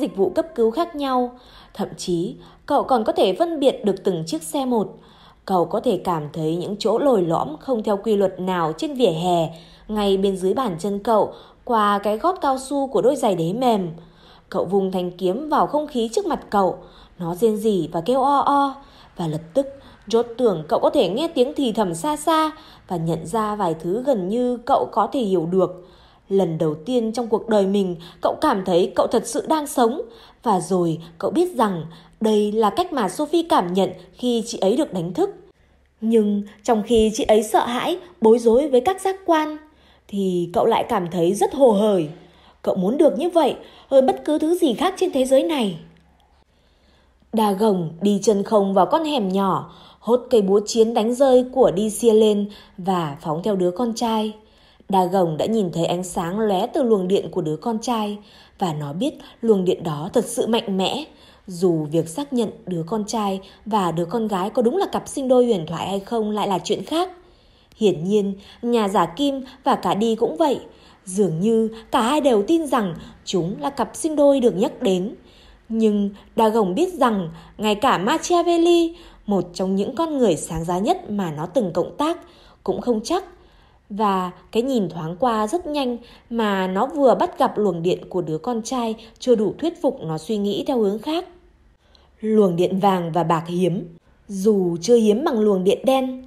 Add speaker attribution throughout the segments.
Speaker 1: dịch vụ cấp cứu khác nhau. Thậm chí, cậu còn có thể phân biệt được từng chiếc xe một. Cậu có thể cảm thấy những chỗ lồi lõm không theo quy luật nào trên vỉa hè, ngay bên dưới bàn chân cậu, qua cái gót cao su của đôi giày đế mềm. Cậu vùng thanh kiếm vào không khí trước mặt cậu, nó rên rỉ và kêu o o, và lập tức Rốt tưởng cậu có thể nghe tiếng thì thầm xa xa và nhận ra vài thứ gần như cậu có thể hiểu được. Lần đầu tiên trong cuộc đời mình, cậu cảm thấy cậu thật sự đang sống. Và rồi cậu biết rằng đây là cách mà Sophie cảm nhận khi chị ấy được đánh thức. Nhưng trong khi chị ấy sợ hãi, bối rối với các giác quan, thì cậu lại cảm thấy rất hồ hởi. Cậu muốn được như vậy hơn bất cứ thứ gì khác trên thế giới này. Đà gồng đi chân không vào con hẻm nhỏ, hốt cây búa chiến đánh rơi của đi xia lên và phóng theo đứa con trai. Đa gồng đã nhìn thấy ánh sáng lóe từ luồng điện của đứa con trai và nó biết luồng điện đó thật sự mạnh mẽ. Dù việc xác nhận đứa con trai và đứa con gái có đúng là cặp sinh đôi huyền thoại hay không lại là chuyện khác. Hiển nhiên, nhà giả Kim và cả đi cũng vậy. Dường như cả hai đều tin rằng chúng là cặp sinh đôi được nhắc đến. Nhưng Đa Gồng biết rằng ngay cả Machiavelli, một trong những con người sáng giá nhất mà nó từng cộng tác, cũng không chắc. Và cái nhìn thoáng qua rất nhanh mà nó vừa bắt gặp luồng điện của đứa con trai chưa đủ thuyết phục nó suy nghĩ theo hướng khác. Luồng điện vàng và bạc hiếm, dù chưa hiếm bằng luồng điện đen.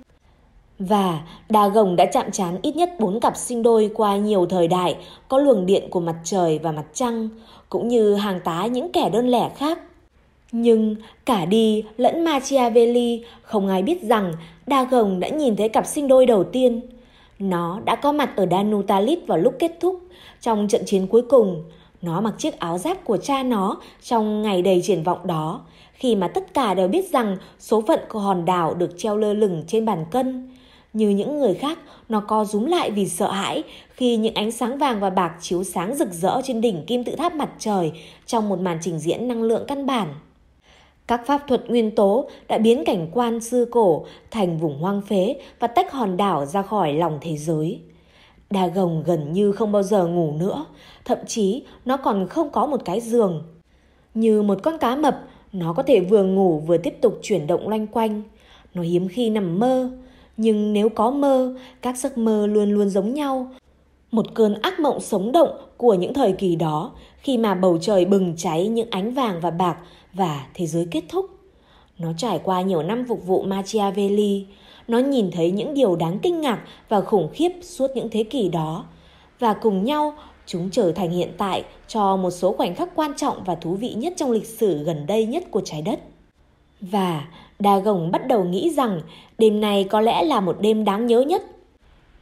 Speaker 1: Và đà gồng đã chạm trán ít nhất bốn cặp sinh đôi qua nhiều thời đại có luồng điện của mặt trời và mặt trăng, cũng như hàng tá những kẻ đơn lẻ khác. Nhưng cả đi lẫn Machiavelli không ai biết rằng Đa Gồng đã nhìn thấy cặp sinh đôi đầu tiên. Nó đã có mặt ở Danutalit vào lúc kết thúc, trong trận chiến cuối cùng. Nó mặc chiếc áo giáp của cha nó trong ngày đầy triển vọng đó, khi mà tất cả đều biết rằng số phận của hòn đảo được treo lơ lửng trên bàn cân. Như những người khác, nó co rúm lại vì sợ hãi khi những ánh sáng vàng và bạc chiếu sáng rực rỡ trên đỉnh kim tự tháp mặt trời trong một màn trình diễn năng lượng căn bản. Các pháp thuật nguyên tố đã biến cảnh quan xưa cổ thành vùng hoang phế và tách hòn đảo ra khỏi lòng thế giới. Đà gồng gần như không bao giờ ngủ nữa, thậm chí nó còn không có một cái giường. Như một con cá mập, nó có thể vừa ngủ vừa tiếp tục chuyển động loanh quanh. Nó hiếm khi nằm mơ, nhưng nếu có mơ, các giấc mơ luôn luôn giống nhau. Một cơn ác mộng sống động của những thời kỳ đó khi mà bầu trời bừng cháy những ánh vàng và bạc và thế giới kết thúc. Nó trải qua nhiều năm phục vụ Machiavelli, nó nhìn thấy những điều đáng kinh ngạc và khủng khiếp suốt những thế kỷ đó. Và cùng nhau, chúng trở thành hiện tại cho một số khoảnh khắc quan trọng và thú vị nhất trong lịch sử gần đây nhất của trái đất. Và Đa Gồng bắt đầu nghĩ rằng đêm này có lẽ là một đêm đáng nhớ nhất.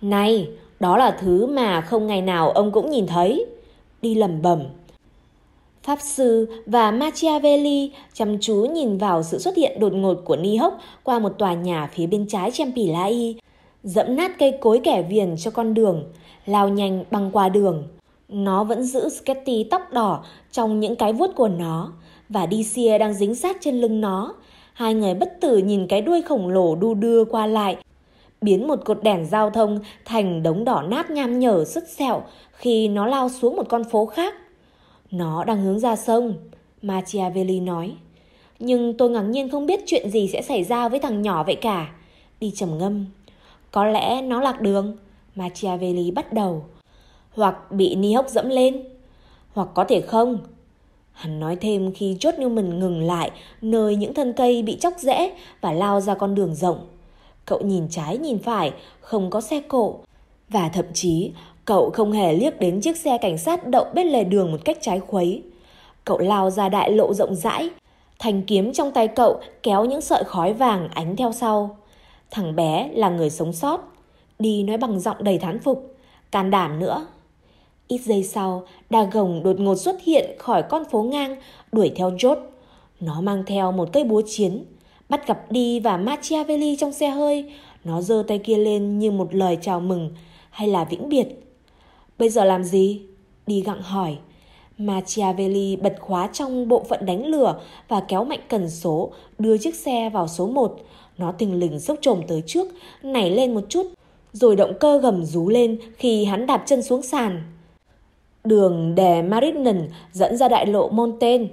Speaker 1: Này, đó là thứ mà không ngày nào ông cũng nhìn thấy. Đi lầm bẩm Pháp sư và Machiavelli chăm chú nhìn vào sự xuất hiện đột ngột của Ni Hốc qua một tòa nhà phía bên trái Champilai, dẫm nát cây cối kẻ viền cho con đường, lao nhanh băng qua đường. Nó vẫn giữ Sketty tóc đỏ trong những cái vuốt của nó và Dicia đang dính sát trên lưng nó. Hai người bất tử nhìn cái đuôi khổng lồ đu đưa qua lại, biến một cột đèn giao thông thành đống đỏ nát nham nhở sứt sẹo khi nó lao xuống một con phố khác. Nó đang hướng ra sông, Machiavelli nói. Nhưng tôi ngạc nhiên không biết chuyện gì sẽ xảy ra với thằng nhỏ vậy cả. Đi trầm ngâm. Có lẽ nó lạc đường, Machiavelli bắt đầu. Hoặc bị ni hốc dẫm lên. Hoặc có thể không. Hắn nói thêm khi chốt Newman ngừng lại nơi những thân cây bị chóc rẽ và lao ra con đường rộng. Cậu nhìn trái nhìn phải, không có xe cộ. Và thậm chí Cậu không hề liếc đến chiếc xe cảnh sát đậu bên lề đường một cách trái khuấy. Cậu lao ra đại lộ rộng rãi. Thành kiếm trong tay cậu kéo những sợi khói vàng ánh theo sau. Thằng bé là người sống sót. Đi nói bằng giọng đầy thán phục. Can đảm nữa. Ít giây sau, đà gồng đột ngột xuất hiện khỏi con phố ngang, đuổi theo chốt. Nó mang theo một cây búa chiến. Bắt gặp đi và Machiavelli trong xe hơi. Nó giơ tay kia lên như một lời chào mừng hay là vĩnh biệt. Bây giờ làm gì? Đi gặng hỏi. Machiavelli bật khóa trong bộ phận đánh lửa và kéo mạnh cần số, đưa chiếc xe vào số 1. Nó tình lình dốc trồm tới trước, nảy lên một chút, rồi động cơ gầm rú lên khi hắn đạp chân xuống sàn. Đường đè Marignan dẫn ra đại lộ Monten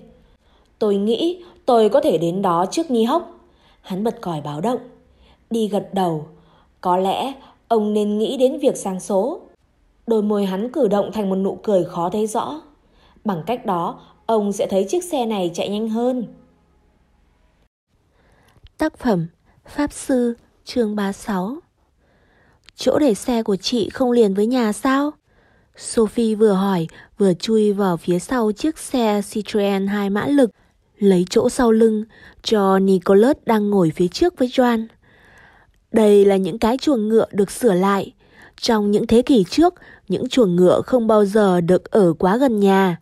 Speaker 1: Tôi nghĩ tôi có thể đến đó trước Ni Hốc. Hắn bật còi báo động. Đi gật đầu. Có lẽ ông nên nghĩ đến việc sang số. Đôi môi hắn cử động thành một nụ cười khó thấy rõ. Bằng cách đó, ông sẽ thấy chiếc xe này chạy nhanh hơn.
Speaker 2: Tác phẩm Pháp Sư chương 36 Chỗ để xe của chị không liền với nhà sao? Sophie vừa hỏi vừa chui vào phía sau chiếc xe Citroen 2 mã lực lấy chỗ sau lưng cho Nicholas đang ngồi phía trước với Joan. Đây là những cái chuồng ngựa được sửa lại. Trong những thế kỷ trước, những chuồng ngựa không bao giờ được ở quá gần nhà.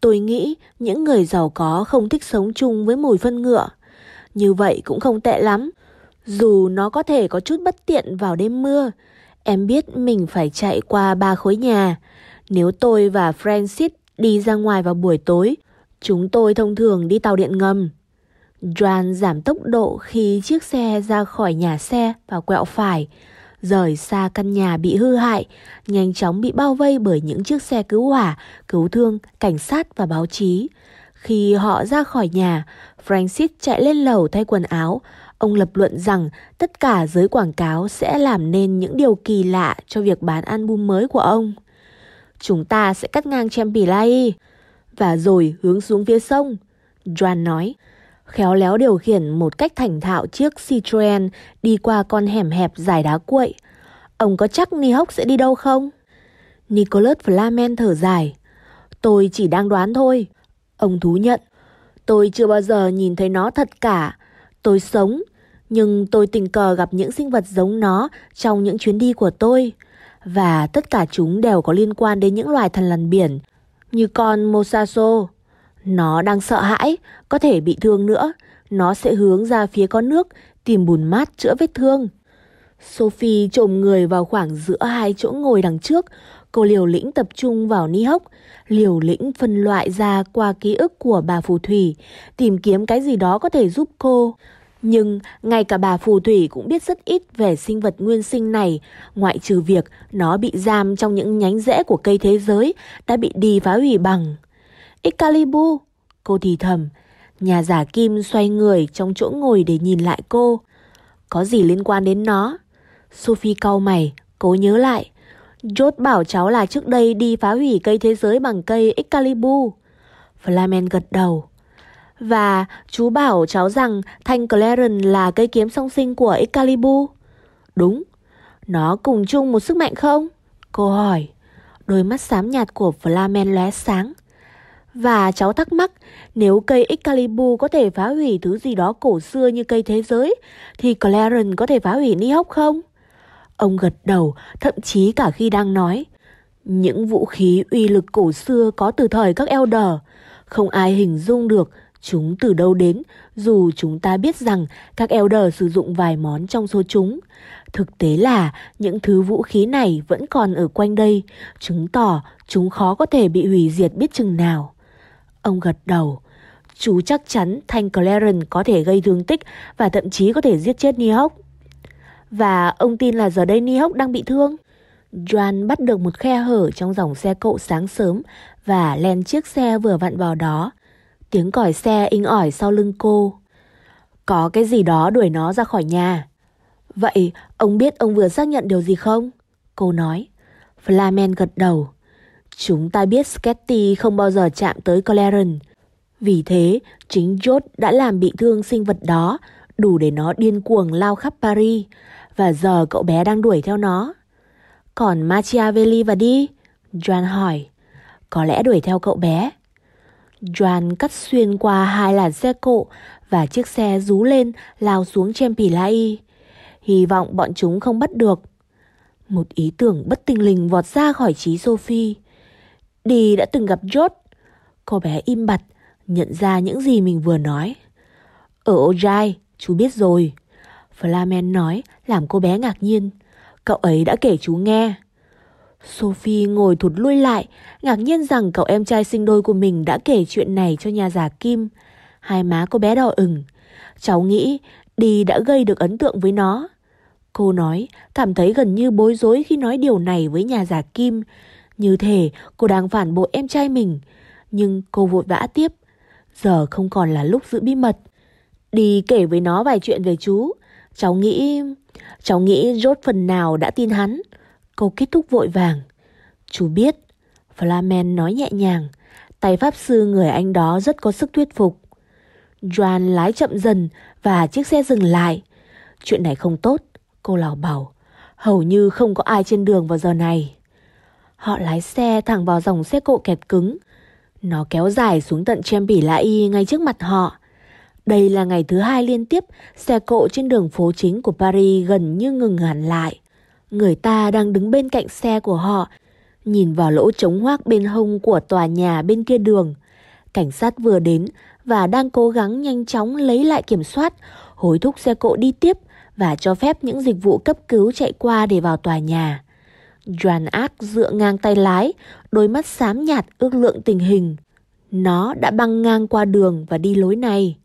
Speaker 2: Tôi nghĩ những người giàu có không thích sống chung với mùi phân ngựa. Như vậy cũng không tệ lắm. Dù nó có thể có chút bất tiện vào đêm mưa, em biết mình phải chạy qua ba khối nhà. Nếu tôi và Francis đi ra ngoài vào buổi tối, chúng tôi thông thường đi tàu điện ngầm. Joan giảm tốc độ khi chiếc xe ra khỏi nhà xe và quẹo phải, rời xa căn nhà bị hư hại, nhanh chóng bị bao vây bởi những chiếc xe cứu hỏa, cứu thương, cảnh sát và báo chí. Khi họ ra khỏi nhà, Francis chạy lên lầu thay quần áo. Ông lập luận rằng tất cả giới quảng cáo sẽ làm nên những điều kỳ lạ cho việc bán album mới của ông. Chúng ta sẽ cắt ngang Champilayi và rồi hướng xuống phía sông. Joan nói, khéo léo điều khiển một cách thành thạo chiếc Citroen đi qua con hẻm hẹp dài đá cuội. Ông có chắc Nihok sẽ đi đâu không? Nicholas Flamen thở dài. Tôi chỉ đang đoán thôi. Ông thú nhận. Tôi chưa bao giờ nhìn thấy nó thật cả. Tôi sống, nhưng tôi tình cờ gặp những sinh vật giống nó trong những chuyến đi của tôi. Và tất cả chúng đều có liên quan đến những loài thần lằn biển, như con Mosaso. Nó đang sợ hãi, có thể bị thương nữa. Nó sẽ hướng ra phía con nước, tìm bùn mát chữa vết thương. Sophie trồm người vào khoảng giữa hai chỗ ngồi đằng trước. Cô liều lĩnh tập trung vào ni hốc, liều lĩnh phân loại ra qua ký ức của bà phù thủy, tìm kiếm cái gì đó có thể giúp cô. Nhưng ngay cả bà phù thủy cũng biết rất ít về sinh vật nguyên sinh này, ngoại trừ việc nó bị giam trong những nhánh rẽ của cây thế giới đã bị đi phá hủy bằng. Excalibur, cô thì thầm. Nhà giả kim xoay người trong chỗ ngồi để nhìn lại cô. Có gì liên quan đến nó? Sophie cau mày, cố nhớ lại. Jot bảo cháu là trước đây đi phá hủy cây thế giới bằng cây Excalibur. Flamen gật đầu. Và chú bảo cháu rằng thanh Claren là cây kiếm song sinh của Excalibur. Đúng. Nó cùng chung một sức mạnh không? Cô hỏi. Đôi mắt xám nhạt của Flamen lóe sáng. Và cháu thắc mắc, nếu cây Excalibur có thể phá hủy thứ gì đó cổ xưa như cây thế giới, thì Claren có thể phá hủy ni hốc không? Ông gật đầu, thậm chí cả khi đang nói. Những vũ khí uy lực cổ xưa có từ thời các Elder. Không ai hình dung được chúng từ đâu đến, dù chúng ta biết rằng các Elder sử dụng vài món trong số chúng. Thực tế là những thứ vũ khí này vẫn còn ở quanh đây, chứng tỏ chúng khó có thể bị hủy diệt biết chừng nào. Ông gật đầu. Chú chắc chắn thanh Claren có thể gây thương tích và thậm chí có thể giết chết Nihok. Và ông tin là giờ đây Nihok đang bị thương. Joan bắt được một khe hở trong dòng xe cộ sáng sớm và len chiếc xe vừa vặn vào đó. Tiếng còi xe inh ỏi sau lưng cô. Có cái gì đó đuổi nó ra khỏi nhà. Vậy ông biết ông vừa xác nhận điều gì không? Cô nói. Flamen gật đầu. Chúng ta biết Sketty không bao giờ chạm tới coleran Vì thế, chính George đã làm bị thương sinh vật đó, đủ để nó điên cuồng lao khắp Paris. Và giờ cậu bé đang đuổi theo nó. Còn Machiavelli và đi? Joan hỏi. Có lẽ đuổi theo cậu bé. Joan cắt xuyên qua hai làn xe cộ và chiếc xe rú lên lao xuống Champilai. Hy vọng bọn chúng không bắt được. Một ý tưởng bất tình lình vọt ra khỏi trí Sophie. Đi đã từng gặp George. Cô bé im bặt, nhận ra những gì mình vừa nói. Ở Ojai, chú biết rồi. Flamen nói làm cô bé ngạc nhiên. Cậu ấy đã kể chú nghe. Sophie ngồi thụt lui lại, ngạc nhiên rằng cậu em trai sinh đôi của mình đã kể chuyện này cho nhà giả Kim. Hai má cô bé đỏ ửng. Cháu nghĩ đi đã gây được ấn tượng với nó. Cô nói, cảm thấy gần như bối rối khi nói điều này với nhà giả Kim. Như thể cô đang phản bội em trai mình, nhưng cô vội vã tiếp. Giờ không còn là lúc giữ bí mật. Đi kể với nó vài chuyện về chú. Cháu nghĩ... Cháu nghĩ rốt phần nào đã tin hắn. Cô kết thúc vội vàng. Chú biết. Flamen nói nhẹ nhàng. Tay pháp sư người anh đó rất có sức thuyết phục. Joan lái chậm dần và chiếc xe dừng lại. Chuyện này không tốt, cô lào bảo. Hầu như không có ai trên đường vào giờ này. Họ lái xe thẳng vào dòng xe cộ kẹt cứng. Nó kéo dài xuống tận Champi La Y ngay trước mặt họ. Đây là ngày thứ hai liên tiếp xe cộ trên đường phố chính của Paris gần như ngừng hẳn lại. Người ta đang đứng bên cạnh xe của họ, nhìn vào lỗ trống hoác bên hông của tòa nhà bên kia đường. Cảnh sát vừa đến và đang cố gắng nhanh chóng lấy lại kiểm soát, hối thúc xe cộ đi tiếp và cho phép những dịch vụ cấp cứu chạy qua để vào tòa nhà. Joan ác dựa ngang tay lái, đôi mắt xám nhạt ước lượng tình hình. Nó đã băng ngang qua đường và đi lối này.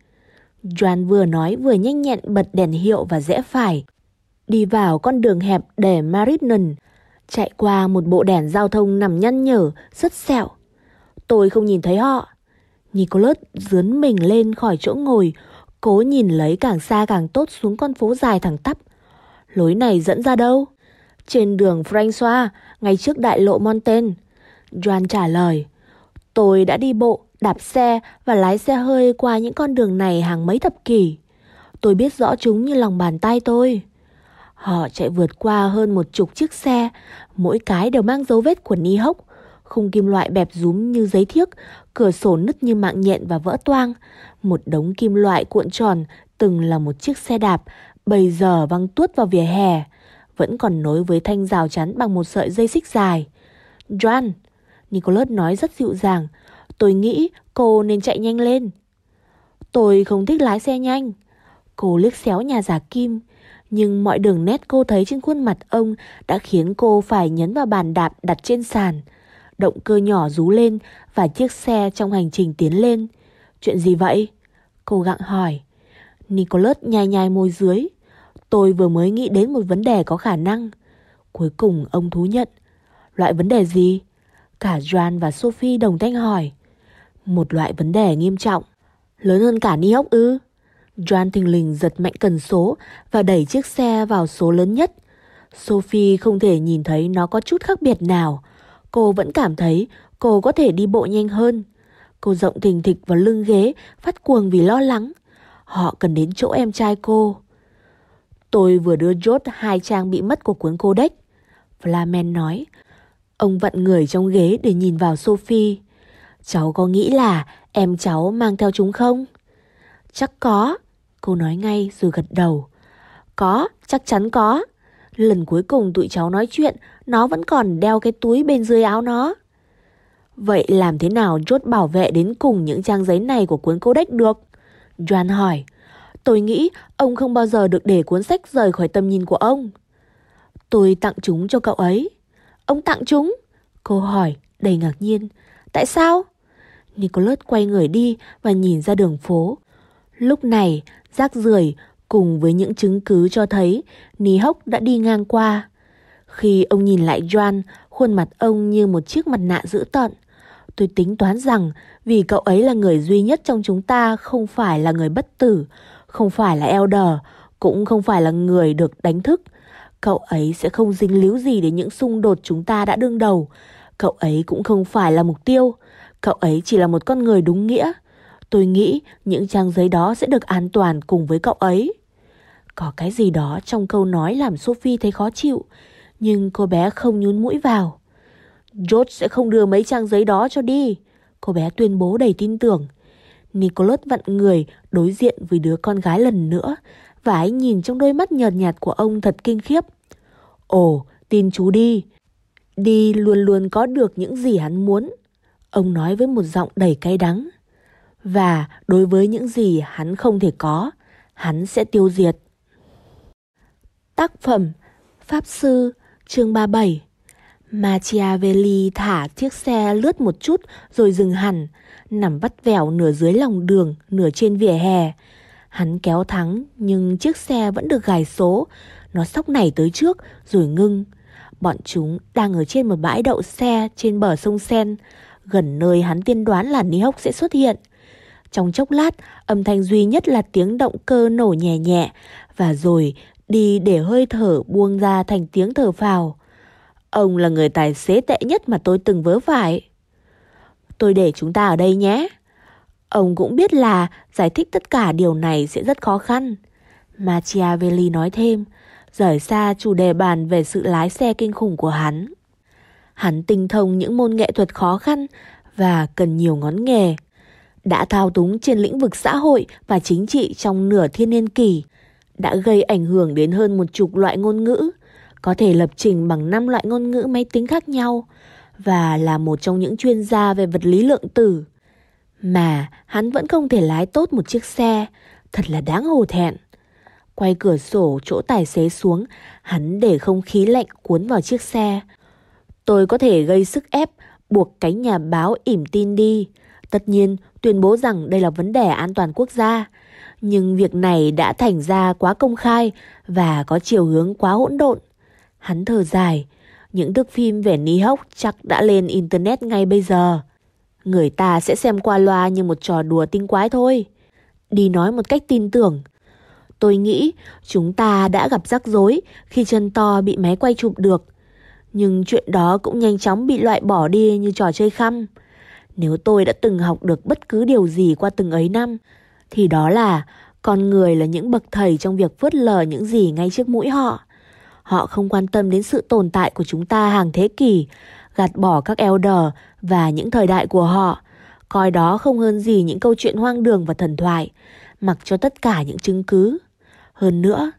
Speaker 2: Joan vừa nói vừa nhanh nhẹn bật đèn hiệu và rẽ phải. Đi vào con đường hẹp để Maritnan, chạy qua một bộ đèn giao thông nằm nhăn nhở, rất sẹo. Tôi không nhìn thấy họ. Nicholas dướn mình lên khỏi chỗ ngồi, cố nhìn lấy càng xa càng tốt xuống con phố dài thẳng tắp. Lối này dẫn ra đâu? Trên đường Francois, ngay trước đại lộ Monten, Joan trả lời. Tôi đã đi bộ, đạp xe và lái xe hơi qua những con đường này hàng mấy thập kỷ. Tôi biết rõ chúng như lòng bàn tay tôi. Họ chạy vượt qua hơn một chục chiếc xe, mỗi cái đều mang dấu vết của ni hốc, khung kim loại bẹp rúm như giấy thiếc, cửa sổ nứt như mạng nhện và vỡ toang. Một đống kim loại cuộn tròn từng là một chiếc xe đạp, bây giờ văng tuốt vào vỉa hè, vẫn còn nối với thanh rào chắn bằng một sợi dây xích dài. Joan, Nicholas nói rất dịu dàng, tôi nghĩ cô nên chạy nhanh lên. Tôi không thích lái xe nhanh. Cô liếc xéo nhà giả kim, nhưng mọi đường nét cô thấy trên khuôn mặt ông đã khiến cô phải nhấn vào bàn đạp đặt trên sàn. Động cơ nhỏ rú lên và chiếc xe trong hành trình tiến lên. Chuyện gì vậy? Cô gặng hỏi. Nicholas nhai nhai môi dưới. Tôi vừa mới nghĩ đến một vấn đề có khả năng. Cuối cùng ông thú nhận. Loại vấn đề gì? Cả Joan và Sophie đồng thanh hỏi. Một loại vấn đề nghiêm trọng. Lớn hơn cả Ni ốc ư? Joan thình lình giật mạnh cần số và đẩy chiếc xe vào số lớn nhất. Sophie không thể nhìn thấy nó có chút khác biệt nào. Cô vẫn cảm thấy cô có thể đi bộ nhanh hơn. Cô rộng thình thịch vào lưng ghế, phát cuồng vì lo lắng. Họ cần đến chỗ em trai cô. Tôi vừa đưa chốt hai trang bị mất của cuốn codex. Flamen nói. Ông vặn người trong ghế để nhìn vào Sophie. Cháu có nghĩ là em cháu mang theo chúng không? Chắc có. Cô nói ngay rồi gật đầu. Có, chắc chắn có. Lần cuối cùng tụi cháu nói chuyện, nó vẫn còn đeo cái túi bên dưới áo nó. Vậy làm thế nào chốt bảo vệ đến cùng những trang giấy này của cuốn codex được? Joan hỏi. Tôi nghĩ ông không bao giờ được để cuốn sách rời khỏi tầm nhìn của ông. Tôi tặng chúng cho cậu ấy. Ông tặng chúng? Cô hỏi, đầy ngạc nhiên. Tại sao? Nicholas quay người đi và nhìn ra đường phố. Lúc này, rác rưởi cùng với những chứng cứ cho thấy Ní Hốc đã đi ngang qua. Khi ông nhìn lại Joan, khuôn mặt ông như một chiếc mặt nạ dữ tợn. Tôi tính toán rằng vì cậu ấy là người duy nhất trong chúng ta không phải là người bất tử, không phải là elder, cũng không phải là người được đánh thức. Cậu ấy sẽ không dính líu gì đến những xung đột chúng ta đã đương đầu. Cậu ấy cũng không phải là mục tiêu. Cậu ấy chỉ là một con người đúng nghĩa. Tôi nghĩ những trang giấy đó sẽ được an toàn cùng với cậu ấy. Có cái gì đó trong câu nói làm Sophie thấy khó chịu, nhưng cô bé không nhún mũi vào. George sẽ không đưa mấy trang giấy đó cho đi, cô bé tuyên bố đầy tin tưởng. Nicholas vặn người đối diện với đứa con gái lần nữa và ánh nhìn trong đôi mắt nhợt nhạt của ông thật kinh khiếp. Ồ, tin chú đi. Đi luôn luôn có được những gì hắn muốn. Ông nói với một giọng đầy cay đắng. Và đối với những gì hắn không thể có, hắn sẽ tiêu diệt. Tác phẩm Pháp Sư chương 37 Machiavelli thả chiếc xe lướt một chút rồi dừng hẳn, nằm vắt vẻo nửa dưới lòng đường, nửa trên vỉa hè. Hắn kéo thắng nhưng chiếc xe vẫn được gài số, nó sóc nảy tới trước rồi ngưng. Bọn chúng đang ở trên một bãi đậu xe trên bờ sông Sen, gần nơi hắn tiên đoán là Nihok sẽ xuất hiện. Trong chốc lát, âm thanh duy nhất là tiếng động cơ nổ nhẹ nhẹ, và rồi đi để hơi thở buông ra thành tiếng thở phào. Ông là người tài xế tệ nhất mà tôi từng vớ phải. Tôi để chúng ta ở đây nhé. Ông cũng biết là giải thích tất cả điều này sẽ rất khó khăn. Machiavelli nói thêm, rời xa chủ đề bàn về sự lái xe kinh khủng của hắn. Hắn tinh thông những môn nghệ thuật khó khăn và cần nhiều ngón nghề. Đã thao túng trên lĩnh vực xã hội và chính trị trong nửa thiên niên kỷ, đã gây ảnh hưởng đến hơn một chục loại ngôn ngữ, có thể lập trình bằng năm loại ngôn ngữ máy tính khác nhau và là một trong những chuyên gia về vật lý lượng tử. Mà hắn vẫn không thể lái tốt một chiếc xe, thật là đáng hổ thẹn. Quay cửa sổ chỗ tài xế xuống, hắn để không khí lạnh cuốn vào chiếc xe. Tôi có thể gây sức ép, buộc cánh nhà báo ỉm tin đi. Tất nhiên, tuyên bố rằng đây là vấn đề an toàn quốc gia. Nhưng việc này đã thành ra quá công khai và có chiều hướng quá hỗn độn. Hắn thở dài, những thước phim về Ni Hốc chắc đã lên Internet ngay bây giờ. Người ta sẽ xem qua loa như một trò đùa tinh quái thôi. Đi nói một cách tin tưởng. Tôi nghĩ chúng ta đã gặp rắc rối khi chân to bị máy quay chụp được. Nhưng chuyện đó cũng nhanh chóng bị loại bỏ đi như trò chơi khăm. Nếu tôi đã từng học được bất cứ điều gì qua từng ấy năm, thì đó là con người là những bậc thầy trong việc vứt lờ những gì ngay trước mũi họ. Họ không quan tâm đến sự tồn tại của chúng ta hàng thế kỷ, gạt bỏ các elder và những thời đại của họ, coi đó không hơn gì những câu chuyện hoang đường và thần thoại, mặc cho tất cả những chứng cứ. Hơn nữa,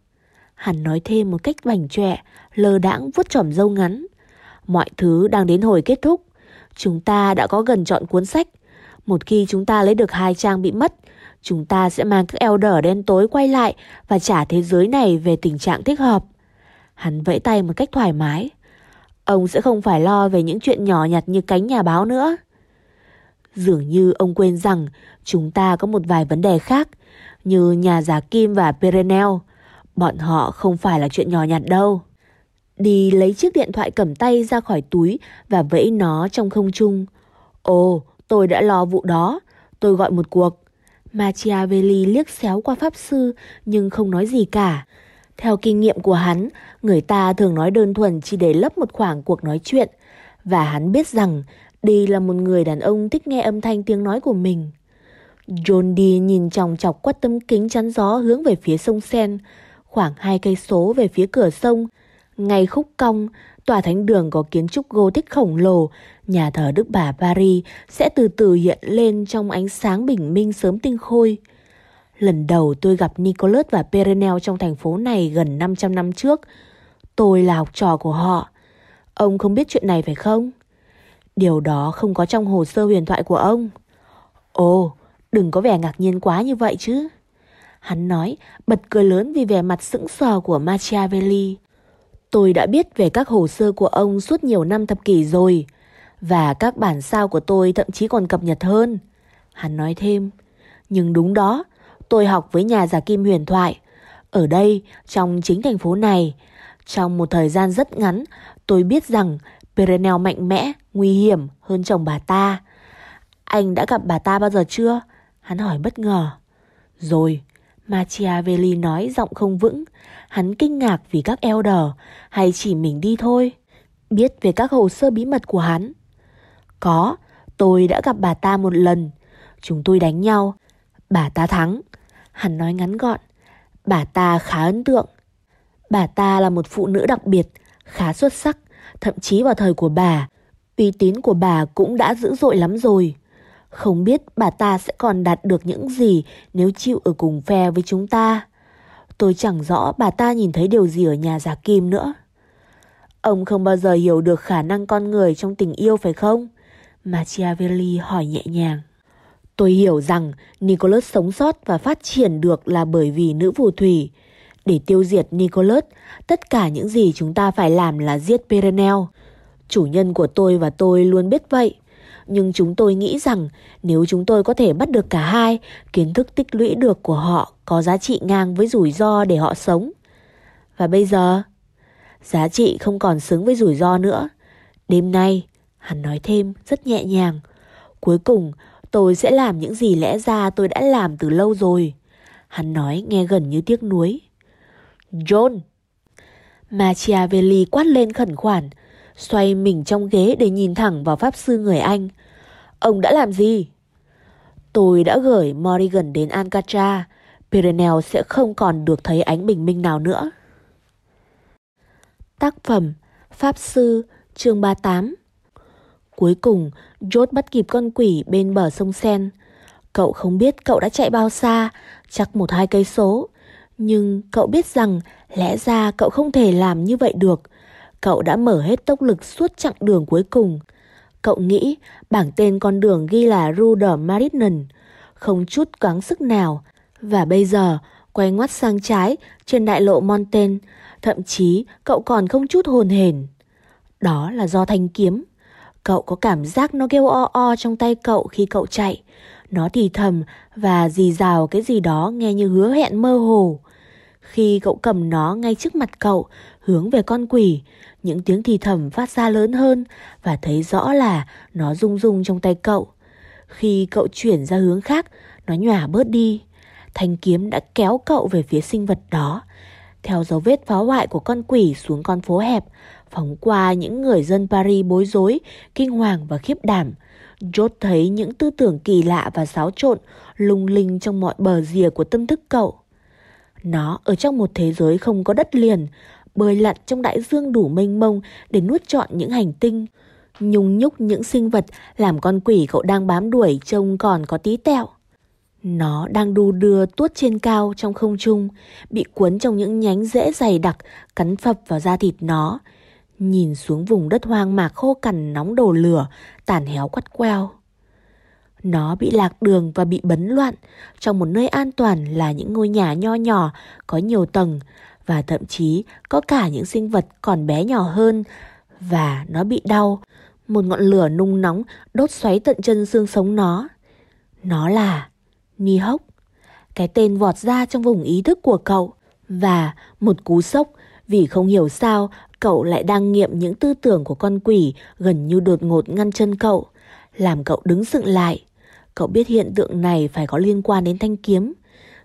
Speaker 2: hắn nói thêm một cách vành trẻ, lơ đãng vuốt trỏm dâu ngắn. Mọi thứ đang đến hồi kết thúc. Chúng ta đã có gần chọn cuốn sách. Một khi chúng ta lấy được hai trang bị mất, chúng ta sẽ mang các elder đen tối quay lại và trả thế giới này về tình trạng thích hợp. Hắn vẫy tay một cách thoải mái. Ông sẽ không phải lo về những chuyện nhỏ nhặt như cánh nhà báo nữa. Dường như ông quên rằng chúng ta có một vài vấn đề khác, như nhà giả Kim và Perenel. Bọn họ không phải là chuyện nhỏ nhặt đâu. Đi lấy chiếc điện thoại cầm tay ra khỏi túi và vẫy nó trong không trung. Ồ, tôi đã lo vụ đó. Tôi gọi một cuộc. Machiavelli liếc xéo qua pháp sư nhưng không nói gì cả. Theo kinh nghiệm của hắn, người ta thường nói đơn thuần chỉ để lấp một khoảng cuộc nói chuyện. Và hắn biết rằng đi là một người đàn ông thích nghe âm thanh tiếng nói của mình. John đi nhìn chòng chọc quát tấm kính chắn gió hướng về phía sông Sen, khoảng hai cây số về phía cửa sông. Ngay khúc cong, tòa thánh đường có kiến trúc Gothic khổng lồ, nhà thờ Đức Bà Paris sẽ từ từ hiện lên trong ánh sáng bình minh sớm tinh khôi. Lần đầu tôi gặp Nicholas và Perenel trong thành phố này gần 500 năm trước. Tôi là học trò của họ. Ông không biết chuyện này phải không? Điều đó không có trong hồ sơ huyền thoại của ông. Ồ, đừng có vẻ ngạc nhiên quá như vậy chứ. Hắn nói, bật cười lớn vì vẻ mặt sững sờ của Machiavelli. Tôi đã biết về các hồ sơ của ông suốt nhiều năm thập kỷ rồi. Và các bản sao của tôi thậm chí còn cập nhật hơn. Hắn nói thêm, nhưng đúng đó, tôi học với nhà giả kim huyền thoại. Ở đây, trong chính thành phố này, trong một thời gian rất ngắn, tôi biết rằng Perenel mạnh mẽ, nguy hiểm hơn chồng bà ta. Anh đã gặp bà ta bao giờ chưa? Hắn hỏi bất ngờ. Rồi, Machiavelli nói giọng không vững. Hắn kinh ngạc vì các elder hay chỉ mình đi thôi. Biết về các hồ sơ bí mật của hắn. Có, tôi đã gặp bà ta một lần. Chúng tôi đánh nhau. Bà ta thắng. Hắn nói ngắn gọn. Bà ta khá ấn tượng. Bà ta là một phụ nữ đặc biệt, khá xuất sắc, thậm chí vào thời của bà, uy tín của bà cũng đã dữ dội lắm rồi. Không biết bà ta sẽ còn đạt được những gì nếu chịu ở cùng phe với chúng ta. Tôi chẳng rõ bà ta nhìn thấy điều gì ở nhà giả kim nữa. Ông không bao giờ hiểu được khả năng con người trong tình yêu phải không? Machiavelli hỏi nhẹ nhàng. Tôi hiểu rằng Nicholas sống sót và phát triển được là bởi vì nữ phù thủy. Để tiêu diệt Nicholas, tất cả những gì chúng ta phải làm là giết Perenel. Chủ nhân của tôi và tôi luôn biết vậy. Nhưng chúng tôi nghĩ rằng nếu chúng tôi có thể bắt được cả hai, kiến thức tích lũy được của họ có giá trị ngang với rủi ro để họ sống. Và bây giờ? Giá trị không còn xứng với rủi ro nữa. Đêm nay, hắn nói thêm rất nhẹ nhàng. Cuối cùng, tôi sẽ làm những gì lẽ ra tôi đã làm từ lâu rồi. Hắn nói nghe gần như tiếc nuối. John! Machiavelli quát lên khẩn khoản, xoay mình trong ghế để nhìn thẳng vào pháp sư người Anh. Ông đã làm gì? Tôi đã gửi Morrigan đến Alcatraz. Pirenel sẽ không còn được thấy ánh bình minh nào nữa. Tác phẩm Pháp Sư chương 38 Cuối cùng, George bắt kịp con quỷ bên bờ sông Sen. Cậu không biết cậu đã chạy bao xa, chắc một hai cây số. Nhưng cậu biết rằng lẽ ra cậu không thể làm như vậy được. Cậu đã mở hết tốc lực suốt chặng đường cuối cùng. Cậu nghĩ bảng tên con đường ghi là Rue de Marignan, không chút gắng sức nào. Và bây giờ, quay ngoắt sang trái trên đại lộ Montaigne, thậm chí cậu còn không chút hồn hển. Đó là do thanh kiếm. Cậu có cảm giác nó kêu o o trong tay cậu khi cậu chạy. Nó thì thầm và dì rào cái gì đó nghe như hứa hẹn mơ hồ. Khi cậu cầm nó ngay trước mặt cậu, hướng về con quỷ, những tiếng thì thầm phát ra lớn hơn và thấy rõ là nó rung rung trong tay cậu. Khi cậu chuyển ra hướng khác, nó nhòa bớt đi. Thanh kiếm đã kéo cậu về phía sinh vật đó. Theo dấu vết phá hoại của con quỷ xuống con phố hẹp, phóng qua những người dân Paris bối rối, kinh hoàng và khiếp đảm. Chốt thấy những tư tưởng kỳ lạ và xáo trộn, lung linh trong mọi bờ rìa của tâm thức cậu. Nó ở trong một thế giới không có đất liền, bơi lặn trong đại dương đủ mênh mông để nuốt trọn những hành tinh. Nhung nhúc những sinh vật làm con quỷ cậu đang bám đuổi trông còn có tí tẹo. Nó đang đu đưa tuốt trên cao trong không trung, bị cuốn trong những nhánh rễ dày đặc, cắn phập vào da thịt nó. Nhìn xuống vùng đất hoang mạc khô cằn nóng đổ lửa, tàn héo quắt queo. Nó bị lạc đường và bị bấn loạn trong một nơi an toàn là những ngôi nhà nho nhỏ có nhiều tầng và thậm chí có cả những sinh vật còn bé nhỏ hơn và nó bị đau. Một ngọn lửa nung nóng đốt xoáy tận chân xương sống nó. Nó là Ni hốc. Cái tên vọt ra trong vùng ý thức của cậu. Và một cú sốc vì không hiểu sao cậu lại đang nghiệm những tư tưởng của con quỷ gần như đột ngột ngăn chân cậu. Làm cậu đứng dựng lại. Cậu biết hiện tượng này phải có liên quan đến thanh kiếm.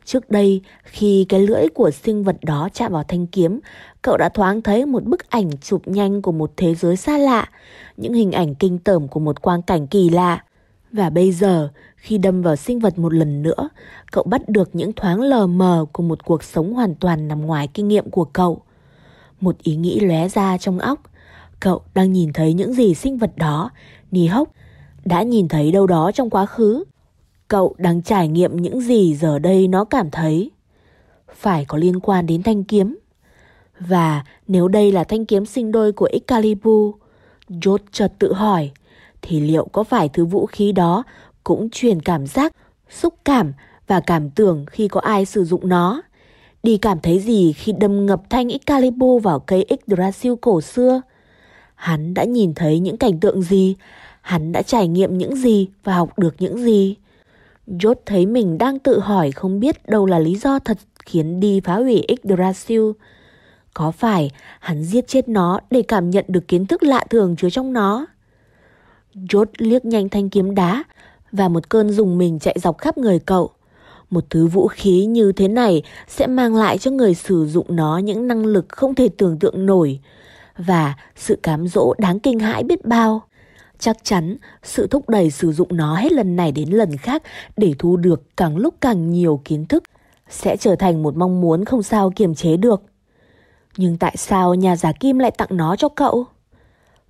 Speaker 2: Trước đây, khi cái lưỡi của sinh vật đó chạm vào thanh kiếm, cậu đã thoáng thấy một bức ảnh chụp nhanh của một thế giới xa lạ, những hình ảnh kinh tởm của một quang cảnh kỳ lạ. Và bây giờ, khi đâm vào sinh vật một lần nữa, cậu bắt được những thoáng lờ mờ của một cuộc sống hoàn toàn nằm ngoài kinh nghiệm của cậu. Một ý nghĩ lóe ra trong óc. Cậu đang nhìn thấy những gì sinh vật đó, Ni hốc, đã nhìn thấy đâu đó trong quá khứ. Cậu đang trải nghiệm những gì giờ đây nó cảm thấy. Phải có liên quan đến thanh kiếm. Và nếu đây là thanh kiếm sinh đôi của Excalibur, George chợt tự hỏi, thì liệu có phải thứ vũ khí đó cũng truyền cảm giác, xúc cảm và cảm tưởng khi có ai sử dụng nó? Đi cảm thấy gì khi đâm ngập thanh Excalibur vào cây Yggdrasil cổ xưa? Hắn đã nhìn thấy những cảnh tượng gì? Hắn đã trải nghiệm những gì và học được những gì? George thấy mình đang tự hỏi không biết đâu là lý do thật khiến đi phá hủy Yggdrasil. Có phải hắn giết chết nó để cảm nhận được kiến thức lạ thường chứa trong nó? George liếc nhanh thanh kiếm đá và một cơn dùng mình chạy dọc khắp người cậu. Một thứ vũ khí như thế này sẽ mang lại cho người sử dụng nó những năng lực không thể tưởng tượng nổi và sự cám dỗ đáng kinh hãi biết bao. Chắc chắn sự thúc đẩy sử dụng nó hết lần này đến lần khác để thu được càng lúc càng nhiều kiến thức sẽ trở thành một mong muốn không sao kiềm chế được. Nhưng tại sao nhà giả kim lại tặng nó cho cậu?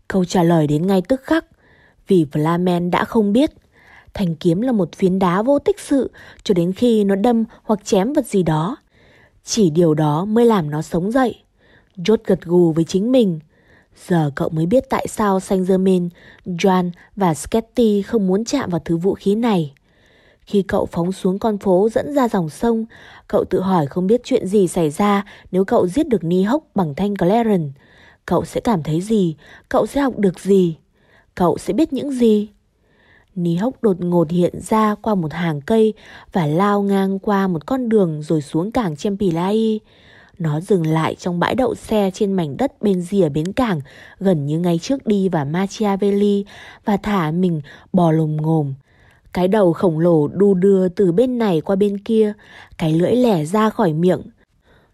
Speaker 2: Câu trả lời đến ngay tức khắc, vì Flamen đã không biết. Thanh kiếm là một phiến đá vô tích sự cho đến khi nó đâm hoặc chém vật gì đó. Chỉ điều đó mới làm nó sống dậy. Jot gật gù với chính mình. Giờ cậu mới biết tại sao Saint Germain, Joan và Sketty không muốn chạm vào thứ vũ khí này. Khi cậu phóng xuống con phố dẫn ra dòng sông, cậu tự hỏi không biết chuyện gì xảy ra nếu cậu giết được Ni Hốc bằng thanh Clarence. Cậu sẽ cảm thấy gì? Cậu sẽ học được gì? Cậu sẽ biết những gì? Ní Hốc đột ngột hiện ra qua một hàng cây và lao ngang qua một con đường rồi xuống cảng Chempilai. Nó dừng lại trong bãi đậu xe trên mảnh đất bên rìa bến cảng, gần như ngay trước đi vào Machiavelli và thả mình bò lồm ngồm. Cái đầu khổng lồ đu đưa từ bên này qua bên kia, cái lưỡi lẻ ra khỏi miệng.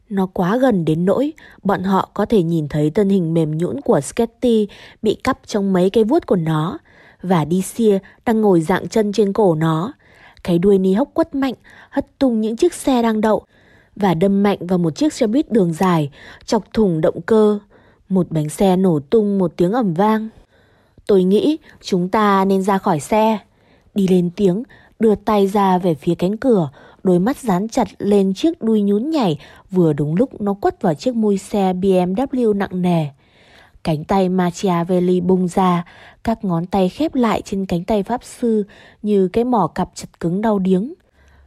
Speaker 2: Nó quá gần đến nỗi bọn họ có thể nhìn thấy thân hình mềm nhũn của Sketty bị cắp trong mấy cái vuốt của nó và đi xia đang ngồi dạng chân trên cổ nó. Cái đuôi ni hốc quất mạnh, hất tung những chiếc xe đang đậu và đâm mạnh vào một chiếc xe buýt đường dài, chọc thủng động cơ. Một bánh xe nổ tung một tiếng ẩm vang. Tôi nghĩ chúng ta nên ra khỏi xe. Đi lên tiếng, đưa tay ra về phía cánh cửa, đôi mắt dán chặt lên chiếc đuôi nhún nhảy vừa đúng lúc nó quất vào chiếc mui xe BMW nặng nề. Cánh tay Machiavelli bung ra, các ngón tay khép lại trên cánh tay pháp sư như cái mỏ cặp chặt cứng đau điếng.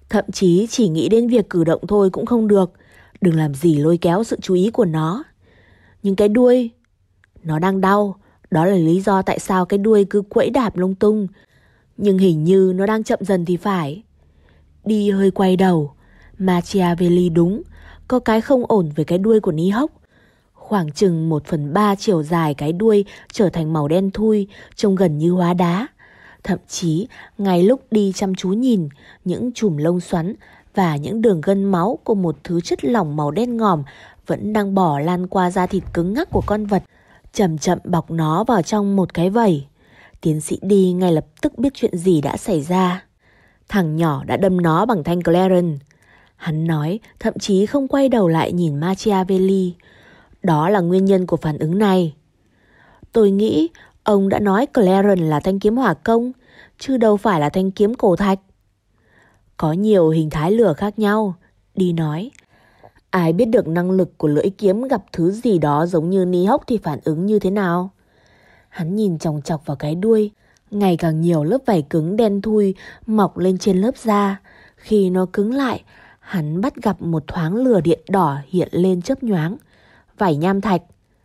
Speaker 2: Thậm chí chỉ nghĩ đến việc cử động thôi cũng không được, đừng làm gì lôi kéo sự chú ý của nó. Nhưng cái đuôi, nó đang đau, đó là lý do tại sao cái đuôi cứ quẫy đạp lung tung. Nhưng hình như nó đang chậm dần thì phải. Đi hơi quay đầu, Machiavelli đúng, có cái không ổn với cái đuôi của Ni Hốc. Khoảng chừng một phần ba chiều dài cái đuôi trở thành màu đen thui, trông gần như hóa đá. Thậm chí, ngay lúc đi chăm chú nhìn, những chùm lông xoắn và những đường gân máu của một thứ chất lỏng màu đen ngòm vẫn đang bỏ lan qua da thịt cứng ngắc của con vật, chậm chậm bọc nó vào trong một cái vẩy. Tiến sĩ đi ngay lập tức biết chuyện gì đã xảy ra. Thằng nhỏ đã đâm nó bằng thanh Clarence. Hắn nói, thậm chí không quay đầu lại nhìn Machiavelli. Đó là nguyên nhân của phản ứng này. Tôi nghĩ ông đã nói Clarence là thanh kiếm hỏa công, chứ đâu phải là thanh kiếm cổ thạch. Có nhiều hình thái lửa khác nhau, đi nói. Ai biết được năng lực của lưỡi kiếm gặp thứ gì đó giống như ni hốc thì phản ứng như thế nào? Hắn nhìn chòng chọc vào cái đuôi, ngày càng nhiều lớp vảy cứng đen thui mọc lên trên lớp da. Khi nó cứng lại, hắn bắt gặp một thoáng lửa điện đỏ hiện lên chớp nhoáng. Vảy nham thạch,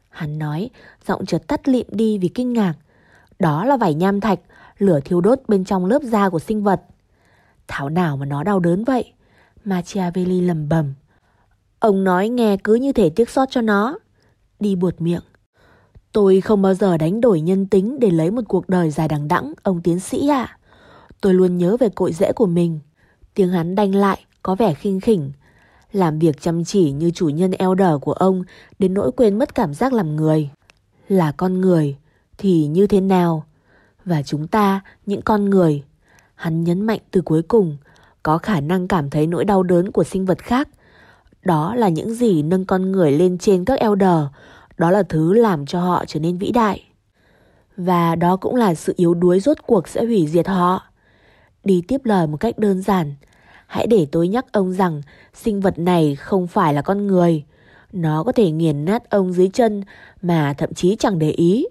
Speaker 2: hắn nói, giọng chợt tắt lịm đi vì kinh ngạc. Đó là vảy nham thạch, lửa thiêu đốt bên trong lớp da của sinh vật. Thảo nào mà nó đau đớn vậy? Machiavelli lầm bầm. Ông nói nghe cứ như thể tiếc xót cho nó. Đi buột miệng. Tôi không bao giờ đánh đổi nhân tính để lấy một cuộc đời dài đằng đẵng, ông tiến sĩ ạ. Tôi luôn nhớ về cội rễ của mình. Tiếng hắn đanh lại, có vẻ khinh khỉnh. Làm việc chăm chỉ như chủ nhân elder của ông đến nỗi quên mất cảm giác làm người. Là con người thì như thế nào? Và chúng ta, những con người, hắn nhấn mạnh từ cuối cùng, có khả năng cảm thấy nỗi đau đớn của sinh vật khác. Đó là những gì nâng con người lên trên các elder, đó là thứ làm cho họ trở nên vĩ đại. Và đó cũng là sự yếu đuối rốt cuộc sẽ hủy diệt họ. Đi tiếp lời một cách đơn giản. Hãy để tôi nhắc ông rằng sinh vật này không phải là con người. Nó có thể nghiền nát ông dưới chân mà thậm chí chẳng để ý.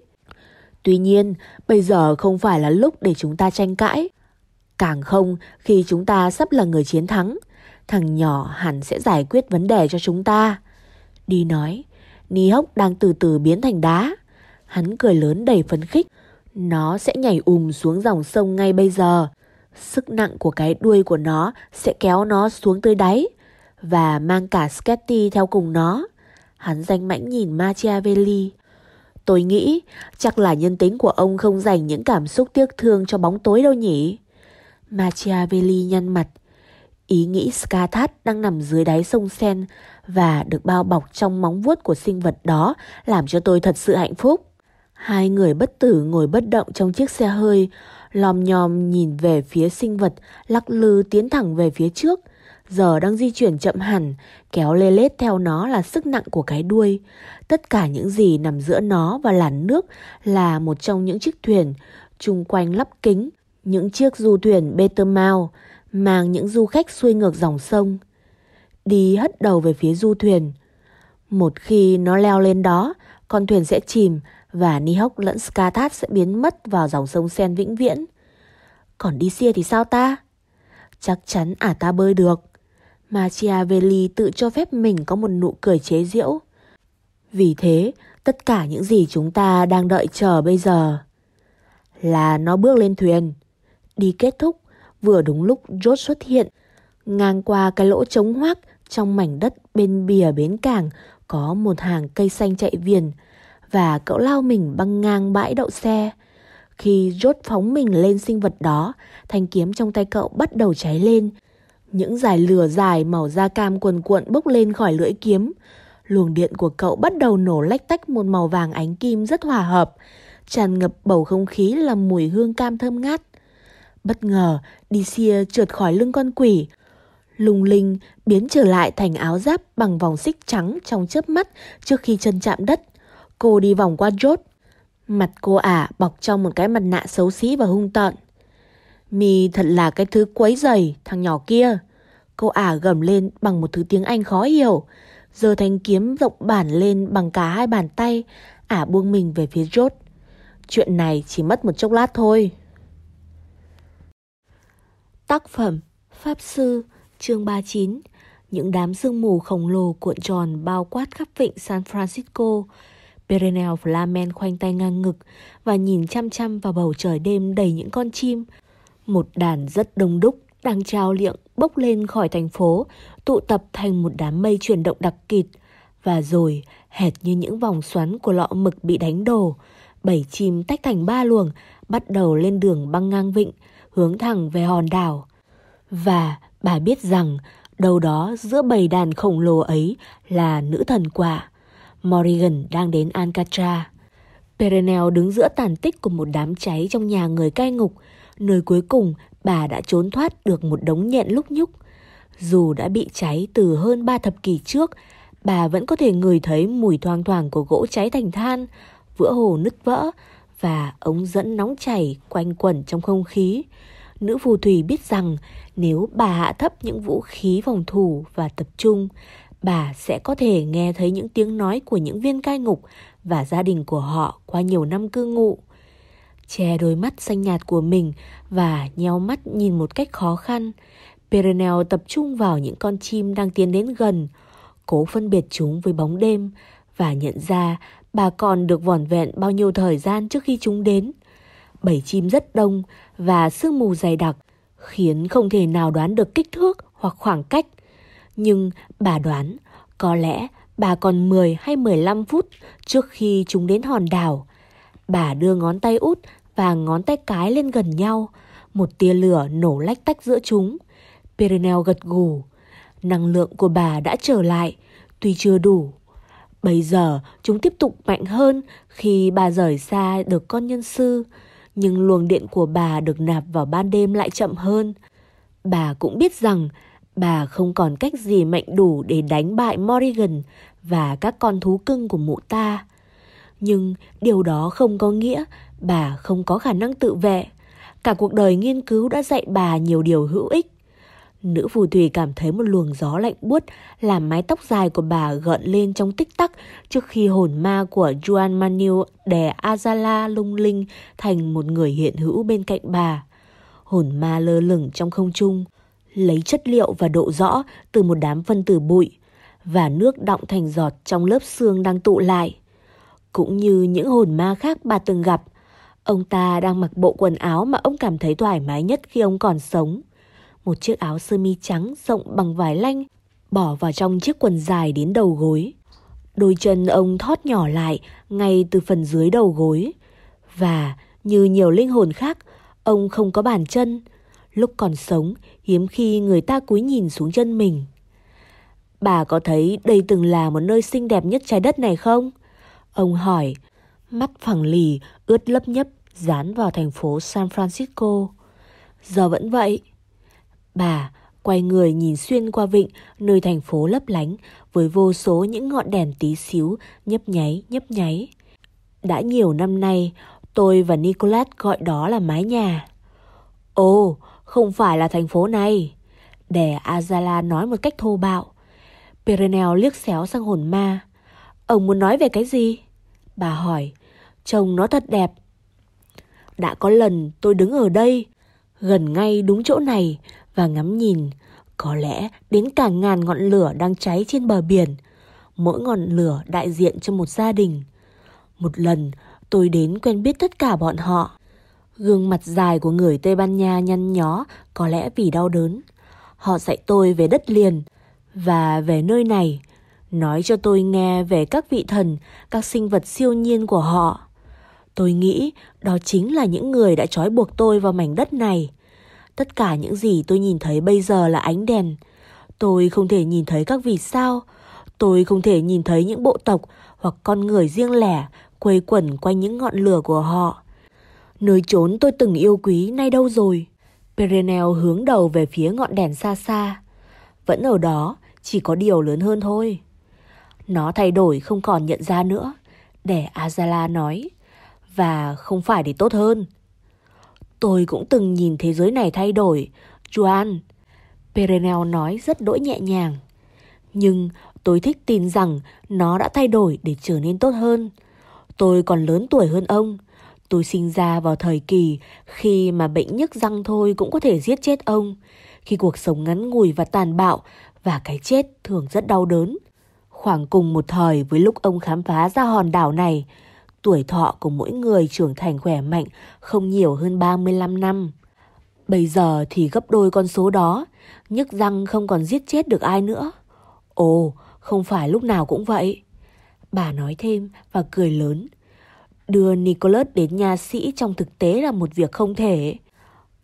Speaker 2: Tuy nhiên, bây giờ không phải là lúc để chúng ta tranh cãi. Càng không khi chúng ta sắp là người chiến thắng. Thằng nhỏ hẳn sẽ giải quyết vấn đề cho chúng ta. Đi nói, Ni hốc đang từ từ biến thành đá. Hắn cười lớn đầy phấn khích. Nó sẽ nhảy ùm xuống dòng sông ngay bây giờ. Sức nặng của cái đuôi của nó sẽ kéo nó xuống tới đáy và mang cả Sketty theo cùng nó. Hắn danh mãnh nhìn Machiavelli. Tôi nghĩ chắc là nhân tính của ông không dành những cảm xúc tiếc thương cho bóng tối đâu nhỉ. Machiavelli nhăn mặt. Ý nghĩ Skathat đang nằm dưới đáy sông Sen và được bao bọc trong móng vuốt của sinh vật đó làm cho tôi thật sự hạnh phúc. Hai người bất tử ngồi bất động trong chiếc xe hơi, lòm nhòm nhìn về phía sinh vật lắc lư tiến thẳng về phía trước. Giờ đang di chuyển chậm hẳn, kéo lê lết theo nó là sức nặng của cái đuôi. Tất cả những gì nằm giữa nó và làn nước là một trong những chiếc thuyền, chung quanh lắp kính, những chiếc du thuyền bê tơ mau, mang những du khách xuôi ngược dòng sông đi hất đầu về phía du thuyền. Một khi nó leo lên đó, con thuyền sẽ chìm và Nihok lẫn Skathat sẽ biến mất vào dòng sông Sen vĩnh viễn. Còn đi xia thì sao ta? Chắc chắn ả ta bơi được. Machiavelli tự cho phép mình có một nụ cười chế giễu. Vì thế, tất cả những gì chúng ta đang đợi chờ bây giờ là nó bước lên thuyền. Đi kết thúc, vừa đúng lúc George xuất hiện, ngang qua cái lỗ trống hoác Trong mảnh đất bên bìa bến cảng có một hàng cây xanh chạy viền và cậu lao mình băng ngang bãi đậu xe. Khi rốt phóng mình lên sinh vật đó, thanh kiếm trong tay cậu bắt đầu cháy lên. Những dải lửa dài màu da cam cuồn cuộn bốc lên khỏi lưỡi kiếm. Luồng điện của cậu bắt đầu nổ lách tách một màu vàng ánh kim rất hòa hợp, tràn ngập bầu không khí là mùi hương cam thơm ngát. Bất ngờ, đi xia trượt khỏi lưng con quỷ. Lung linh biến trở lại thành áo giáp bằng vòng xích trắng trong chớp mắt trước khi chân chạm đất. Cô đi vòng qua chốt. Mặt cô ả bọc trong một cái mặt nạ xấu xí và hung tợn. Mi thật là cái thứ quấy dày, thằng nhỏ kia. Cô ả gầm lên bằng một thứ tiếng Anh khó hiểu. Giờ thanh kiếm rộng bản lên bằng cả hai bàn tay, ả buông mình về phía chốt. Chuyện này chỉ mất một chốc lát thôi. Tác phẩm Pháp Sư chương 39 Những đám sương mù khổng lồ cuộn tròn bao quát khắp vịnh San Francisco. Perenel Flamen khoanh tay ngang ngực và nhìn chăm chăm vào bầu trời đêm đầy những con chim. Một đàn rất đông đúc đang trao liệng bốc lên khỏi thành phố, tụ tập thành một đám mây chuyển động đặc kịt. Và rồi, hệt như những vòng xoắn của lọ mực bị đánh đổ, bảy chim tách thành ba luồng, bắt đầu lên đường băng ngang vịnh, hướng thẳng về hòn đảo. Và bà biết rằng đâu đó giữa bầy đàn khổng lồ ấy là nữ thần quả. Morrigan đang đến Alcatraz. Perenel đứng giữa tàn tích của một đám cháy trong nhà người cai ngục, nơi cuối cùng bà đã trốn thoát được một đống nhện lúc nhúc. Dù đã bị cháy từ hơn ba thập kỷ trước, bà vẫn có thể ngửi thấy mùi thoang thoảng của gỗ cháy thành than, vữa hồ nứt vỡ và ống dẫn nóng chảy quanh quẩn trong không khí. Nữ phù thủy biết rằng nếu bà hạ thấp những vũ khí phòng thủ và tập trung, bà sẽ có thể nghe thấy những tiếng nói của những viên cai ngục và gia đình của họ qua nhiều năm cư ngụ. Che đôi mắt xanh nhạt của mình và nheo mắt nhìn một cách khó khăn, Perenel tập trung vào những con chim đang tiến đến gần, cố phân biệt chúng với bóng đêm và nhận ra bà còn được vỏn vẹn bao nhiêu thời gian trước khi chúng đến. Bảy chim rất đông và sương mù dày đặc khiến không thể nào đoán được kích thước hoặc khoảng cách. Nhưng bà đoán có lẽ bà còn 10 hay 15 phút trước khi chúng đến hòn đảo. Bà đưa ngón tay út và ngón tay cái lên gần nhau, một tia lửa nổ lách tách giữa chúng. Perenel gật gù. Năng lượng của bà đã trở lại, tuy chưa đủ. Bây giờ chúng tiếp tục mạnh hơn khi bà rời xa được con nhân sư, nhưng luồng điện của bà được nạp vào ban đêm lại chậm hơn. Bà cũng biết rằng bà không còn cách gì mạnh đủ để đánh bại Morrigan và các con thú cưng của mụ ta. Nhưng điều đó không có nghĩa bà không có khả năng tự vệ. Cả cuộc đời nghiên cứu đã dạy bà nhiều điều hữu ích. Nữ phù thủy cảm thấy một luồng gió lạnh buốt làm mái tóc dài của bà gợn lên trong tích tắc trước khi hồn ma của Juan Manuel đè Azala lung linh thành một người hiện hữu bên cạnh bà. Hồn ma lơ lửng trong không trung, lấy chất liệu và độ rõ từ một đám phân tử bụi và nước đọng thành giọt trong lớp xương đang tụ lại. Cũng như những hồn ma khác bà từng gặp, ông ta đang mặc bộ quần áo mà ông cảm thấy thoải mái nhất khi ông còn sống một chiếc áo sơ mi trắng rộng bằng vải lanh, bỏ vào trong chiếc quần dài đến đầu gối. Đôi chân ông thót nhỏ lại ngay từ phần dưới đầu gối. Và như nhiều linh hồn khác, ông không có bàn chân. Lúc còn sống, hiếm khi người ta cúi nhìn xuống chân mình. Bà có thấy đây từng là một nơi xinh đẹp nhất trái đất này không? Ông hỏi, mắt phẳng lì, ướt lấp nhấp, dán vào thành phố San Francisco. Giờ vẫn vậy. Bà quay người nhìn xuyên qua vịnh nơi thành phố lấp lánh với vô số những ngọn đèn tí xíu nhấp nháy nhấp nháy. Đã nhiều năm nay, tôi và Nicolas gọi đó là mái nhà. Ồ, không phải là thành phố này. để Azala nói một cách thô bạo. Perenel liếc xéo sang hồn ma. Ông muốn nói về cái gì? Bà hỏi. Trông nó thật đẹp. Đã có lần tôi đứng ở đây, gần ngay đúng chỗ này và ngắm nhìn. Có lẽ đến cả ngàn ngọn lửa đang cháy trên bờ biển. Mỗi ngọn lửa đại diện cho một gia đình. Một lần tôi đến quen biết tất cả bọn họ. Gương mặt dài của người Tây Ban Nha nhăn nhó có lẽ vì đau đớn. Họ dạy tôi về đất liền Và về nơi này, nói cho tôi nghe về các vị thần, các sinh vật siêu nhiên của họ. Tôi nghĩ đó chính là những người đã trói buộc tôi vào mảnh đất này. Tất cả những gì tôi nhìn thấy bây giờ là ánh đèn. Tôi không thể nhìn thấy các vì sao. Tôi không thể nhìn thấy những bộ tộc hoặc con người riêng lẻ quây quẩn quanh những ngọn lửa của họ. Nơi trốn tôi từng yêu quý nay đâu rồi? Perenel hướng đầu về phía ngọn đèn xa xa. Vẫn ở đó, chỉ có điều lớn hơn thôi. Nó thay đổi không còn nhận ra nữa, để Azala nói. Và không phải để tốt hơn. Tôi cũng từng nhìn thế giới này thay đổi, Juan. Perenel nói rất đỗi nhẹ nhàng. Nhưng tôi thích tin rằng nó đã thay đổi để trở nên tốt hơn. Tôi còn lớn tuổi hơn ông. Tôi sinh ra vào thời kỳ khi mà bệnh nhức răng thôi cũng có thể giết chết ông. Khi cuộc sống ngắn ngủi và tàn bạo và cái chết thường rất đau đớn. Khoảng cùng một thời với lúc ông khám phá ra hòn đảo này, tuổi thọ của mỗi người trưởng thành khỏe mạnh không nhiều hơn 35 năm. Bây giờ thì gấp đôi con số đó, nhức răng không còn giết chết được ai nữa. Ồ, không phải lúc nào cũng vậy. Bà nói thêm và cười lớn. Đưa Nicholas đến nhà sĩ trong thực tế là một việc không thể.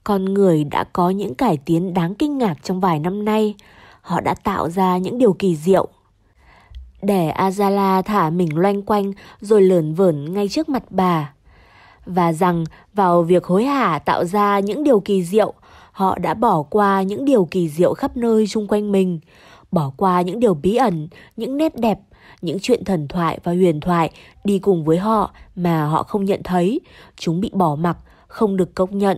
Speaker 2: Con người đã có những cải tiến đáng kinh ngạc trong vài năm nay. Họ đã tạo ra những điều kỳ diệu. Để Azala thả mình loanh quanh rồi lởn vởn ngay trước mặt bà. Và rằng vào việc hối hả tạo ra những điều kỳ diệu, họ đã bỏ qua những điều kỳ diệu khắp nơi xung quanh mình. Bỏ qua những điều bí ẩn, những nét đẹp những chuyện thần thoại và huyền thoại đi cùng với họ mà họ không nhận thấy, chúng bị bỏ mặc, không được công nhận.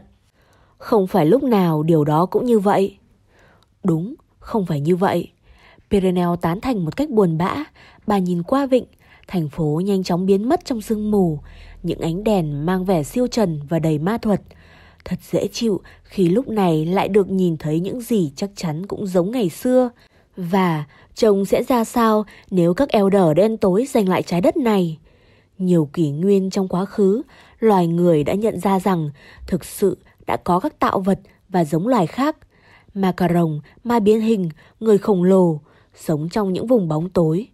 Speaker 2: Không phải lúc nào điều đó cũng như vậy. Đúng, không phải như vậy. Perenel tán thành một cách buồn bã, bà nhìn qua vịnh, thành phố nhanh chóng biến mất trong sương mù, những ánh đèn mang vẻ siêu trần và đầy ma thuật. Thật dễ chịu khi lúc này lại được nhìn thấy những gì chắc chắn cũng giống ngày xưa. Và trông sẽ ra sao nếu các elder đen tối giành lại trái đất này? Nhiều kỷ nguyên trong quá khứ, loài người đã nhận ra rằng thực sự đã có các tạo vật và giống loài khác. Ma cà rồng, ma biến hình, người khổng lồ, sống trong những vùng bóng tối.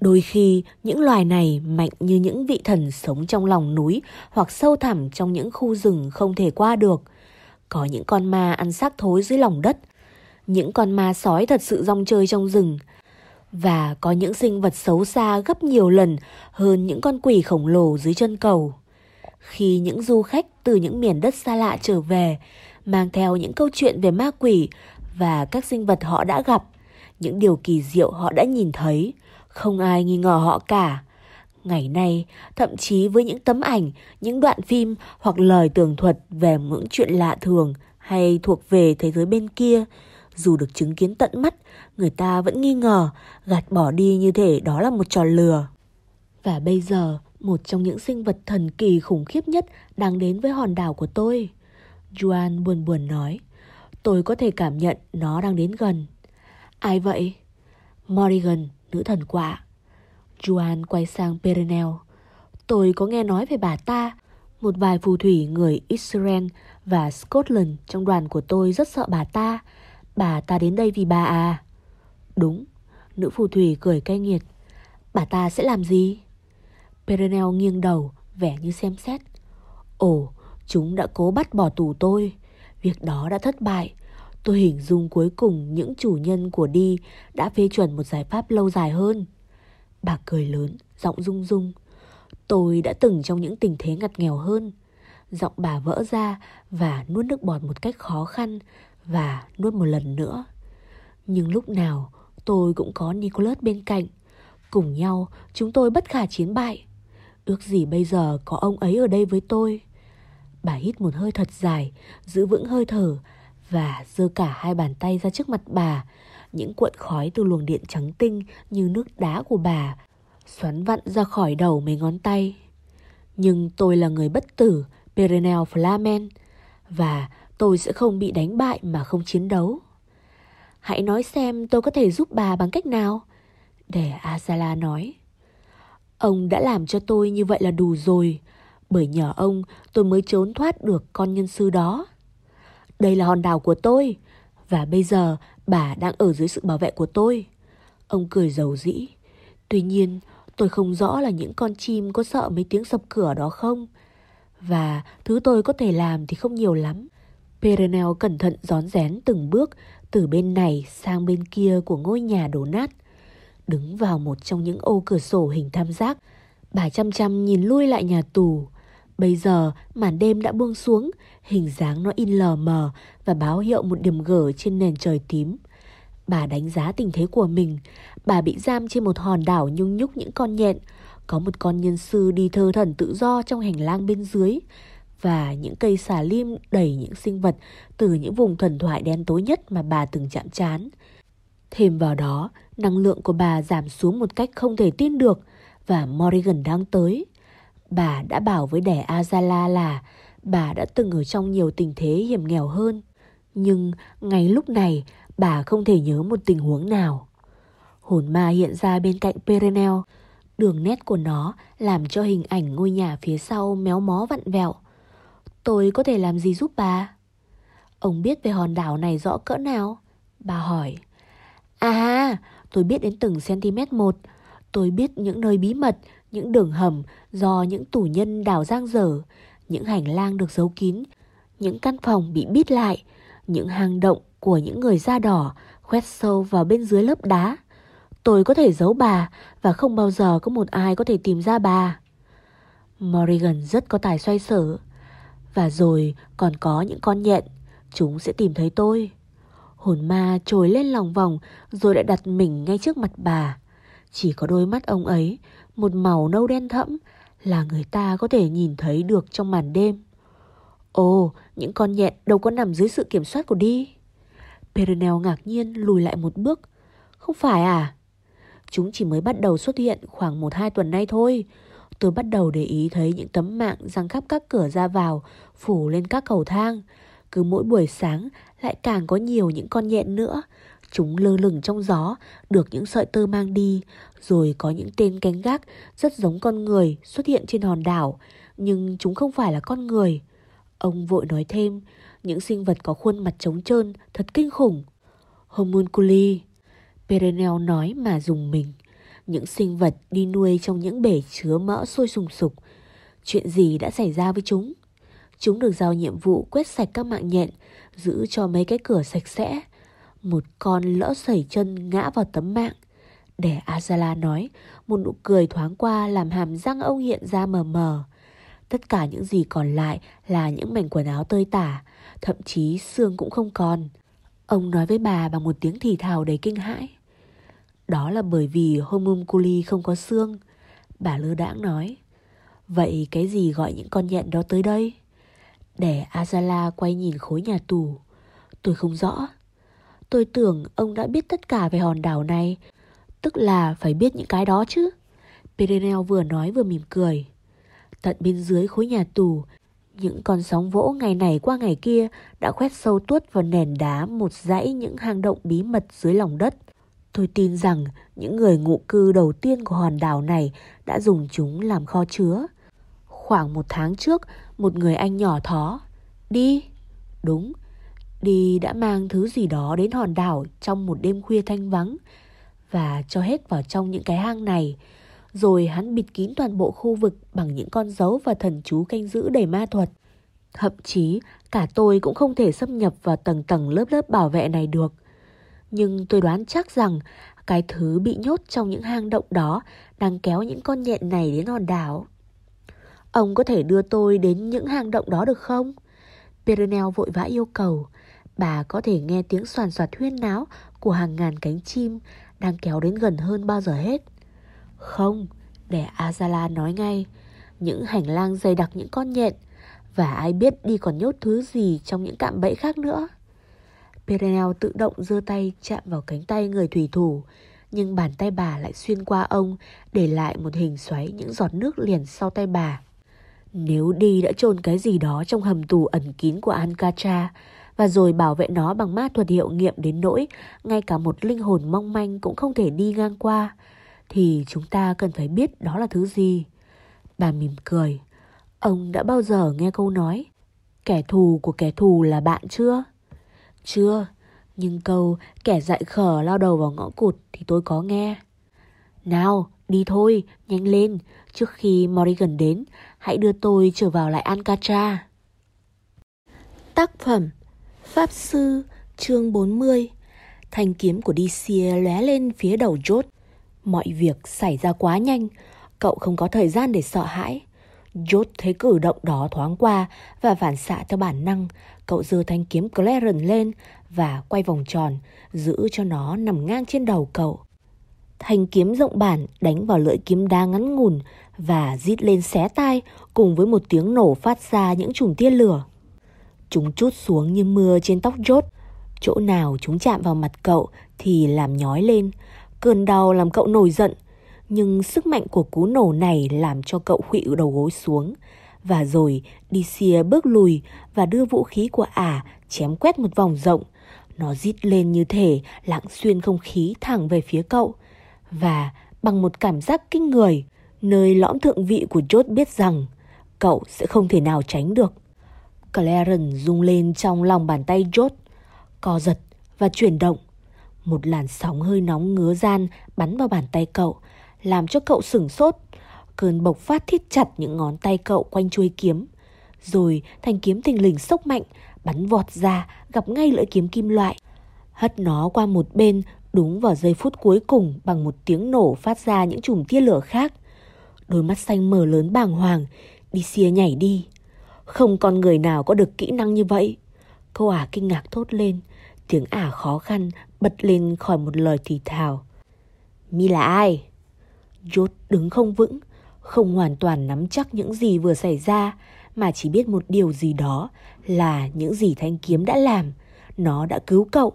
Speaker 2: Đôi khi những loài này mạnh như những vị thần sống trong lòng núi hoặc sâu thẳm trong những khu rừng không thể qua được. Có những con ma ăn xác thối dưới lòng đất, những con ma sói thật sự rong chơi trong rừng. Và có những sinh vật xấu xa gấp nhiều lần hơn những con quỷ khổng lồ dưới chân cầu. Khi những du khách từ những miền đất xa lạ trở về, mang theo những câu chuyện về ma quỷ và các sinh vật họ đã gặp, những điều kỳ diệu họ đã nhìn thấy, không ai nghi ngờ họ cả. Ngày nay, thậm chí với những tấm ảnh, những đoạn phim hoặc lời tường thuật về những chuyện lạ thường hay thuộc về thế giới bên kia, dù được chứng kiến tận mắt, người ta vẫn nghi ngờ, gạt bỏ đi như thể đó là một trò lừa. Và bây giờ, một trong những sinh vật thần kỳ khủng khiếp nhất đang đến với hòn đảo của tôi. Juan buồn buồn nói, tôi có thể cảm nhận nó đang đến gần. Ai vậy? Morrigan, nữ thần quạ. Juan quay sang Perenel. Tôi có nghe nói về bà ta. Một vài phù thủy người Israel và Scotland trong đoàn của tôi rất sợ bà ta. Bà ta đến đây vì bà à? Đúng, nữ phù thủy cười cay nghiệt. Bà ta sẽ làm gì? Perenel nghiêng đầu, vẻ như xem xét. Ồ, chúng đã cố bắt bỏ tù tôi. Việc đó đã thất bại. Tôi hình dung cuối cùng những chủ nhân của đi đã phê chuẩn một giải pháp lâu dài hơn. Bà cười lớn, giọng rung rung. Tôi đã từng trong những tình thế ngặt nghèo hơn. Giọng bà vỡ ra và nuốt nước bọt một cách khó khăn và nuốt một lần nữa. Nhưng lúc nào tôi cũng có Nicholas bên cạnh. Cùng nhau chúng tôi bất khả chiến bại. Ước gì bây giờ có ông ấy ở đây với tôi. Bà hít một hơi thật dài, giữ vững hơi thở và giơ cả hai bàn tay ra trước mặt bà. Những cuộn khói từ luồng điện trắng tinh như nước đá của bà xoắn vặn ra khỏi đầu mấy ngón tay. Nhưng tôi là người bất tử, Perenel Flamen, và tôi sẽ không bị đánh bại mà không chiến đấu. Hãy nói xem tôi có thể giúp bà bằng cách nào? Để Azala nói. Ông đã làm cho tôi như vậy là đủ rồi, bởi nhờ ông tôi mới trốn thoát được con nhân sư đó. Đây là hòn đảo của tôi, và bây giờ bà đang ở dưới sự bảo vệ của tôi. Ông cười giàu dĩ. Tuy nhiên, tôi không rõ là những con chim có sợ mấy tiếng sập cửa đó không. Và thứ tôi có thể làm thì không nhiều lắm. Perenel cẩn thận gión rén từng bước từ bên này sang bên kia của ngôi nhà đổ nát. Đứng vào một trong những ô cửa sổ hình tam giác, bà chăm chăm nhìn lui lại nhà tù. Bây giờ màn đêm đã buông xuống, hình dáng nó in lờ mờ và báo hiệu một điểm gở trên nền trời tím. Bà đánh giá tình thế của mình, bà bị giam trên một hòn đảo nhung nhúc những con nhện. Có một con nhân sư đi thơ thần tự do trong hành lang bên dưới và những cây xà lim đầy những sinh vật từ những vùng thần thoại đen tối nhất mà bà từng chạm trán. Thêm vào đó, năng lượng của bà giảm xuống một cách không thể tin được và Morrigan đang tới. Bà đã bảo với đẻ Azala là bà đã từng ở trong nhiều tình thế hiểm nghèo hơn. Nhưng ngay lúc này, bà không thể nhớ một tình huống nào. Hồn ma hiện ra bên cạnh Perenel. Đường nét của nó làm cho hình ảnh ngôi nhà phía sau méo mó vặn vẹo. Tôi có thể làm gì giúp bà? Ông biết về hòn đảo này rõ cỡ nào? Bà hỏi. À, tôi biết đến từng cm một. Tôi biết những nơi bí mật, những đường hầm do những tù nhân đào giang dở, những hành lang được giấu kín, những căn phòng bị bít lại, những hang động của những người da đỏ khoét sâu vào bên dưới lớp đá. Tôi có thể giấu bà và không bao giờ có một ai có thể tìm ra bà. Morrigan rất có tài xoay sở. Và rồi còn có những con nhện, chúng sẽ tìm thấy tôi. Hồn ma trồi lên lòng vòng rồi lại đặt mình ngay trước mặt bà. Chỉ có đôi mắt ông ấy, một màu nâu đen thẫm là người ta có thể nhìn thấy được trong màn đêm. Ồ, những con nhện đâu có nằm dưới sự kiểm soát của đi. Perenel ngạc nhiên lùi lại một bước. Không phải à? Chúng chỉ mới bắt đầu xuất hiện khoảng 1-2 tuần nay thôi. Tôi bắt đầu để ý thấy những tấm mạng răng khắp các cửa ra vào, phủ lên các cầu thang. Cứ mỗi buổi sáng lại càng có nhiều những con nhện nữa. Chúng lơ lửng trong gió, được những sợi tơ mang đi, rồi có những tên cánh gác rất giống con người xuất hiện trên hòn đảo, nhưng chúng không phải là con người. Ông vội nói thêm, những sinh vật có khuôn mặt trống trơn, thật kinh khủng. Homunculi, Perenel nói mà dùng mình. Những sinh vật đi nuôi trong những bể chứa mỡ sôi sùng sục. Chuyện gì đã xảy ra với chúng? Chúng được giao nhiệm vụ quét sạch các mạng nhện, giữ cho mấy cái cửa sạch sẽ. Một con lỡ sẩy chân ngã vào tấm mạng. Để Azala nói, một nụ cười thoáng qua làm hàm răng ông hiện ra mờ mờ. Tất cả những gì còn lại là những mảnh quần áo tơi tả, thậm chí xương cũng không còn. Ông nói với bà bằng một tiếng thì thào đầy kinh hãi. Đó là bởi vì homunculi không có xương. Bà lơ đãng nói. Vậy cái gì gọi những con nhện đó tới đây? Để Azala quay nhìn khối nhà tù. Tôi không rõ. Tôi tưởng ông đã biết tất cả về hòn đảo này. Tức là phải biết những cái đó chứ. Perenel vừa nói vừa mỉm cười. Tận bên dưới khối nhà tù, những con sóng vỗ ngày này qua ngày kia đã khoét sâu tuốt vào nền đá một dãy những hang động bí mật dưới lòng đất. Tôi tin rằng những người ngụ cư đầu tiên của hòn đảo này đã dùng chúng làm kho chứa. Khoảng một tháng trước, một người anh nhỏ thó. Đi. Đúng. Đi đã mang thứ gì đó đến hòn đảo trong một đêm khuya thanh vắng và cho hết vào trong những cái hang này. Rồi hắn bịt kín toàn bộ khu vực bằng những con dấu và thần chú canh giữ đầy ma thuật. Thậm chí cả tôi cũng không thể xâm nhập vào tầng tầng lớp lớp bảo vệ này được. Nhưng tôi đoán chắc rằng cái thứ bị nhốt trong những hang động đó đang kéo những con nhện này đến hòn đảo. Ông có thể đưa tôi đến những hang động đó được không? Perenel vội vã yêu cầu. Bà có thể nghe tiếng soàn soạt huyên náo của hàng ngàn cánh chim đang kéo đến gần hơn bao giờ hết. Không, để Azala nói ngay. Những hành lang dày đặc những con nhện và ai biết đi còn nhốt thứ gì trong những cạm bẫy khác nữa. Perenel tự động giơ tay chạm vào cánh tay người thủy thủ, nhưng bàn tay bà lại xuyên qua ông, để lại một hình xoáy những giọt nước liền sau tay bà. Nếu đi đã chôn cái gì đó trong hầm tù ẩn kín của Ancacha và rồi bảo vệ nó bằng ma thuật hiệu nghiệm đến nỗi ngay cả một linh hồn mong manh cũng không thể đi ngang qua, thì chúng ta cần phải biết đó là thứ gì. Bà mỉm cười. Ông đã bao giờ nghe câu nói kẻ thù của kẻ thù là bạn chưa? Chưa, Nhưng câu kẻ dại khở lao đầu vào ngõ cụt thì tôi có nghe. Nào, đi thôi, nhanh lên, trước khi Morrigan đến, hãy đưa tôi trở vào lại Ancatra. Tác phẩm Pháp Sư chương 40 Thanh kiếm của Dicia lóe lên phía đầu chốt. Mọi việc xảy ra quá nhanh, cậu không có thời gian để sợ hãi. Jot thấy cử động đó thoáng qua và phản xạ theo bản năng. Cậu giơ thanh kiếm Clarence lên và quay vòng tròn, giữ cho nó nằm ngang trên đầu cậu. Thanh kiếm rộng bản đánh vào lưỡi kiếm đa ngắn ngủn và rít lên xé tai cùng với một tiếng nổ phát ra những chùm tia lửa. Chúng chút xuống như mưa trên tóc chốt Chỗ nào chúng chạm vào mặt cậu thì làm nhói lên. Cơn đau làm cậu nổi giận. Nhưng sức mạnh của cú nổ này làm cho cậu khuỵu đầu gối xuống. Và rồi Dicia bước lùi và đưa vũ khí của ả chém quét một vòng rộng. Nó rít lên như thể lặng xuyên không khí thẳng về phía cậu. Và bằng một cảm giác kinh người, nơi lõm thượng vị của chốt biết rằng cậu sẽ không thể nào tránh được. Clarence rung lên trong lòng bàn tay chốt co giật và chuyển động. Một làn sóng hơi nóng ngứa gian bắn vào bàn tay cậu, làm cho cậu sửng sốt. Cơn bộc phát thiết chặt những ngón tay cậu quanh chuôi kiếm. Rồi thanh kiếm thình lình sốc mạnh, bắn vọt ra, gặp ngay lưỡi kiếm kim loại. Hất nó qua một bên, đúng vào giây phút cuối cùng bằng một tiếng nổ phát ra những chùm tia lửa khác. Đôi mắt xanh mở lớn bàng hoàng, đi xia nhảy đi. Không con người nào có được kỹ năng như vậy. Cô ả kinh ngạc thốt lên, tiếng ả khó khăn bật lên khỏi một lời thì thào. Mi là ai? Jốt đứng không vững, không hoàn toàn nắm chắc những gì vừa xảy ra, mà chỉ biết một điều gì đó là những gì thanh kiếm đã làm. Nó đã cứu cậu.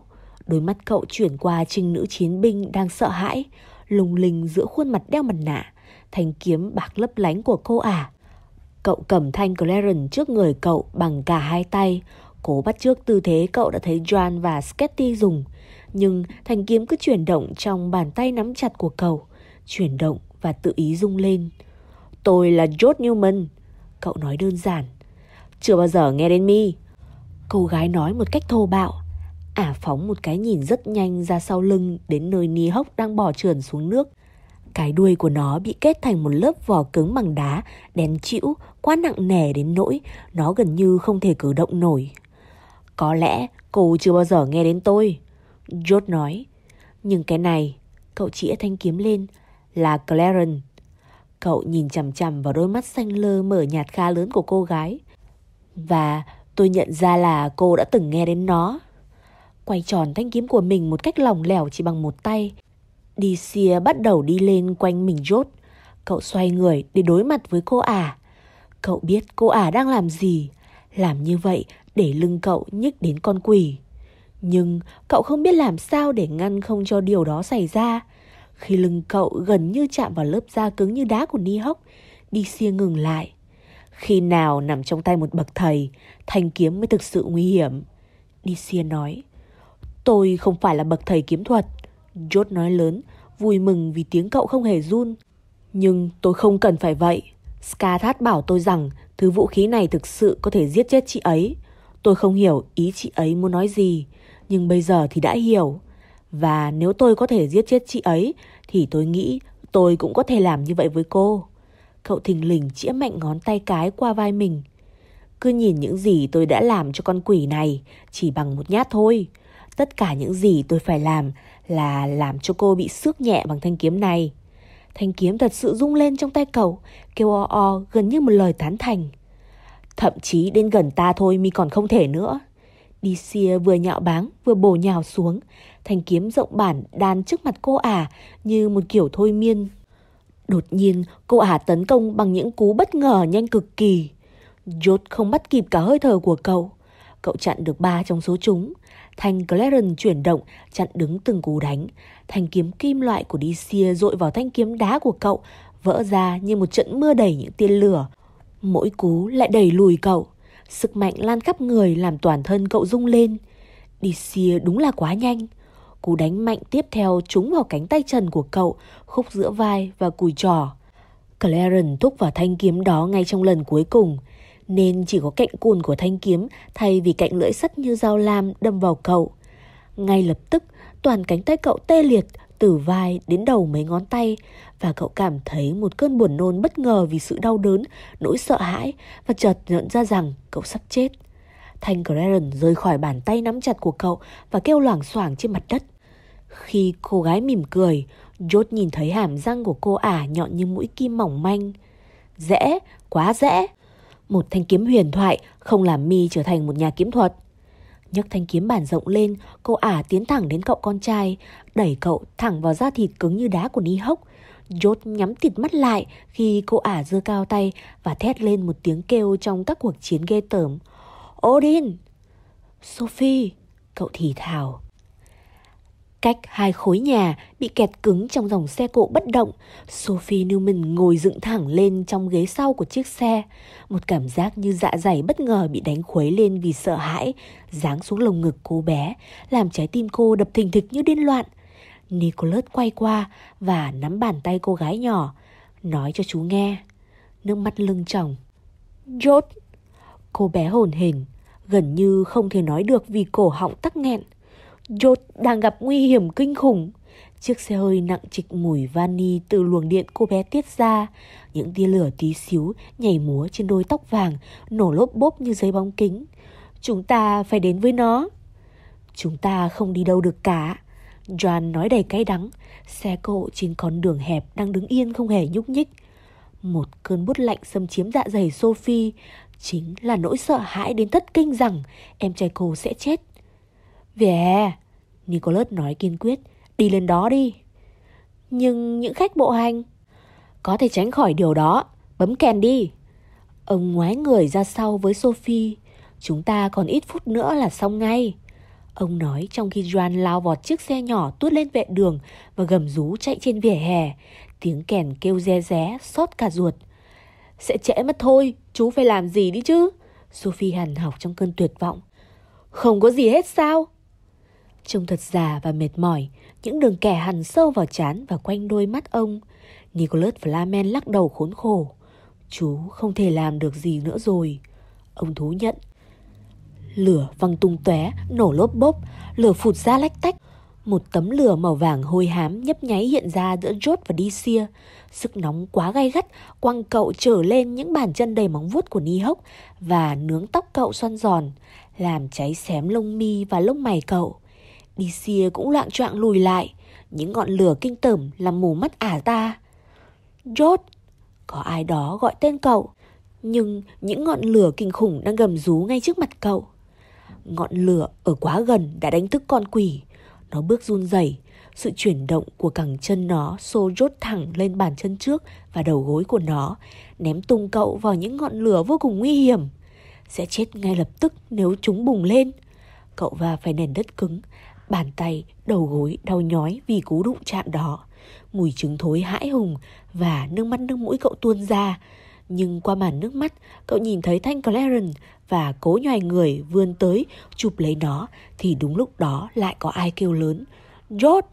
Speaker 2: Đôi mắt cậu chuyển qua trinh nữ chiến binh đang sợ hãi, lùng lình giữa khuôn mặt đeo mặt nạ, thanh kiếm bạc lấp lánh của cô ả. Cậu cầm thanh Clarence trước người cậu bằng cả hai tay, cố bắt trước tư thế cậu đã thấy john và Sketty dùng. Nhưng thanh kiếm cứ chuyển động trong bàn tay nắm chặt của cậu, chuyển động và tự ý rung lên. Tôi là George Newman, cậu nói đơn giản. Chưa bao giờ nghe đến mi. Cô gái nói một cách thô bạo. Ả phóng một cái nhìn rất nhanh ra sau lưng đến nơi Ni Hốc đang bỏ trườn xuống nước. Cái đuôi của nó bị kết thành một lớp vỏ cứng bằng đá, đen chịu, quá nặng nề đến nỗi nó gần như không thể cử động nổi. Có lẽ cô chưa bao giờ nghe đến tôi. George nói. Nhưng cái này, cậu chĩa thanh kiếm lên, là Clarence. Cậu nhìn chằm chằm vào đôi mắt xanh lơ mở nhạt khá lớn của cô gái. Và tôi nhận ra là cô đã từng nghe đến nó. Quay tròn thanh kiếm của mình một cách lỏng lẻo chỉ bằng một tay. Đi xìa bắt đầu đi lên quanh mình rốt. Cậu xoay người để đối mặt với cô ả. Cậu biết cô ả đang làm gì. Làm như vậy để lưng cậu nhích đến con quỷ. Nhưng cậu không biết làm sao để ngăn không cho điều đó xảy ra. Khi lưng cậu gần như chạm vào lớp da cứng như đá của Ni Hốc, đi xia ngừng lại. Khi nào nằm trong tay một bậc thầy, thanh kiếm mới thực sự nguy hiểm. Đi xia nói, tôi không phải là bậc thầy kiếm thuật. Jot nói lớn, vui mừng vì tiếng cậu không hề run. Nhưng tôi không cần phải vậy. Skathat bảo tôi rằng thứ vũ khí này thực sự có thể giết chết chị ấy. Tôi không hiểu ý chị ấy muốn nói gì, nhưng bây giờ thì đã hiểu. Và nếu tôi có thể giết chết chị ấy, thì tôi nghĩ tôi cũng có thể làm như vậy với cô. Cậu thình lình chĩa mạnh ngón tay cái qua vai mình. Cứ nhìn những gì tôi đã làm cho con quỷ này chỉ bằng một nhát thôi. Tất cả những gì tôi phải làm là làm cho cô bị xước nhẹ bằng thanh kiếm này. Thanh kiếm thật sự rung lên trong tay cậu, kêu o o gần như một lời tán thành. Thậm chí đến gần ta thôi mi còn không thể nữa. Đi xia vừa nhạo báng vừa bổ nhào xuống. Thanh kiếm rộng bản đan trước mặt cô ả như một kiểu thôi miên. Đột nhiên cô ả tấn công bằng những cú bất ngờ nhanh cực kỳ. Jot không bắt kịp cả hơi thở của cậu. Cậu chặn được ba trong số chúng. Thanh Clarence chuyển động, chặn đứng từng cú đánh. Thanh kiếm kim loại của Dicia dội vào thanh kiếm đá của cậu, vỡ ra như một trận mưa đầy những tiên lửa, Mỗi cú lại đẩy lùi cậu. Sức mạnh lan khắp người làm toàn thân cậu rung lên. Dicia đúng là quá nhanh. Cú đánh mạnh tiếp theo trúng vào cánh tay trần của cậu, khúc giữa vai và cùi trỏ. Clarence thúc vào thanh kiếm đó ngay trong lần cuối cùng, nên chỉ có cạnh cùn của thanh kiếm thay vì cạnh lưỡi sắt như dao lam đâm vào cậu. Ngay lập tức, toàn cánh tay cậu tê liệt từ vai đến đầu mấy ngón tay và cậu cảm thấy một cơn buồn nôn bất ngờ vì sự đau đớn, nỗi sợ hãi và chợt nhận ra rằng cậu sắp chết. Thanh Claren rơi khỏi bàn tay nắm chặt của cậu và kêu loảng xoảng trên mặt đất. Khi cô gái mỉm cười, George nhìn thấy hàm răng của cô ả nhọn như mũi kim mỏng manh. Dễ, quá dễ. Một thanh kiếm huyền thoại không làm mi trở thành một nhà kiếm thuật. Nhấc thanh kiếm bản rộng lên, cô ả tiến thẳng đến cậu con trai, đẩy cậu thẳng vào da thịt cứng như đá của Ni Hốc. George nhắm tịt mắt lại khi cô ả giơ cao tay và thét lên một tiếng kêu trong các cuộc chiến ghê tởm. Odin! Sophie! Cậu thì thào. Cách hai khối nhà bị kẹt cứng trong dòng xe cộ bất động, Sophie Newman ngồi dựng thẳng lên trong ghế sau của chiếc xe. Một cảm giác như dạ dày bất ngờ bị đánh khuấy lên vì sợ hãi, giáng xuống lồng ngực cô bé, làm trái tim cô đập thình thịch như điên loạn. Nicholas quay qua và nắm bàn tay cô gái nhỏ, nói cho chú nghe. Nước mắt lưng tròng. George! Cô bé hồn hển, gần như không thể nói được vì cổ họng tắc nghẹn. Jot đang gặp nguy hiểm kinh khủng. Chiếc xe hơi nặng trịch mùi vani từ luồng điện cô bé tiết ra. Những tia lửa tí xíu nhảy múa trên đôi tóc vàng, nổ lốp bốp như giấy bóng kính. Chúng ta phải đến với nó. Chúng ta không đi đâu được cả. John nói đầy cay đắng. Xe cộ trên con đường hẹp đang đứng yên không hề nhúc nhích. Một cơn bút lạnh xâm chiếm dạ dày Sophie. Chính là nỗi sợ hãi đến thất kinh rằng em trai cô sẽ chết. Về hè, Nicholas nói kiên quyết, đi lên đó đi. Nhưng những khách bộ hành có thể tránh khỏi điều đó, bấm kèn đi. Ông ngoái người ra sau với Sophie, chúng ta còn ít phút nữa là xong ngay. Ông nói trong khi Joan lao vọt chiếc xe nhỏ tuốt lên vệ đường và gầm rú chạy trên vỉa hè. Tiếng kèn kêu re ré, xót cả ruột. Sẽ trễ mất thôi, chú phải làm gì đi chứ? Sophie hằn học trong cơn tuyệt vọng. Không có gì hết sao? Trông thật già và mệt mỏi, những đường kẻ hằn sâu vào trán và quanh đôi mắt ông. Nicholas Flamen lắc đầu khốn khổ. Chú không thể làm được gì nữa rồi. Ông thú nhận. Lửa văng tung tóe, nổ lốp bốp, lửa phụt ra lách tách. Một tấm lửa màu vàng hôi hám nhấp nháy hiện ra giữa George và Dicia. Sức nóng quá gay gắt, quăng cậu trở lên những bàn chân đầy móng vuốt của Ni Hốc và nướng tóc cậu xoăn giòn, làm cháy xém lông mi và lông mày cậu. Đi cũng loạn choạng lùi lại Những ngọn lửa kinh tởm làm mù mắt ả ta George Có ai đó gọi tên cậu Nhưng những ngọn lửa kinh khủng đang gầm rú ngay trước mặt cậu Ngọn lửa ở quá gần đã đánh thức con quỷ nó bước run rẩy Sự chuyển động của cẳng chân nó xô rốt thẳng lên bàn chân trước và đầu gối của nó Ném tung cậu vào những ngọn lửa vô cùng nguy hiểm Sẽ chết ngay lập tức nếu chúng bùng lên Cậu va phải nền đất cứng Bàn tay, đầu gối đau nhói vì cú đụng chạm đó. Mùi trứng thối hãi hùng và nước mắt nước mũi cậu tuôn ra. Nhưng qua màn nước mắt, cậu nhìn thấy Thanh Clarence và cố nhòi người vươn tới chụp lấy nó thì đúng lúc đó lại có ai kêu lớn. George!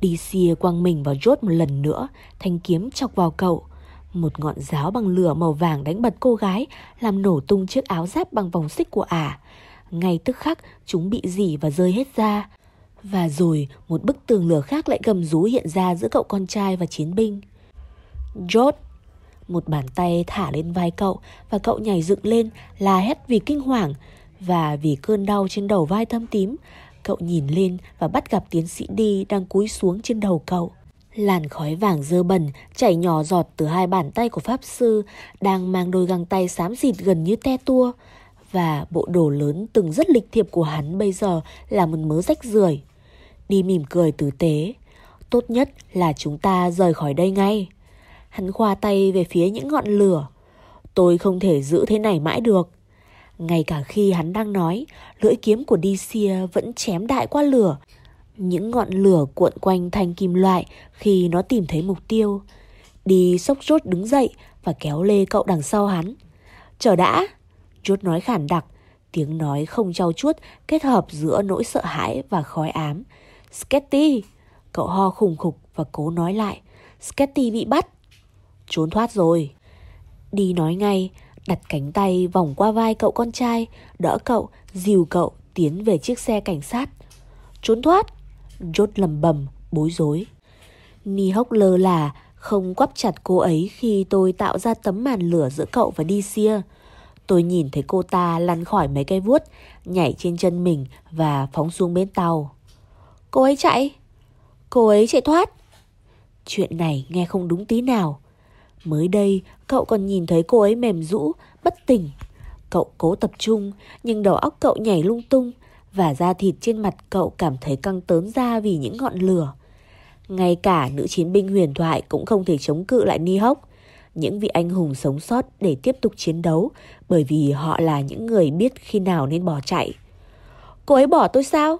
Speaker 2: Đi xìa quăng mình vào George một lần nữa, thanh kiếm chọc vào cậu. Một ngọn giáo bằng lửa màu vàng đánh bật cô gái, làm nổ tung chiếc áo giáp bằng vòng xích của ả. Ngay tức khắc, chúng bị dỉ và rơi hết ra. Và rồi một bức tường lửa khác lại gầm rú hiện ra giữa cậu con trai và chiến binh. George! Một bàn tay thả lên vai cậu và cậu nhảy dựng lên, la hét vì kinh hoàng và vì cơn đau trên đầu vai thâm tím. Cậu nhìn lên và bắt gặp tiến sĩ đi đang cúi xuống trên đầu cậu. Làn khói vàng dơ bẩn chảy nhỏ giọt từ hai bàn tay của Pháp Sư đang mang đôi găng tay xám xịt gần như te tua. Và bộ đồ lớn từng rất lịch thiệp của hắn bây giờ là một mớ rách rưởi đi mỉm cười tử tế. Tốt nhất là chúng ta rời khỏi đây ngay. Hắn khoa tay về phía những ngọn lửa. Tôi không thể giữ thế này mãi được. Ngay cả khi hắn đang nói, lưỡi kiếm của Dicia vẫn chém đại qua lửa. Những ngọn lửa cuộn quanh thanh kim loại khi nó tìm thấy mục tiêu. Đi sốc rốt đứng dậy và kéo lê cậu đằng sau hắn. Chờ đã! chốt nói khản đặc, tiếng nói không trau chuốt kết hợp giữa nỗi sợ hãi và khói ám. Sketty! Cậu ho khủng khục và cố nói lại. Sketty bị bắt. Trốn thoát rồi. Đi nói ngay, đặt cánh tay vòng qua vai cậu con trai, đỡ cậu, dìu cậu tiến về chiếc xe cảnh sát. trốn thoát. George lầm bầm, bối rối. Ni hốc lơ là, không quắp chặt cô ấy khi tôi tạo ra tấm màn lửa giữa cậu và Dicia. Tôi nhìn thấy cô ta lăn khỏi mấy cây vuốt, nhảy trên chân mình và phóng xuống bến tàu. Cô ấy chạy. Cô ấy chạy thoát. Chuyện này nghe không đúng tí nào. Mới đây, cậu còn nhìn thấy cô ấy mềm rũ, bất tỉnh. Cậu cố tập trung, nhưng đầu óc cậu nhảy lung tung và da thịt trên mặt cậu cảm thấy căng tớn ra vì những ngọn lửa. Ngay cả nữ chiến binh huyền thoại cũng không thể chống cự lại Ni Hốc. Những vị anh hùng sống sót để tiếp tục chiến đấu bởi vì họ là những người biết khi nào nên bỏ chạy. Cô ấy bỏ tôi sao?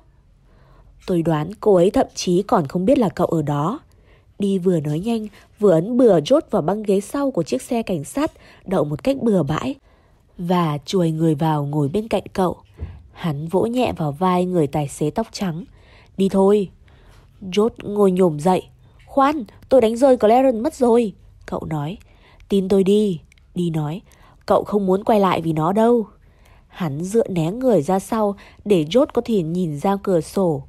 Speaker 2: Tôi đoán cô ấy thậm chí còn không biết là cậu ở đó. Đi vừa nói nhanh, vừa ấn bừa chốt vào băng ghế sau của chiếc xe cảnh sát đậu một cách bừa bãi và chuồi người vào ngồi bên cạnh cậu. Hắn vỗ nhẹ vào vai người tài xế tóc trắng. Đi thôi. Chốt ngồi nhổm dậy. Khoan, tôi đánh rơi Clarence mất rồi. Cậu nói. Tin tôi đi. Đi nói. Cậu không muốn quay lại vì nó đâu. Hắn dựa né người ra sau để chốt có thể nhìn ra cửa sổ.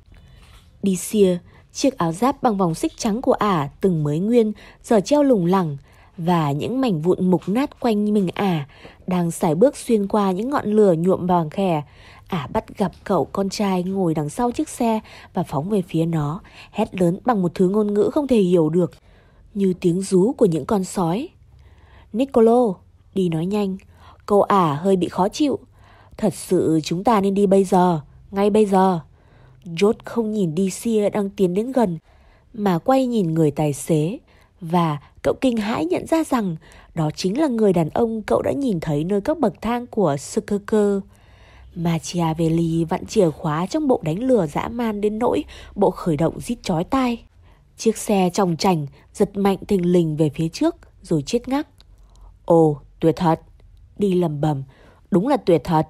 Speaker 2: Đi xìa, chiếc áo giáp bằng vòng xích trắng của ả từng mới nguyên giờ treo lủng lẳng và những mảnh vụn mục nát quanh mình ả đang sải bước xuyên qua những ngọn lửa nhuộm vàng khè. Ả bắt gặp cậu con trai ngồi đằng sau chiếc xe và phóng về phía nó, hét lớn bằng một thứ ngôn ngữ không thể hiểu được, như tiếng rú của những con sói. Nicolo, đi nói nhanh, cậu ả hơi bị khó chịu. Thật sự chúng ta nên đi bây giờ, ngay bây giờ. George không nhìn đi xe đang tiến đến gần, mà quay nhìn người tài xế. Và cậu kinh hãi nhận ra rằng đó chính là người đàn ông cậu đã nhìn thấy nơi các bậc thang của Skirker. Machiavelli vặn chìa khóa trong bộ đánh lừa dã man đến nỗi bộ khởi động rít chói tai. Chiếc xe tròng chảnh giật mạnh thình lình về phía trước rồi chết ngắc. Ồ, tuyệt thật. Đi lầm bầm, đúng là tuyệt thật.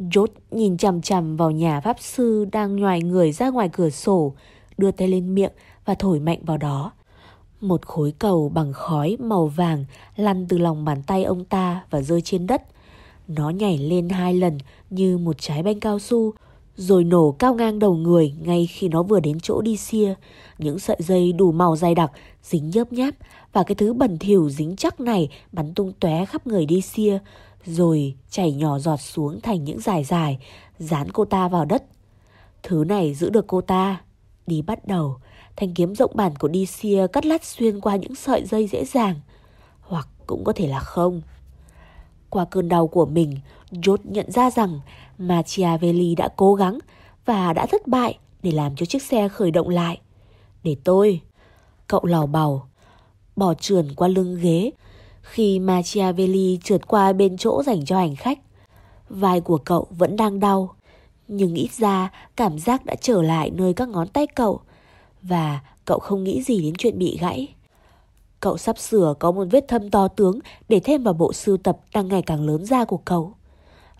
Speaker 2: Jot nhìn chằm chằm vào nhà pháp sư đang nhòi người ra ngoài cửa sổ, đưa tay lên miệng và thổi mạnh vào đó. Một khối cầu bằng khói màu vàng lăn từ lòng bàn tay ông ta và rơi trên đất. Nó nhảy lên hai lần như một trái banh cao su, rồi nổ cao ngang đầu người ngay khi nó vừa đến chỗ đi xia. Những sợi dây đủ màu dày đặc, dính nhớp nháp và cái thứ bẩn thỉu dính chắc này bắn tung tóe khắp người đi xia, rồi chảy nhỏ giọt xuống thành những dài dài, dán cô ta vào đất. Thứ này giữ được cô ta. Đi bắt đầu, thanh kiếm rộng bản của đi xia cắt lát xuyên qua những sợi dây dễ dàng, hoặc cũng có thể là không. Qua cơn đau của mình, Jot nhận ra rằng Machiavelli đã cố gắng và đã thất bại để làm cho chiếc xe khởi động lại. Để tôi, cậu lò bào, bỏ trườn qua lưng ghế khi Machiavelli trượt qua bên chỗ dành cho hành khách. Vai của cậu vẫn đang đau, nhưng ít ra cảm giác đã trở lại nơi các ngón tay cậu và cậu không nghĩ gì đến chuyện bị gãy. Cậu sắp sửa có một vết thâm to tướng để thêm vào bộ sưu tập đang ngày càng lớn ra của cậu.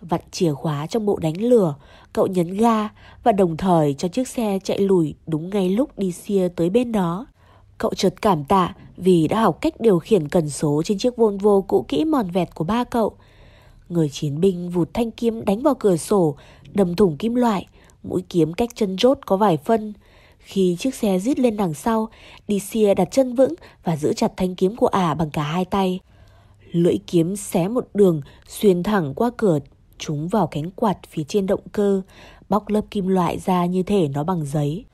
Speaker 2: Vặn chìa khóa trong bộ đánh lửa, cậu nhấn ga và đồng thời cho chiếc xe chạy lùi đúng ngay lúc đi xia tới bên đó. Cậu chợt cảm tạ vì đã học cách điều khiển cần số trên chiếc Volvo cũ kỹ mòn vẹt của ba cậu. Người chiến binh vụt thanh kiếm đánh vào cửa sổ, đâm thủng kim loại, mũi kiếm cách chân rốt có vài phân. Khi chiếc xe rít lên đằng sau, Dicia đặt chân vững và giữ chặt thanh kiếm của ả bằng cả hai tay. Lưỡi kiếm xé một đường xuyên thẳng qua cửa trúng vào cánh quạt phía trên động cơ, bóc lớp kim loại ra như thể nó bằng giấy.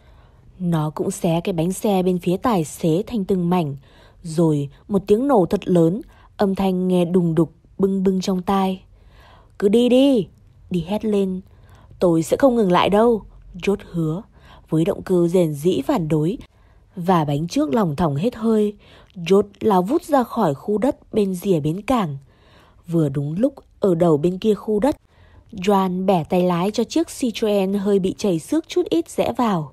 Speaker 2: Nó cũng xé cái bánh xe bên phía tài xế thành từng mảnh, rồi một tiếng nổ thật lớn, âm thanh nghe đùng đục bưng bưng trong tai. Cứ đi đi, đi hét lên. Tôi sẽ không ngừng lại đâu, chốt hứa với động cơ rèn dĩ phản đối và bánh trước lòng thỏng hết hơi, Jốt lao vút ra khỏi khu đất bên rìa bến cảng. Vừa đúng lúc ở đầu bên kia khu đất, Joan bẻ tay lái cho chiếc Citroen hơi bị chảy xước chút ít rẽ vào.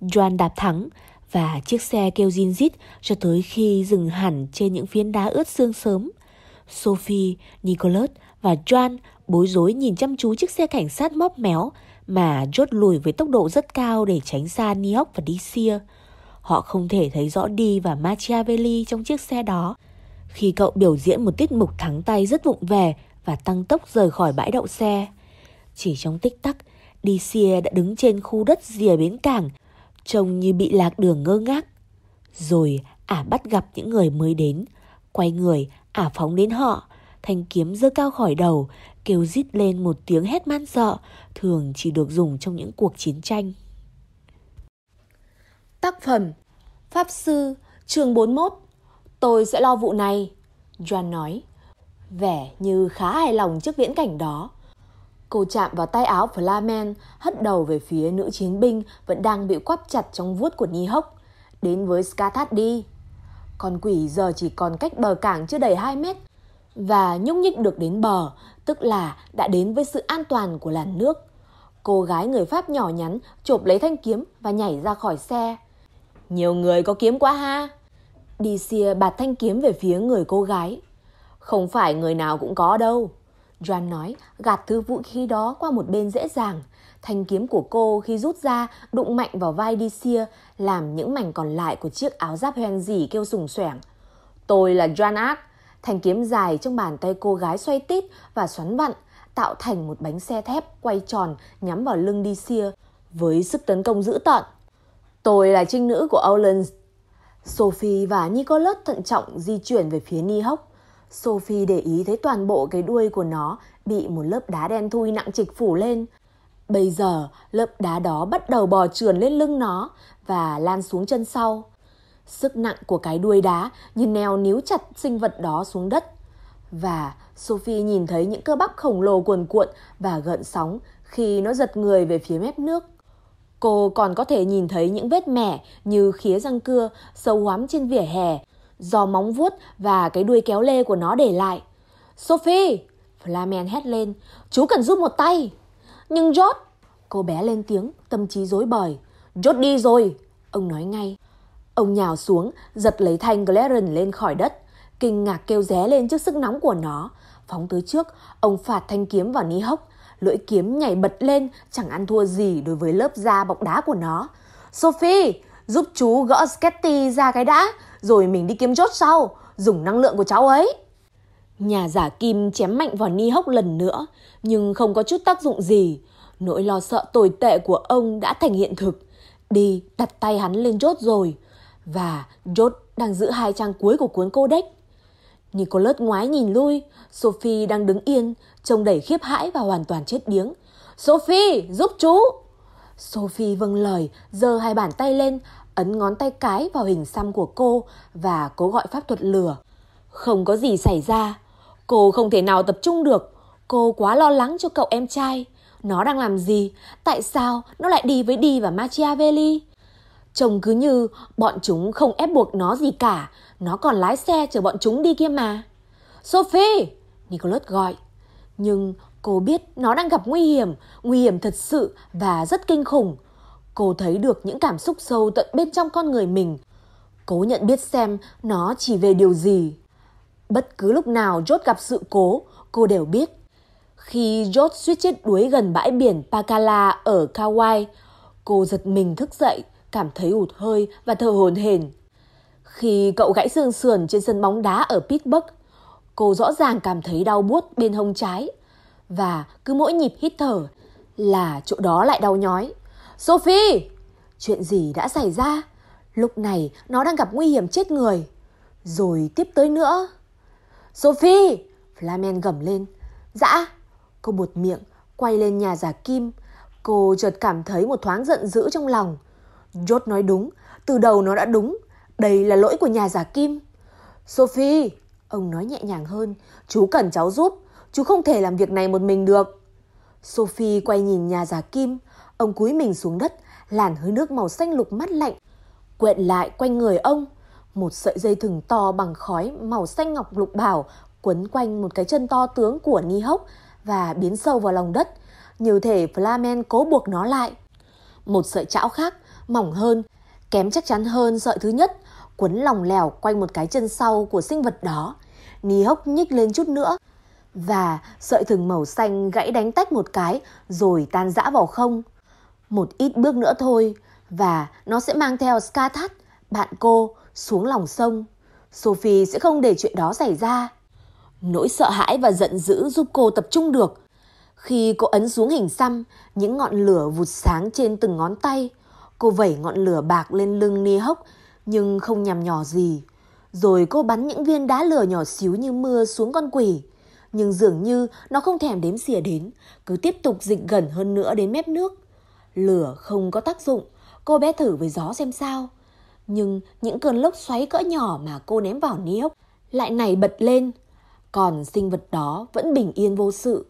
Speaker 2: Joan đạp thắng và chiếc xe kêu zin rít cho tới khi dừng hẳn trên những phiến đá ướt sương sớm. Sophie, Nicholas và Joan bối rối nhìn chăm chú chiếc xe cảnh sát móp méo mà chốt lùi với tốc độ rất cao để tránh xa New York và Dicia. Họ không thể thấy rõ Đi và Machiavelli trong chiếc xe đó. Khi cậu biểu diễn một tiết mục thắng tay rất vụng về và tăng tốc rời khỏi bãi đậu xe. Chỉ trong tích tắc, Dicia đã đứng trên khu đất rìa bến cảng, trông như bị lạc đường ngơ ngác. Rồi ả bắt gặp những người mới đến, quay người ả phóng đến họ, thanh kiếm giơ cao khỏi đầu, kêu rít lên một tiếng hét man sợ, thường chỉ được dùng trong những cuộc chiến tranh.
Speaker 1: Tác phẩm Pháp Sư, chương 41 Tôi sẽ lo vụ này, John nói. Vẻ như khá hài lòng trước viễn cảnh đó. Cô chạm vào tay áo Flamen, hất đầu về phía nữ chiến binh vẫn đang bị quắp chặt trong vuốt của Ni Hốc. Đến với Skathat đi. Con quỷ giờ chỉ còn cách bờ cảng chưa đầy 2 mét và nhúc nhích được đến bờ, tức là đã đến với sự an toàn của làn nước. Cô gái người Pháp nhỏ nhắn chộp lấy thanh kiếm và nhảy ra khỏi xe. Nhiều người có kiếm quá ha. Đi xìa bạt thanh kiếm về phía người cô gái. Không phải người nào cũng có đâu. Joan nói, gạt thứ vũ khí đó qua một bên dễ dàng. Thanh kiếm của cô khi rút ra đụng mạnh vào vai đi làm những mảnh còn lại của chiếc áo giáp hoen dỉ kêu sùng xoẻng. Tôi là Joan Arc. Thanh kiếm dài trong bàn tay cô gái xoay tít và xoắn vặn, tạo thành một bánh xe thép quay tròn nhắm vào lưng đi với sức tấn công dữ tợn. Tôi là trinh nữ của Owlands. Sophie và Nicholas thận trọng di chuyển về phía Ni Hốc. Sophie để ý thấy toàn bộ cái đuôi của nó bị một lớp đá đen thui nặng trịch phủ lên. Bây giờ, lớp đá đó bắt đầu bò trườn lên lưng nó và lan xuống chân sau. Sức nặng của cái đuôi đá như neo níu chặt sinh vật đó xuống đất. Và Sophie nhìn thấy những cơ bắp khổng lồ cuồn cuộn và gợn sóng khi nó giật người về phía mép nước. Cô còn có thể nhìn thấy những vết mẻ như khía răng cưa sâu hoắm trên vỉa hè do móng vuốt và cái đuôi kéo lê của nó để lại. Sophie! Flamen hét lên. Chú cần giúp một tay. Nhưng George! Cô bé lên tiếng, tâm trí rối bời. George đi rồi! Ông nói ngay. Ông nhào xuống, giật lấy thanh Glaren lên khỏi đất. Kinh ngạc kêu ré lên trước sức nóng của nó. Phóng tới trước, ông phạt thanh kiếm vào ní hốc. Lưỡi kiếm nhảy bật lên, chẳng ăn thua gì đối với lớp da bọc đá của nó. Sophie, giúp chú gỡ Sketty ra cái đã, rồi mình đi kiếm chốt sau, dùng năng lượng của cháu ấy. Nhà giả kim chém mạnh vào ni hốc lần nữa, nhưng không có chút tác dụng gì. Nỗi lo sợ tồi tệ của ông đã thành hiện thực. Đi đặt tay hắn lên chốt rồi. Và chốt đang giữ hai trang cuối của cuốn cô đếch. Nicholas ngoái nhìn lui, Sophie đang đứng yên, trông đầy khiếp hãi và hoàn toàn chết điếng. Sophie, giúp chú! Sophie vâng lời, giơ hai bàn tay lên, ấn ngón tay cái vào hình xăm của cô và cố gọi pháp thuật lửa. Không có gì xảy ra. Cô không thể nào tập trung được. Cô quá lo lắng cho cậu em trai. Nó đang làm gì? Tại sao nó lại đi với Đi và Machiavelli? Trông cứ như bọn chúng không ép buộc nó gì cả. Nó còn lái xe chở bọn chúng đi kia mà. Sophie! Nicholas gọi. Nhưng cô biết nó đang gặp nguy hiểm, nguy hiểm thật sự và rất kinh khủng. Cô thấy được những cảm xúc sâu tận bên trong con người mình. Cố nhận biết xem nó chỉ về điều gì. Bất cứ lúc nào Jot gặp sự cố, cô đều biết. Khi Jot suýt chết đuối gần bãi biển Pakala ở Kauai, cô giật mình thức dậy, cảm thấy ụt hơi và thở hồn hển. Khi cậu gãy xương sườn trên sân bóng đá ở Pittsburgh, cô rõ ràng cảm thấy đau buốt bên hông trái. Và cứ mỗi nhịp hít thở là chỗ đó lại đau nhói. Sophie! Chuyện gì đã xảy ra? Lúc này nó đang gặp nguy hiểm chết người. Rồi tiếp tới nữa. Sophie! Flamen gầm lên. Dã! Cô buột miệng, quay lên nhà giả kim. Cô chợt cảm thấy một thoáng giận dữ trong lòng. Jot nói đúng, từ đầu nó đã đúng. Đây là lỗi của nhà giả kim. Sophie! Ông nói nhẹ nhàng hơn. Chú cần cháu giúp. Chú không thể làm việc này một mình được. Sophie quay nhìn nhà giả kim. Ông cúi mình xuống đất, làn hơi nước màu xanh lục mát lạnh. Quẹn lại quanh người ông. Một sợi dây thừng to bằng khói màu xanh ngọc lục bảo quấn quanh một cái chân to tướng của Ni Hốc và biến sâu vào lòng đất, như thể Flamen cố buộc nó lại. Một sợi chảo khác, mỏng hơn, kém chắc chắn hơn sợi thứ nhất, quấn lòng lèo quanh một cái chân sau của sinh vật đó. Ni Hốc nhích lên chút nữa, và sợi thừng màu xanh gãy đánh tách một cái rồi tan rã vào không. Một ít bước nữa thôi và nó sẽ mang theo Skathat, bạn cô, xuống lòng sông. Sophie sẽ không để chuyện đó xảy ra. Nỗi sợ hãi và giận dữ giúp cô tập trung được. Khi cô ấn xuống hình xăm, những ngọn lửa vụt sáng trên từng ngón tay. Cô vẩy ngọn lửa bạc lên lưng Ni Hốc, nhưng không nhằm nhỏ gì. Rồi cô bắn những viên đá lửa nhỏ xíu như mưa xuống con quỷ. Nhưng dường như nó không thèm đếm xỉa đến, cứ tiếp tục dịch gần hơn nữa đến mép nước. Lửa không có tác dụng, cô bé thử với gió xem sao. Nhưng những cơn lốc xoáy cỡ nhỏ mà cô ném vào Ni ốc lại nảy bật lên. Còn sinh vật đó vẫn bình yên vô sự.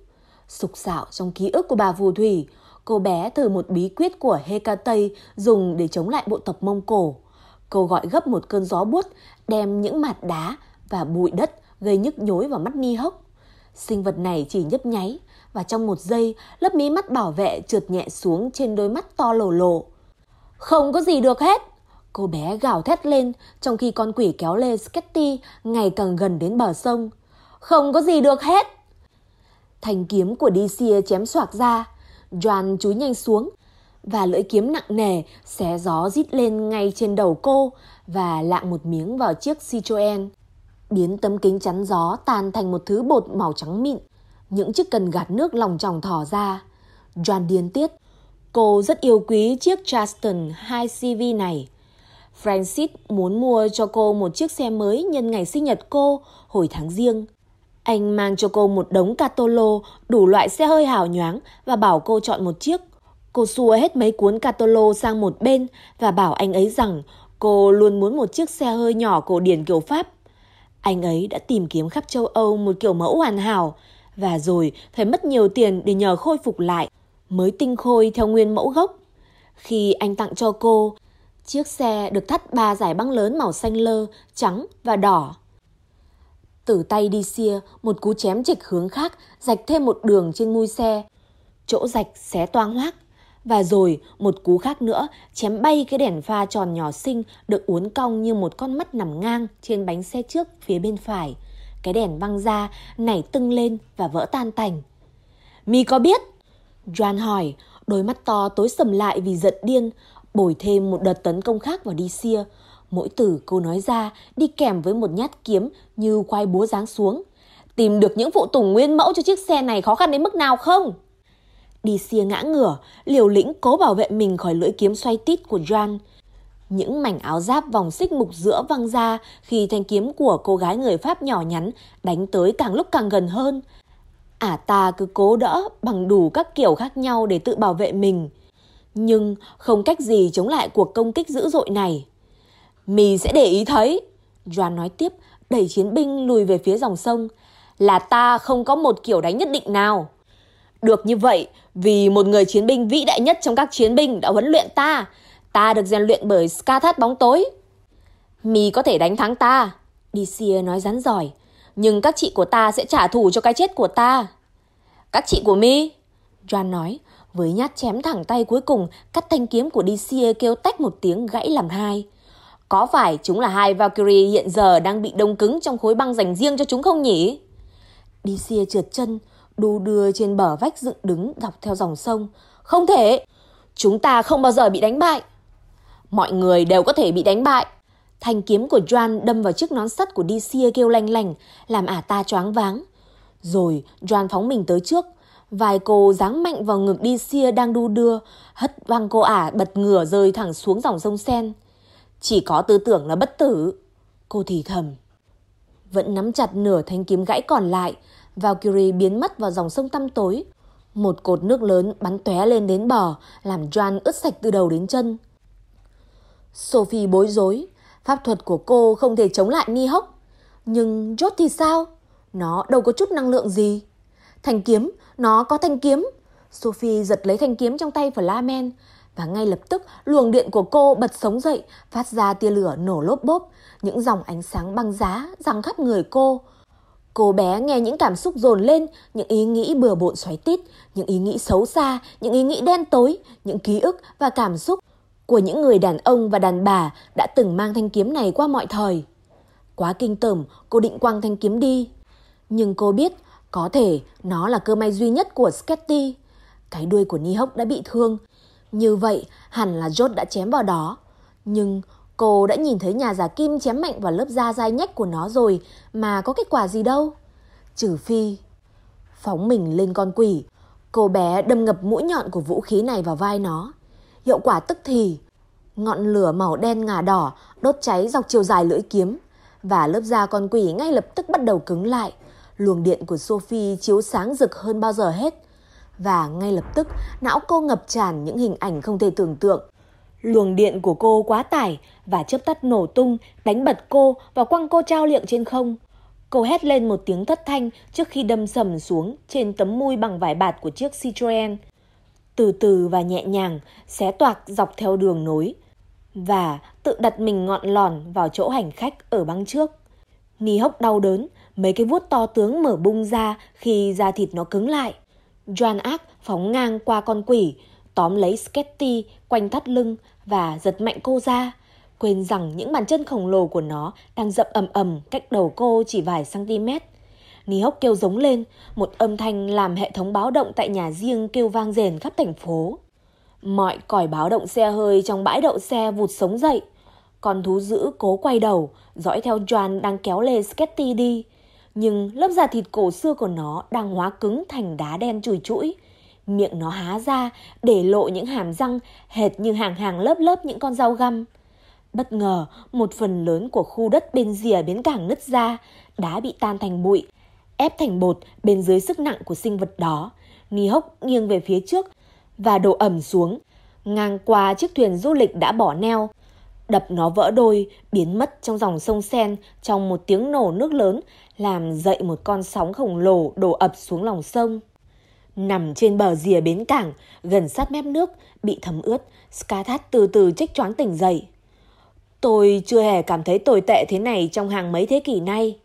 Speaker 1: Sục sạo trong ký ức của bà phù thủy, cô bé thử một bí quyết của Hecate dùng để chống lại bộ tộc Mông Cổ. Cô gọi gấp một cơn gió buốt, đem những mạt đá và bụi đất gây nhức nhối vào mắt Ni Hốc. Sinh vật này chỉ nhấp nháy và trong một giây, lớp mí mắt bảo vệ trượt nhẹ xuống trên đôi mắt to lồ lồ. Không có gì được hết. Cô bé gào thét lên trong khi con quỷ kéo lê Sketty ngày càng gần đến bờ sông. Không có gì được hết. Thanh kiếm của Dicia chém xoạc ra. Joan chúi nhanh xuống và lưỡi kiếm nặng nề xé gió rít lên ngay trên đầu cô và lạng một miếng vào chiếc Citroen. Biến tấm kính chắn gió tan thành một thứ bột màu trắng mịn. Những chiếc cần gạt nước lòng tròng thỏ ra. Joan điên tiết. Cô rất yêu quý chiếc Charleston 2CV này. Francis muốn mua cho cô một chiếc xe mới nhân ngày sinh nhật cô hồi tháng riêng. Anh mang cho cô một đống Catolo, đủ loại xe hơi hào nhoáng và bảo cô chọn một chiếc. Cô xua hết mấy cuốn Catolo sang một bên và bảo anh ấy rằng cô luôn muốn một chiếc xe hơi nhỏ cổ điển kiểu Pháp. Anh ấy đã tìm kiếm khắp châu Âu một kiểu mẫu hoàn hảo và rồi phải mất nhiều tiền để nhờ khôi phục lại mới tinh khôi theo nguyên mẫu gốc. Khi anh tặng cho cô, chiếc xe được thắt ba giải băng lớn màu xanh lơ, trắng và đỏ. Từ tay đi xia, một cú chém trịch hướng khác, rạch thêm một đường trên mui xe. Chỗ rạch xé toang hoác. Và rồi một cú khác nữa chém bay cái đèn pha tròn nhỏ xinh được uốn cong như một con mắt nằm ngang trên bánh xe trước phía bên phải. Cái đèn văng ra, nảy tưng lên và vỡ tan tành. Mi có biết? Joan hỏi, đôi mắt to tối sầm lại vì giận điên, bồi thêm một đợt tấn công khác vào đi xia. Mỗi từ cô nói ra đi kèm với một nhát kiếm như quay búa giáng xuống. Tìm được những phụ tùng nguyên mẫu cho chiếc xe này khó khăn đến mức nào không? Đi xia ngã ngửa, liều lĩnh cố bảo vệ mình khỏi lưỡi kiếm xoay tít của Joan. Những mảnh áo giáp vòng xích mục giữa văng ra khi thanh kiếm của cô gái người Pháp nhỏ nhắn đánh tới càng lúc càng gần hơn. Ả à ta cứ cố đỡ bằng đủ các kiểu khác nhau để tự bảo vệ mình. Nhưng không cách gì chống lại cuộc công kích dữ dội này. Mì sẽ để ý thấy. Joan nói tiếp, đẩy chiến binh lùi về phía dòng sông. Là ta không có một kiểu đánh nhất định nào. Được như vậy, vì một người chiến binh vĩ đại nhất trong các chiến binh đã huấn luyện ta. Ta được rèn luyện bởi Skathat bóng tối. mi có thể đánh thắng ta. Dicia nói rắn giỏi. Nhưng các chị của ta sẽ trả thù cho cái chết của ta. Các chị của mi? john nói, với nhát chém thẳng tay cuối cùng, cắt thanh kiếm của Dicia kêu tách một tiếng gãy làm hai. Có phải chúng là hai Valkyrie hiện giờ đang bị đông cứng trong khối băng dành riêng cho chúng không nhỉ? Dicia trượt chân, đu đưa trên bờ vách dựng đứng dọc theo dòng sông. Không thể! Chúng ta không bao giờ bị đánh bại. Mọi người đều có thể bị đánh bại. Thanh kiếm của Joan đâm vào chiếc nón sắt của Dicia kêu lanh lành, làm ả ta choáng váng. Rồi Joan phóng mình tới trước, vài cô giáng mạnh vào ngực Dicia đang đu đưa, hất văng cô ả bật ngửa rơi thẳng xuống dòng sông Sen. Chỉ có tư tưởng là bất tử. Cô thì thầm. Vẫn nắm chặt nửa thanh kiếm gãy còn lại, Valkyrie biến mất vào dòng sông tăm tối. Một cột nước lớn bắn tóe lên đến bờ, làm Joan ướt sạch từ đầu đến chân. Sophie bối rối, pháp thuật của cô không thể chống lại Ni Hốc. Nhưng Jot thì sao? Nó đâu có chút năng lượng gì. Thanh kiếm, nó có thanh kiếm. Sophie giật lấy thanh kiếm trong tay Flamen, và ngay lập tức luồng điện của cô bật sống dậy, phát ra tia lửa nổ lốp bốp, những dòng ánh sáng băng giá răng khắp người cô. Cô bé nghe những cảm xúc dồn lên, những ý nghĩ bừa bộn xoáy tít, những ý nghĩ xấu xa, những ý nghĩ đen tối, những ký ức và cảm xúc của những người đàn ông và đàn bà đã từng mang thanh kiếm này qua mọi thời. Quá kinh tởm, cô định quăng thanh kiếm đi. Nhưng cô biết, có thể nó là cơ may duy nhất của Sketty. Cái đuôi của Nihok đã bị thương, như vậy hẳn là Jot đã chém vào đó. Nhưng cô đã nhìn thấy nhà giả kim chém mạnh vào lớp da dai nhách của nó rồi mà có kết quả gì đâu. Trừ phi phóng mình lên con quỷ, Cô bé đâm ngập mũi nhọn của vũ khí này vào vai nó. Hiệu quả tức thì, ngọn lửa màu đen ngà đỏ đốt cháy dọc chiều dài lưỡi kiếm và lớp da con quỷ ngay lập tức bắt đầu cứng lại. Luồng điện của Sophie chiếu sáng rực hơn bao giờ hết. Và ngay lập tức, não cô ngập tràn những hình ảnh không thể tưởng tượng. Luồng điện của cô quá tải và chớp tắt nổ tung, đánh bật cô và quăng cô trao liệng trên không. Cô hét lên một tiếng thất thanh trước khi đâm sầm xuống trên tấm mui bằng vải bạt của chiếc Citroen. Từ từ và nhẹ nhàng, xé toạc dọc theo đường nối. Và tự đặt mình ngọn lòn vào chỗ hành khách ở băng trước. Ni hốc đau đớn, mấy cái vuốt to tướng mở bung ra khi da thịt nó cứng lại. Joan ác phóng ngang qua con quỷ, tóm lấy Sketty quanh thắt lưng và giật mạnh cô ra quên rằng những bàn chân khổng lồ của nó đang dậm ầm ầm cách đầu cô chỉ vài cm. Ní hốc kêu giống lên, một âm thanh làm hệ thống báo động tại nhà riêng kêu vang rền khắp thành phố. Mọi còi báo động xe hơi trong bãi đậu xe vụt sống dậy. Con thú dữ cố quay đầu, dõi theo Joan đang kéo lê Sketty đi. Nhưng lớp da thịt cổ xưa của nó đang hóa cứng thành đá đen chùi chũi. Miệng nó há ra, để lộ những hàm răng hệt như hàng hàng lớp lớp những con dao găm. Bất ngờ, một phần lớn của khu đất bên rìa bến cảng nứt ra, đá bị tan thành bụi, ép thành bột bên dưới sức nặng của sinh vật đó. Ni hốc nghiêng về phía trước và đổ ẩm xuống, ngang qua chiếc thuyền du lịch đã bỏ neo. Đập nó vỡ đôi, biến mất trong dòng sông Sen trong một tiếng nổ nước lớn, làm dậy một con sóng khổng lồ đổ ập xuống lòng sông. Nằm trên bờ rìa bến cảng, gần sát mép nước, bị thấm ướt, Skathat từ từ trách choáng tỉnh dậy. Tôi chưa hề cảm thấy tồi tệ thế này trong hàng mấy thế kỷ nay.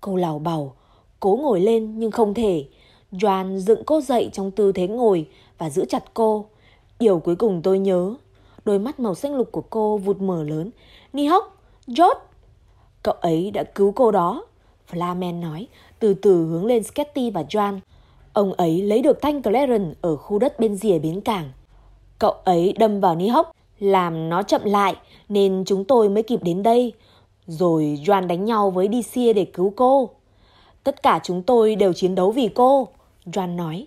Speaker 1: Câu lào bầu, cố ngồi lên nhưng không thể. Joan dựng cô dậy trong tư thế ngồi và giữ chặt cô. Điều cuối cùng tôi nhớ, đôi mắt màu xanh lục của cô vụt mở lớn. Ni hốc, George. Cậu ấy đã cứu cô đó. Flamen nói, từ từ hướng lên Sketty và Joan. Ông ấy lấy được thanh Clarence ở khu đất bên rìa bến cảng. Cậu ấy đâm vào Ni hốc làm nó chậm lại nên chúng tôi mới kịp đến đây. Rồi Joan đánh nhau với Dicia để cứu cô. Tất cả chúng tôi đều chiến đấu vì cô, Joan nói.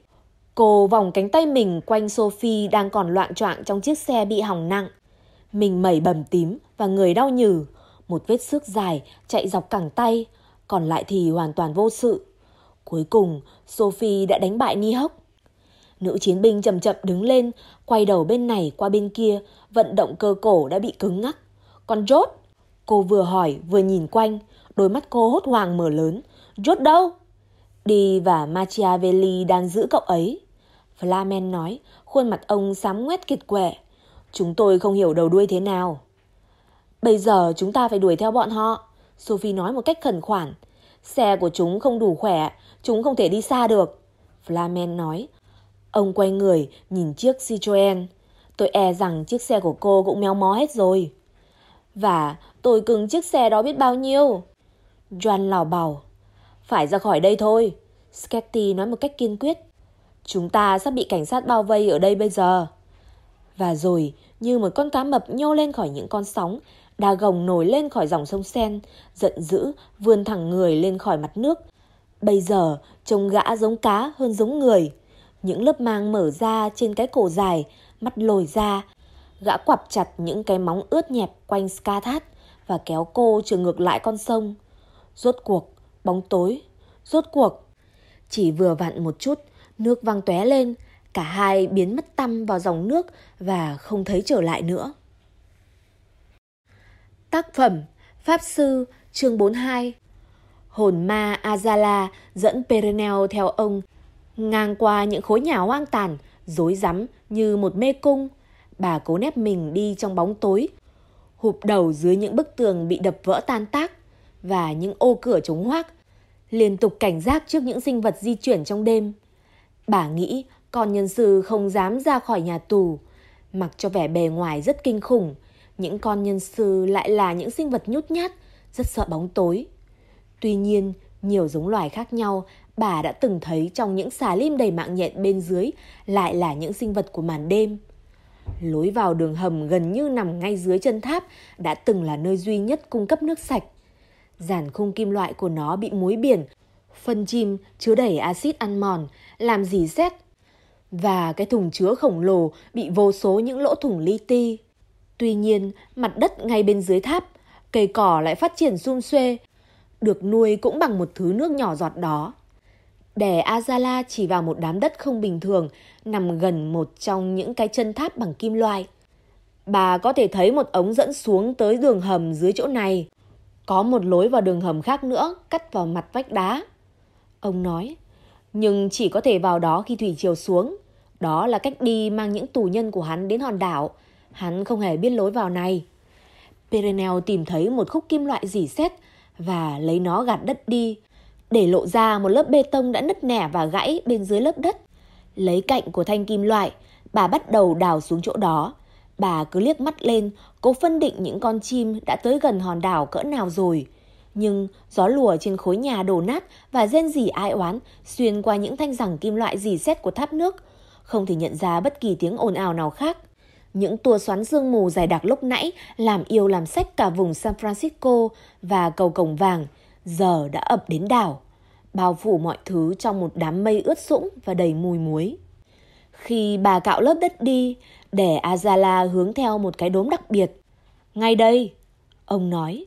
Speaker 1: Cô vòng cánh tay mình quanh Sophie đang còn loạn choạng trong chiếc xe bị hỏng nặng. Mình mẩy bầm tím và người đau nhừ. Một vết xước dài chạy dọc cẳng tay, còn lại thì hoàn toàn vô sự. Cuối cùng, Sophie đã đánh bại Ni Hốc. Nữ chiến binh chậm chậm đứng lên, quay đầu bên này qua bên kia, vận động cơ cổ đã bị cứng ngắc. Còn Rốt? Cô vừa hỏi vừa nhìn quanh, đôi mắt cô hốt hoảng mở lớn. Rốt đâu? Đi và Machiavelli đang giữ cậu ấy. Flamen nói, khuôn mặt ông sám ngoét kiệt quệ. Chúng tôi không hiểu đầu đuôi thế nào. Bây giờ chúng ta phải đuổi theo bọn họ. Sophie nói một cách khẩn khoản. Xe của chúng không đủ khỏe, chúng không thể đi xa được. Flamen nói, Ông quay người nhìn chiếc Citroen. Tôi e rằng chiếc xe của cô cũng méo mó hết rồi. Và tôi cưng chiếc xe đó biết bao nhiêu. Joan lào bảo. Phải ra khỏi đây thôi. Sketty nói một cách kiên quyết. Chúng ta sắp bị cảnh sát bao vây ở đây bây giờ. Và rồi, như một con cá mập nhô lên khỏi những con sóng, đa gồng nổi lên khỏi dòng sông Sen, giận dữ, vươn thẳng người lên khỏi mặt nước. Bây giờ, trông gã giống cá hơn giống người. Những lớp mang mở ra trên cái cổ dài, mắt lồi ra. Gã quặp chặt những cái móng ướt nhẹp quanh Skathat và kéo cô trở ngược lại con sông. Rốt cuộc, bóng tối. Rốt cuộc. Chỉ vừa vặn một chút, nước văng tóe lên. Cả hai biến mất tăm vào dòng nước và không thấy trở lại nữa. Tác phẩm Pháp Sư chương 42 Hồn ma Azala dẫn Perenel theo ông Ngang qua những khối nhà hoang tàn, rối rắm như một mê cung, bà cố nép mình đi trong bóng tối, hụp đầu dưới những bức tường bị đập vỡ tan tác và những ô cửa chống hoác, liên tục cảnh giác trước những sinh vật di chuyển trong đêm. Bà nghĩ con nhân sư không dám ra khỏi nhà tù, mặc cho vẻ bề ngoài rất kinh khủng, những con nhân sư lại là những sinh vật nhút nhát, rất sợ bóng tối. Tuy nhiên, nhiều giống loài khác nhau bà đã từng thấy trong những xà lim đầy mạng nhện bên dưới lại là những sinh vật của màn đêm. Lối vào đường hầm gần như nằm ngay dưới chân tháp đã từng là nơi duy nhất cung cấp nước sạch. Giàn khung kim loại của nó bị muối biển, phân chim chứa đầy axit ăn mòn, làm dì xét. và cái thùng chứa khổng lồ bị vô số những lỗ thủng li ti. Tuy nhiên, mặt đất ngay bên dưới tháp, cây cỏ lại phát triển sum xuê, được nuôi cũng bằng một thứ nước nhỏ giọt đó. Đẻ Azala chỉ vào một đám đất không bình thường nằm gần một trong những cái chân tháp bằng kim loại. Bà có thể thấy một ống dẫn xuống tới đường hầm dưới chỗ này. Có một lối vào đường hầm khác nữa cắt vào mặt vách đá. Ông nói, nhưng chỉ có thể vào đó khi thủy chiều xuống. Đó là cách đi mang những tù nhân của hắn đến hòn đảo. Hắn không hề biết lối vào này. Perenel tìm thấy một khúc kim loại dỉ xét và lấy nó gạt đất đi, để lộ ra một lớp bê tông đã nứt nẻ và gãy bên dưới lớp đất. Lấy cạnh của thanh kim loại, bà bắt đầu đào xuống chỗ đó. Bà cứ liếc mắt lên, cố phân định những con chim đã tới gần hòn đảo cỡ nào rồi. Nhưng gió lùa trên khối nhà đổ nát và rên rỉ ai oán xuyên qua những thanh rằng kim loại dì xét của tháp nước. Không thể nhận ra bất kỳ tiếng ồn ào nào khác. Những tua xoắn sương mù dài đặc lúc nãy làm yêu làm sách cả vùng San Francisco và cầu cổng vàng, giờ đã ập đến đảo, bao phủ mọi thứ trong một đám mây ướt sũng và đầy mùi muối. Khi bà cạo lớp đất đi, để Azala hướng theo một cái đốm đặc biệt. Ngay đây, ông nói.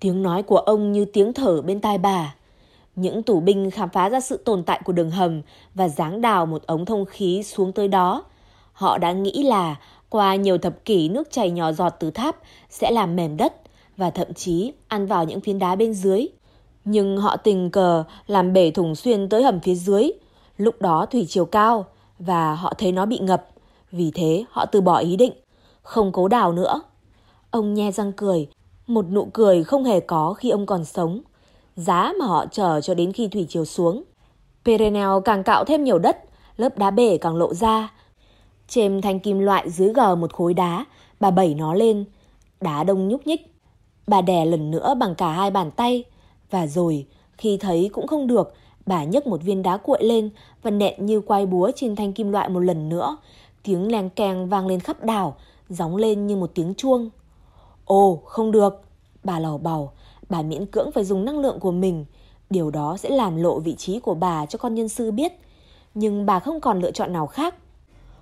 Speaker 1: Tiếng nói của ông như tiếng thở bên tai bà. Những tù binh khám phá ra sự tồn tại của đường hầm và giáng đào một ống thông khí xuống tới đó. Họ đã nghĩ là qua nhiều thập kỷ nước chảy nhỏ giọt từ tháp sẽ làm mềm đất và thậm chí ăn vào những phiến đá bên dưới. Nhưng họ tình cờ làm bể thùng xuyên tới hầm phía dưới. Lúc đó thủy chiều cao và họ thấy nó bị ngập. Vì thế họ từ bỏ ý định, không cố đào nữa. Ông nhe răng cười, một nụ cười không hề có khi ông còn sống. Giá mà họ chờ cho đến khi thủy chiều xuống. Perenel càng cạo thêm nhiều đất, lớp đá bể càng lộ ra. Trên thanh kim loại dưới gờ một khối đá, bà bẩy nó lên. Đá đông nhúc nhích. Bà đè lần nữa bằng cả hai bàn tay. Và rồi, khi thấy cũng không được, bà nhấc một viên đá cuội lên và nện như quay búa trên thanh kim loại một lần nữa. Tiếng leng keng vang lên khắp đảo, gióng lên như một tiếng chuông. Ồ, không được, bà lầu bầu, bà miễn cưỡng phải dùng năng lượng của mình. Điều đó sẽ làm lộ vị trí của bà cho con nhân sư biết. Nhưng bà không còn lựa chọn nào khác.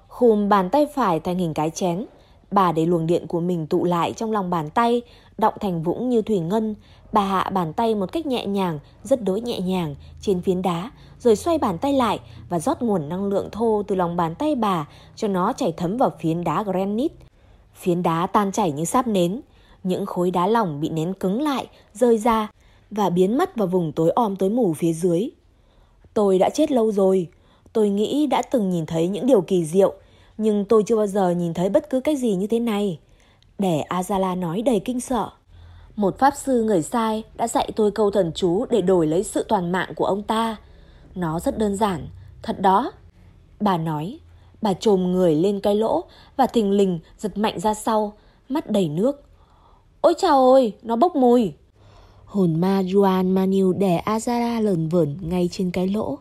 Speaker 1: Khùm bàn tay phải thành hình cái chén. Bà để luồng điện của mình tụ lại trong lòng bàn tay, động thành vũng như thủy ngân. Bà hạ bàn tay một cách nhẹ nhàng, rất đối nhẹ nhàng trên phiến đá, rồi xoay bàn tay lại và rót nguồn năng lượng thô từ lòng bàn tay bà cho nó chảy thấm vào phiến đá granite. Phiến đá tan chảy như sáp nến, những khối đá lỏng bị nén cứng lại, rơi ra và biến mất vào vùng tối om tối mù phía dưới. Tôi đã chết lâu rồi. Tôi nghĩ đã từng nhìn thấy những điều kỳ diệu, nhưng tôi chưa bao giờ nhìn thấy bất cứ cái gì như thế này. Để Azala nói đầy kinh sợ. Một pháp sư người sai đã dạy tôi câu thần chú để đổi lấy sự toàn mạng của ông ta. Nó rất đơn giản, thật đó. Bà nói, bà trồm người lên cái lỗ và thình lình giật mạnh ra sau, mắt đầy nước. Ôi chào ơi, nó bốc mùi.
Speaker 2: Hồn ma Juan Manu đè Azara lờn vởn ngay trên cái lỗ.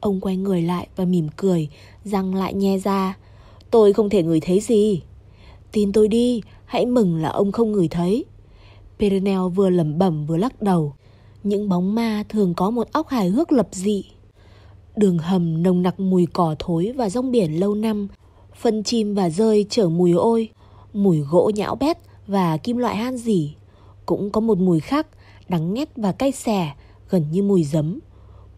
Speaker 2: Ông quay người lại và mỉm cười, răng lại nhe ra. Tôi không thể ngửi thấy gì. Tin tôi đi, hãy mừng là ông không ngửi thấy. Perenel vừa lẩm bẩm vừa lắc đầu. Những bóng ma thường có một óc hài hước lập dị. Đường hầm nồng nặc mùi cỏ thối và rong biển lâu năm. Phân chim và rơi chở mùi ôi, mùi gỗ nhão bét và kim loại han dỉ. Cũng có một mùi khác, đắng nghét và cay xè, gần như mùi giấm.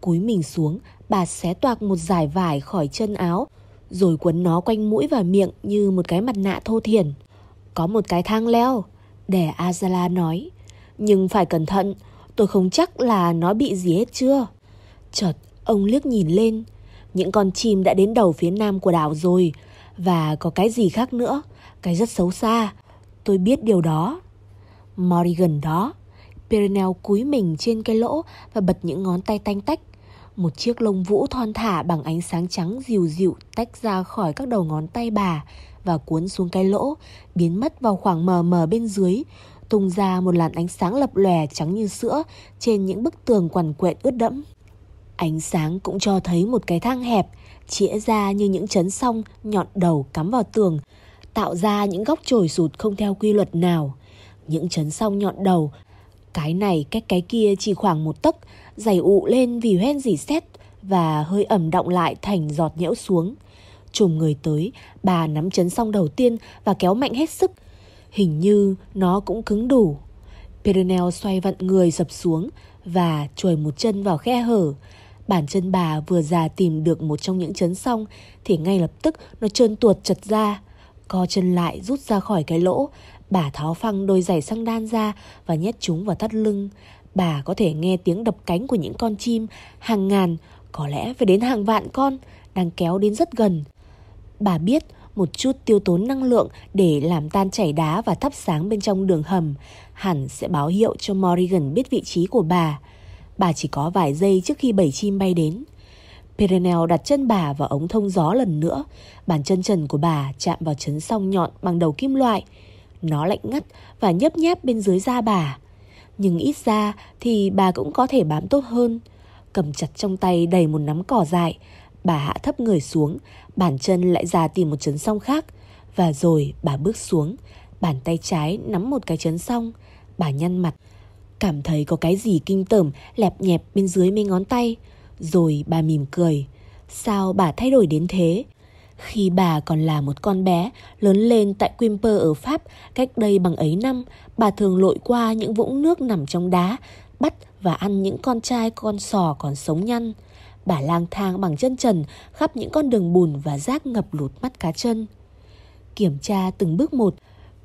Speaker 2: Cúi mình xuống, bà xé toạc một dải vải khỏi chân áo, rồi quấn nó quanh mũi và miệng như một cái mặt nạ thô thiển. Có một cái thang leo, để Azala nói. Nhưng phải cẩn thận, tôi không chắc là nó bị gì hết chưa. Chợt, ông liếc nhìn lên. Những con chim đã đến đầu phía nam của đảo rồi. Và có cái gì khác nữa, cái rất xấu xa. Tôi biết điều đó. Morrigan đó. Perenel cúi mình trên cái lỗ và bật những ngón tay tanh tách. Một chiếc lông vũ thon thả bằng ánh sáng trắng dịu dịu tách ra khỏi các đầu ngón tay bà và cuốn xuống cái lỗ, biến mất vào khoảng mờ mờ bên dưới, tung ra một làn ánh sáng lập lòe trắng như sữa trên những bức tường quằn quện ướt đẫm. Ánh sáng cũng cho thấy một cái thang hẹp, chĩa ra như những chấn song nhọn đầu cắm vào tường, tạo ra những góc trồi sụt không theo quy luật nào. Những chấn song nhọn đầu, cái này cách cái kia chỉ khoảng một tấc, dày ụ lên vì hoen dỉ xét và hơi ẩm động lại thành giọt nhễu xuống. Trùm người tới, bà nắm chấn xong đầu tiên và kéo mạnh hết sức. Hình như nó cũng cứng đủ. Perenel xoay vặn người dập xuống và chuồi một chân vào khe hở. Bản chân bà vừa già tìm được một trong những chấn xong thì ngay lập tức nó trơn tuột chật ra. Co chân lại rút ra khỏi cái lỗ, bà tháo phăng đôi giày xăng đan ra và nhét chúng vào thắt lưng. Bà có thể nghe tiếng đập cánh của những con chim, hàng ngàn, có lẽ phải đến hàng vạn con, đang kéo đến rất gần. Bà biết một chút tiêu tốn năng lượng để làm tan chảy đá và thắp sáng bên trong đường hầm, hẳn sẽ báo hiệu cho Morrigan biết vị trí của bà. Bà chỉ có vài giây trước khi bảy chim bay đến. Perenel đặt chân bà vào ống thông gió lần nữa. Bàn chân trần của bà chạm vào chấn song nhọn bằng đầu kim loại. Nó lạnh ngắt và nhấp nháp bên dưới da bà. Nhưng ít ra thì bà cũng có thể bám tốt hơn. Cầm chặt trong tay đầy một nắm cỏ dại. Bà hạ thấp người xuống, bàn chân lại ra tìm một chấn song khác. Và rồi bà bước xuống, bàn tay trái nắm một cái chấn song. Bà nhăn mặt, cảm thấy có cái gì kinh tởm lẹp nhẹp bên dưới mấy ngón tay. Rồi bà mỉm cười. Sao bà thay đổi đến thế? Khi bà còn là một con bé lớn lên tại Quimper ở Pháp cách đây bằng ấy năm, bà thường lội qua những vũng nước nằm trong đá, bắt và ăn những con trai con sò còn sống nhăn. Bà lang thang bằng chân trần khắp những con đường bùn và rác ngập lụt mắt cá chân. Kiểm tra từng bước một,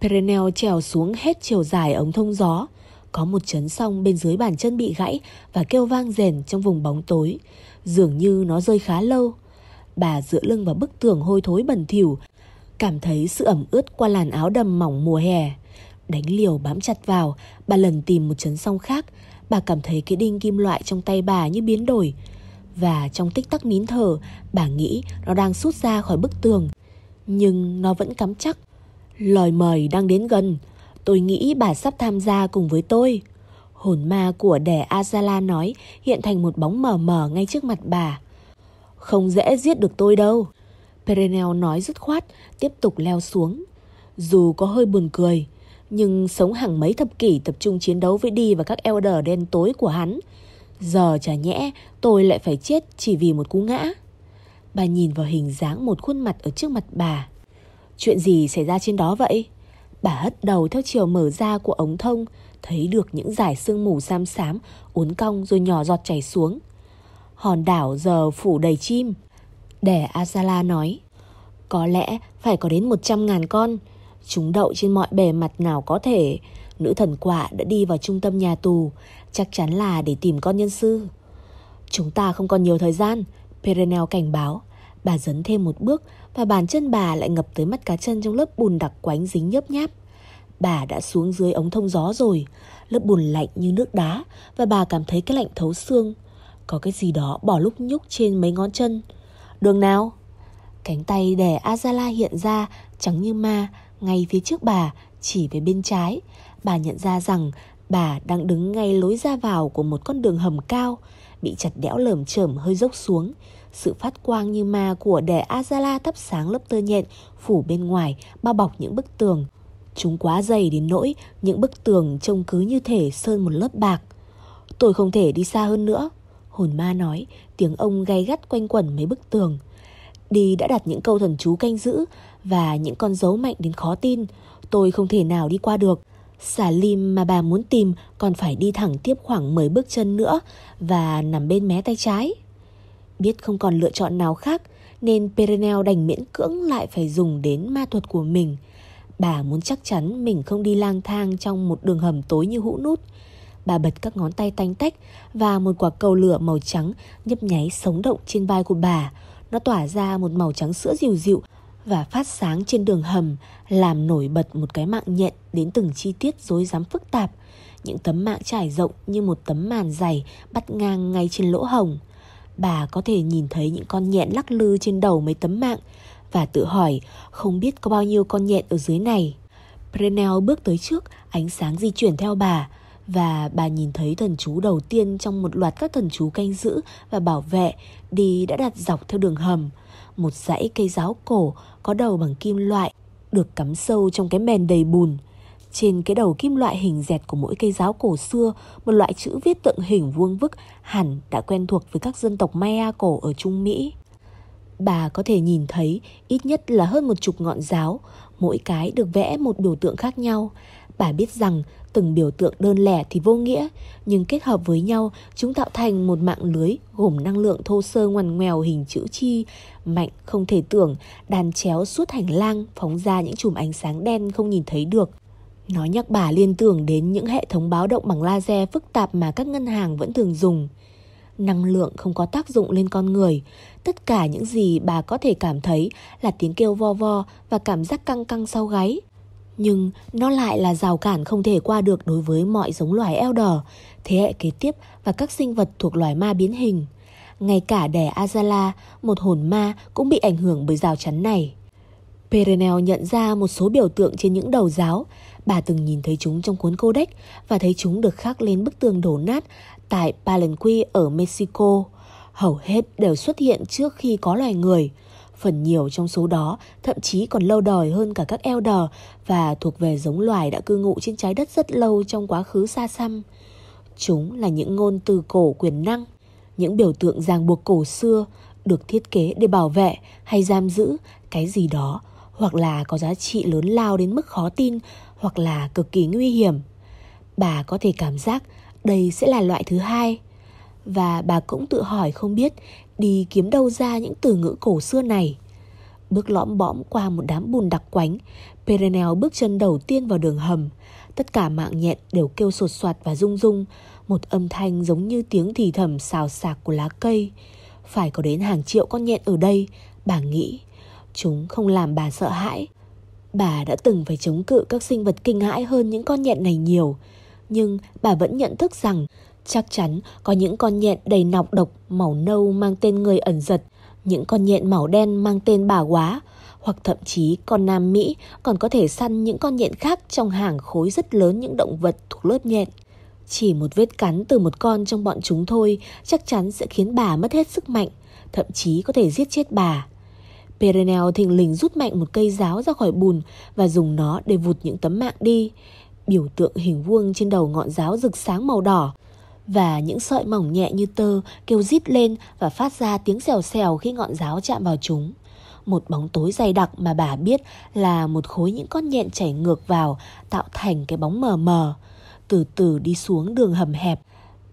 Speaker 2: Perenel trèo xuống hết chiều dài ống thông gió. Có một chấn song bên dưới bàn chân bị gãy và kêu vang rền trong vùng bóng tối. Dường như nó rơi khá lâu. Bà dựa lưng vào bức tường hôi thối bẩn thỉu, cảm thấy sự ẩm ướt qua làn áo đầm mỏng mùa hè. Đánh liều bám chặt vào, bà lần tìm một chấn song khác. Bà cảm thấy cái đinh kim loại trong tay bà như biến đổi. Và trong tích tắc nín thở, bà nghĩ nó đang sút ra khỏi bức tường. Nhưng nó vẫn cắm chắc. Lời mời đang đến gần. Tôi nghĩ bà sắp tham gia cùng với tôi. Hồn ma của đẻ Azala nói hiện thành một bóng mờ mờ ngay trước mặt bà. Không dễ giết được tôi đâu. Perenel nói dứt khoát, tiếp tục leo xuống. Dù có hơi buồn cười, nhưng sống hàng mấy thập kỷ tập trung chiến đấu với đi và các elder đen tối của hắn. Giờ chả nhẽ tôi lại phải chết chỉ vì một cú ngã. Bà nhìn vào hình dáng một khuôn mặt ở trước mặt bà. Chuyện gì xảy ra trên đó vậy? Bà hất đầu theo chiều mở ra của ống thông, thấy được những dải sương mù xám xám uốn cong rồi nhỏ giọt chảy xuống. Hòn đảo giờ phủ đầy chim. Đẻ Azala nói, có lẽ phải có đến 100 ngàn con. Chúng đậu trên mọi bề mặt nào có thể. Nữ thần quả đã đi vào trung tâm nhà tù, chắc chắn là để tìm con nhân sư. Chúng ta không còn nhiều thời gian, Perenel cảnh báo. Bà dấn thêm một bước và bàn chân bà lại ngập tới mắt cá chân trong lớp bùn đặc quánh dính nhớp nháp. Bà đã xuống dưới ống thông gió rồi, lớp bùn lạnh như nước đá và bà cảm thấy cái lạnh thấu xương. Có cái gì đó bỏ lúc nhúc trên mấy ngón chân. Đường nào? Cánh tay đẻ Azala hiện ra trắng như ma ngay phía trước bà, chỉ về bên trái. Bà nhận ra rằng bà đang đứng ngay lối ra vào của một con đường hầm cao, bị chặt đẽo lởm chởm hơi dốc xuống. Sự phát quang như ma của đè Azala thắp sáng lớp tơ nhện phủ bên ngoài bao bọc những bức tường. Chúng quá dày đến nỗi những bức tường trông cứ như thể sơn một lớp bạc. Tôi không thể đi xa hơn nữa. Hồn ma nói, tiếng ông gay gắt quanh quẩn mấy bức tường. Đi đã đặt những câu thần chú canh giữ và những con dấu mạnh đến khó tin. Tôi không thể nào đi qua được. Xà lim mà bà muốn tìm còn phải đi thẳng tiếp khoảng 10 bước chân nữa và nằm bên mé tay trái. Biết không còn lựa chọn nào khác, nên Perenel đành miễn cưỡng lại phải dùng đến ma thuật của mình. Bà muốn chắc chắn mình không đi lang thang trong một đường hầm tối như hũ nút. Bà bật các ngón tay tanh tách và một quả cầu lửa màu trắng nhấp nháy sống động trên vai của bà. Nó tỏa ra một màu trắng sữa dịu dịu và phát sáng trên đường hầm, làm nổi bật một cái mạng nhện đến từng chi tiết rối rắm phức tạp. Những tấm mạng trải rộng như một tấm màn dày bắt ngang ngay trên lỗ hồng. Bà có thể nhìn thấy những con nhện lắc lư trên đầu mấy tấm mạng và tự hỏi không biết có bao nhiêu con nhện ở dưới này. Prenel bước tới trước, ánh sáng di chuyển theo bà và bà nhìn thấy thần chú đầu tiên trong một loạt các thần chú canh giữ và bảo vệ đi đã đặt dọc theo đường hầm. Một dãy cây giáo cổ có đầu bằng kim loại được cắm sâu trong cái mền đầy bùn. Trên cái đầu kim loại hình dẹt của mỗi cây giáo cổ xưa, một loại chữ viết tượng hình vuông vức hẳn đã quen thuộc với các dân tộc Maya cổ ở Trung Mỹ. Bà có thể nhìn thấy ít nhất là hơn một chục ngọn giáo, mỗi cái được vẽ một biểu tượng khác nhau. Bà biết rằng từng biểu tượng đơn lẻ thì vô nghĩa, nhưng kết hợp với nhau chúng tạo thành một mạng lưới gồm năng lượng thô sơ ngoằn ngoèo hình chữ chi, mạnh không thể tưởng, đàn chéo suốt hành lang phóng ra những chùm ánh sáng đen không nhìn thấy được. Nó nhắc bà liên tưởng đến những hệ thống báo động bằng laser phức tạp mà các ngân hàng vẫn thường dùng. Năng lượng không có tác dụng lên con người. Tất cả những gì bà có thể cảm thấy là tiếng kêu vo vo và cảm giác căng căng sau gáy. Nhưng nó lại là rào cản không thể qua được đối với mọi giống loài eo đỏ, thế hệ kế tiếp và các sinh vật thuộc loài ma biến hình. Ngay cả đẻ Azala, một hồn ma cũng bị ảnh hưởng bởi rào chắn này. Perenel nhận ra một số biểu tượng trên những đầu giáo. Bà từng nhìn thấy chúng trong cuốn codex và thấy chúng được khắc lên bức tường đổ nát tại Palenque ở Mexico. Hầu hết đều xuất hiện trước khi có loài người. Phần nhiều trong số đó thậm chí còn lâu đời hơn cả các elder và thuộc về giống loài đã cư ngụ trên trái đất rất lâu trong quá khứ xa xăm. Chúng là những ngôn từ cổ quyền năng, những biểu tượng ràng buộc cổ xưa được thiết kế để bảo vệ hay giam giữ cái gì đó hoặc là có giá trị lớn lao đến mức khó tin hoặc là cực kỳ nguy hiểm. Bà có thể cảm giác đây sẽ là loại thứ hai. Và bà cũng tự hỏi không biết đi kiếm đâu ra những từ ngữ cổ xưa này. Bước lõm bõm qua một đám bùn đặc quánh, Perenel bước chân đầu tiên vào đường hầm. Tất cả mạng nhện đều kêu sột soạt và rung rung, một âm thanh giống như tiếng thì thầm xào xạc của lá cây. Phải có đến hàng triệu con nhện ở đây, bà nghĩ. Chúng không làm bà sợ hãi. Bà đã từng phải chống cự các sinh vật kinh hãi hơn những con nhện này nhiều. Nhưng bà vẫn nhận thức rằng chắc chắn có những con nhện đầy nọc độc màu nâu mang tên người ẩn giật, những con nhện màu đen mang tên bà quá, hoặc thậm chí con Nam Mỹ còn có thể săn những con nhện khác trong hàng khối rất lớn những động vật thuộc lớp nhện. Chỉ một vết cắn từ một con trong bọn chúng thôi chắc chắn sẽ khiến bà mất hết sức mạnh, thậm chí có thể giết chết bà. Perenel thình lình rút mạnh một cây giáo ra khỏi bùn và dùng nó để vụt những tấm mạng đi. Biểu tượng hình vuông trên đầu ngọn giáo rực sáng màu đỏ và những sợi mỏng nhẹ như tơ kêu rít lên và phát ra tiếng xèo xèo khi ngọn giáo chạm vào chúng. Một bóng tối dày đặc mà bà biết là một khối những con nhện chảy ngược vào tạo thành cái bóng mờ mờ. Từ từ đi xuống đường hầm hẹp,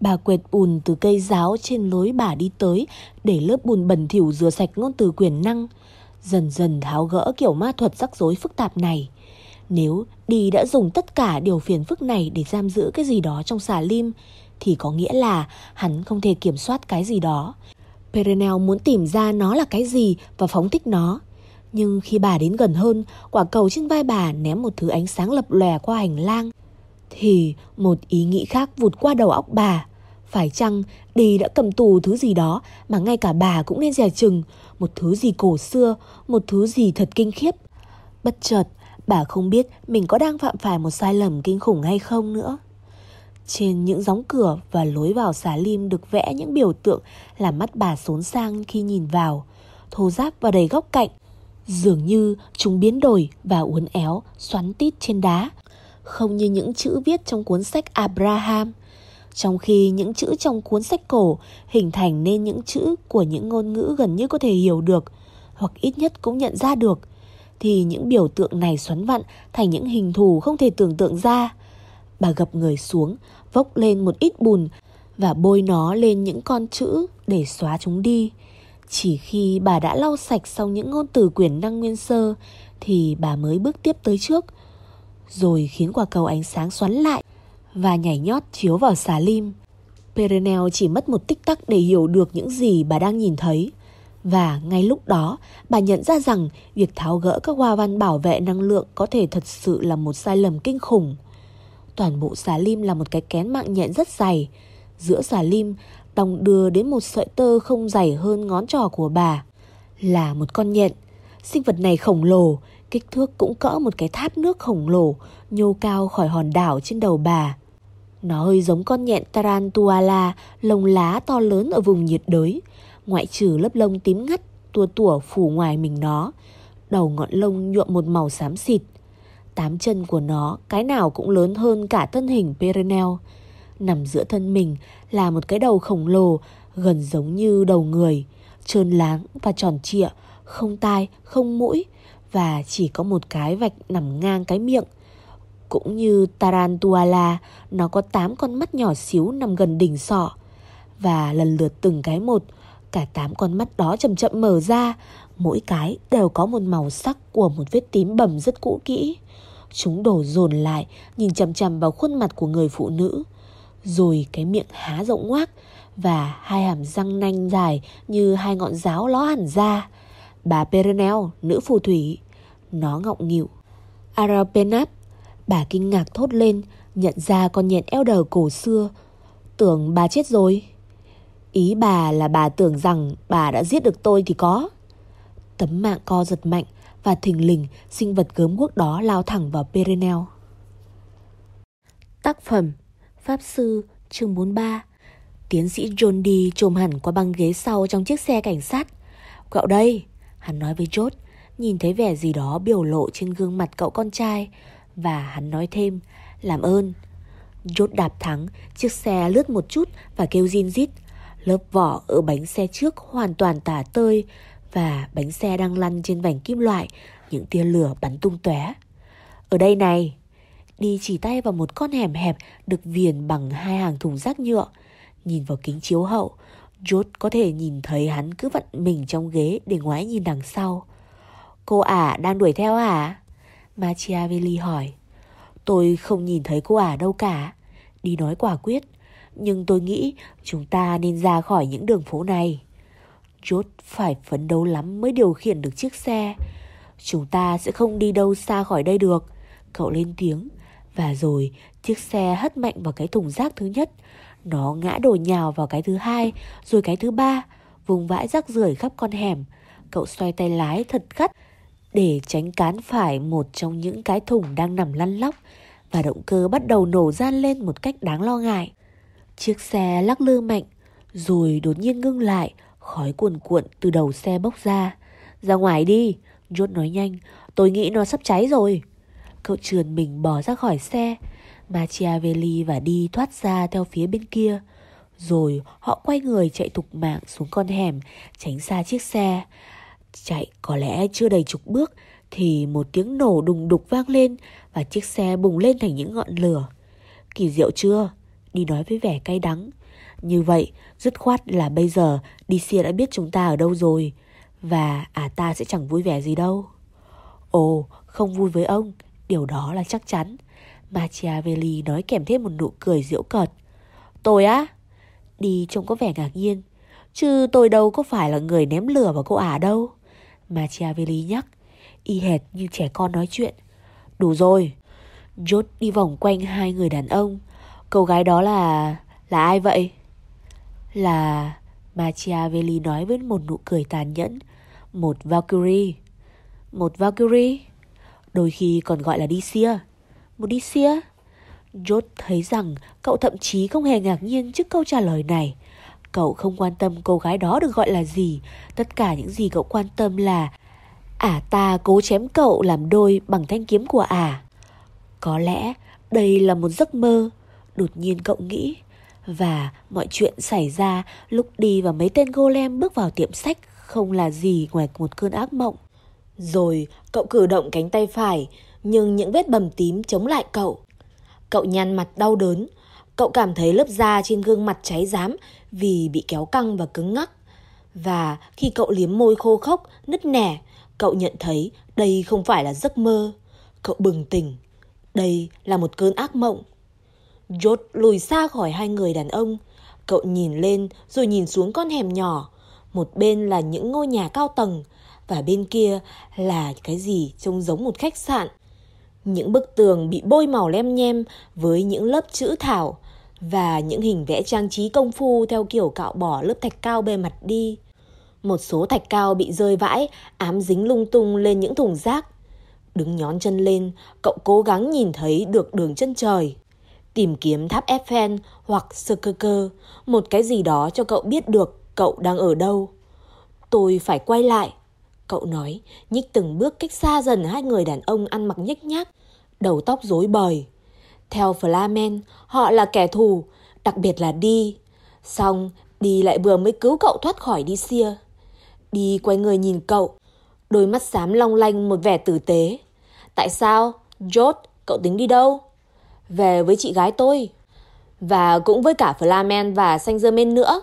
Speaker 2: Bà quệt bùn từ cây giáo trên lối bà đi tới để lớp bùn bẩn thỉu rửa sạch ngôn từ quyền năng. Dần dần tháo gỡ kiểu ma thuật rắc rối phức tạp này. Nếu đi đã dùng tất cả điều phiền phức này để giam giữ cái gì đó trong xà lim, thì có nghĩa là hắn không thể kiểm soát cái gì đó. Perenel muốn tìm ra nó là cái gì và phóng thích nó. Nhưng khi bà đến gần hơn, quả cầu trên vai bà ném một thứ ánh sáng lập lòe qua hành lang. Thì một ý nghĩ khác vụt qua đầu óc bà. Phải chăng đi đã cầm tù thứ gì đó mà ngay cả bà cũng nên dè chừng, một thứ gì cổ xưa, một thứ gì thật kinh khiếp. Bất chợt, bà không biết mình có đang phạm phải một sai lầm kinh khủng hay không nữa. Trên những gióng cửa và lối vào xà lim được vẽ những biểu tượng làm mắt bà xốn sang khi nhìn vào, thô ráp và đầy góc cạnh. Dường như chúng biến đổi và uốn éo, xoắn tít trên đá, không như những chữ viết trong cuốn sách Abraham. Trong khi những chữ trong cuốn sách cổ hình thành nên những chữ của những ngôn ngữ gần như có thể hiểu được, hoặc ít nhất cũng nhận ra được, thì những biểu tượng này xoắn vặn thành những hình thù không thể tưởng tượng ra. Bà gập người xuống, vốc lên một ít bùn và bôi nó lên những con chữ để xóa chúng đi. Chỉ khi bà đã lau sạch xong những ngôn từ quyền năng nguyên sơ thì bà mới bước tiếp tới trước, rồi khiến quả cầu ánh sáng xoắn lại và nhảy nhót chiếu vào xà lim. Perenel chỉ mất một tích tắc để hiểu được những gì bà đang nhìn thấy. Và ngay lúc đó, bà nhận ra rằng việc tháo gỡ các hoa văn bảo vệ năng lượng có thể thật sự là một sai lầm kinh khủng. Toàn bộ xà lim là một cái kén mạng nhện rất dày. Giữa xà lim, đong đưa đến một sợi tơ không dày hơn ngón trỏ của bà. Là một con nhện. Sinh vật này khổng lồ, kích thước cũng cỡ một cái tháp nước khổng lồ, nhô cao khỏi hòn đảo trên đầu bà. Nó hơi giống con nhện Tarantula, lông lá to lớn ở vùng nhiệt đới, ngoại trừ lớp lông tím ngắt, tua tủa phủ ngoài mình nó. Đầu ngọn lông nhuộm một màu xám xịt. Tám chân của nó, cái nào cũng lớn hơn cả thân hình Perenel. Nằm giữa thân mình là một cái đầu khổng lồ, gần giống như đầu người. trơn láng và tròn trịa, không tai, không mũi và chỉ có một cái vạch nằm ngang cái miệng. Cũng như Tarantula, nó có 8 con mắt nhỏ xíu nằm gần đỉnh sọ. Và lần lượt từng cái một, cả 8 con mắt đó chậm chậm mở ra, mỗi cái đều có một màu sắc của một vết tím bầm rất cũ kỹ. Chúng đổ dồn lại, nhìn chằm chằm vào khuôn mặt của người phụ nữ. Rồi cái miệng há rộng ngoác và hai hàm răng nanh dài như hai ngọn giáo ló hẳn ra. Bà Perenel, nữ phù thủy. Nó ngọng nghịu. Arapenap, bà kinh ngạc thốt lên, nhận ra con nhện eo đờ cổ xưa. Tưởng bà chết rồi. Ý bà là bà tưởng rằng bà đã giết được tôi thì có. Tấm mạng co giật mạnh và thình lình sinh vật gớm quốc đó lao thẳng vào Perenel. Tác phẩm Pháp Sư chương 43 Tiến sĩ John đi trồm hẳn qua băng ghế sau trong chiếc xe cảnh sát. Cậu đây, hắn nói với George, nhìn thấy vẻ gì đó biểu lộ trên gương mặt cậu con trai. Và hắn nói thêm, làm ơn. George đạp thắng, chiếc xe lướt một chút và kêu zin rít. Lớp vỏ ở bánh xe trước hoàn toàn tả tơi và bánh xe đang lăn trên vành kim loại, những tia lửa bắn tung tóe. Ở đây này, đi chỉ tay vào một con hẻm hẹp được viền bằng hai hàng thùng rác nhựa. Nhìn vào kính chiếu hậu, George có thể nhìn thấy hắn cứ vặn mình trong ghế để ngoái nhìn đằng sau. Cô ả đang đuổi theo à? Machiavelli hỏi. Tôi không nhìn thấy cô ả đâu cả. Đi nói quả quyết. Nhưng tôi nghĩ chúng ta nên ra khỏi những đường phố này. George phải phấn đấu lắm mới điều khiển được chiếc xe. Chúng ta sẽ không đi đâu xa khỏi đây được. Cậu lên tiếng. Và rồi chiếc xe hất mạnh vào cái thùng rác thứ nhất. Nó ngã đổ nhào vào cái thứ hai, rồi cái thứ ba, vùng vãi rác rưởi khắp con hẻm. Cậu xoay tay lái thật gắt để tránh cán phải một trong những cái thùng đang nằm lăn lóc và động cơ bắt đầu nổ gian lên một cách đáng lo ngại. Chiếc xe lắc lư mạnh, rồi đột nhiên ngưng lại, khói cuồn cuộn từ đầu xe bốc ra. Ra ngoài đi, George nói nhanh, tôi nghĩ nó sắp cháy rồi. Cậu trườn mình bỏ ra khỏi xe, Machiavelli và đi thoát ra theo phía bên kia. Rồi họ quay người chạy thục mạng xuống con hẻm, tránh xa chiếc xe. Chạy có lẽ chưa đầy chục bước thì một tiếng nổ đùng đục vang lên và chiếc xe bùng lên thành những ngọn lửa. Kỳ diệu chưa? Đi nói với vẻ cay đắng. Như vậy, dứt khoát là bây giờ DC đã biết chúng ta ở đâu rồi. Và à ta sẽ chẳng vui vẻ gì đâu. Ồ, không vui với ông, điều đó là chắc chắn. Machiavelli nói kèm thêm một nụ cười diễu cợt. Tôi á? Đi trông có vẻ ngạc nhiên. Chứ tôi đâu có phải là người ném lửa vào cô ả đâu. Machiavelli nhắc, y hệt như trẻ con nói chuyện. Đủ rồi. jốt đi vòng quanh hai người đàn ông. Cô gái đó là... là ai vậy? Là... Machiavelli nói với một nụ cười tàn nhẫn. Một Valkyrie. Một Valkyrie? Đôi khi còn gọi là Disia. Một Disia? George thấy rằng cậu thậm chí không hề ngạc nhiên trước câu trả lời này. Cậu không quan tâm cô gái đó được gọi là gì. Tất cả những gì cậu quan tâm là ả ta cố chém cậu làm đôi bằng thanh kiếm của ả. Có lẽ đây là một giấc mơ. Đột nhiên cậu nghĩ. Và mọi chuyện xảy ra lúc đi và mấy tên golem bước vào tiệm sách không là gì ngoài một cơn ác mộng. Rồi cậu cử động cánh tay phải, nhưng những vết bầm tím chống lại cậu. Cậu nhăn mặt đau đớn, cậu cảm thấy lớp da trên gương mặt cháy rám vì bị kéo căng và cứng ngắc. Và khi cậu liếm môi khô khốc, nứt nẻ, cậu nhận thấy đây không phải là giấc mơ. Cậu bừng tỉnh, đây là một cơn ác mộng. George lùi xa khỏi hai người đàn ông. Cậu nhìn lên rồi nhìn xuống con hẻm nhỏ. Một bên là những ngôi nhà cao tầng và bên kia là cái gì trông giống một khách sạn. Những bức tường bị bôi màu lem nhem với những lớp chữ thảo và những hình vẽ trang trí công phu theo kiểu cạo bỏ lớp thạch cao bề mặt đi. Một số thạch cao bị rơi vãi, ám dính lung tung lên những thùng rác. Đứng nhón chân lên, cậu cố gắng nhìn thấy được đường chân trời. Tìm kiếm tháp Eiffel hoặc Skyscraper, một cái gì đó cho cậu biết được cậu đang ở đâu. Tôi phải quay lại, cậu nói, nhích từng bước cách xa dần hai người đàn ông ăn mặc nhếch nhác, đầu tóc rối bời. Theo Flamen, họ là kẻ thù, đặc biệt là Đi. Xong, Đi lại vừa mới cứu cậu thoát khỏi đi xia.
Speaker 1: Đi quay người nhìn cậu, đôi mắt xám long lanh một vẻ tử tế. Tại sao? George, cậu tính đi đâu? Về với chị gái tôi. Và cũng với cả Flamen và Saint Germain nữa.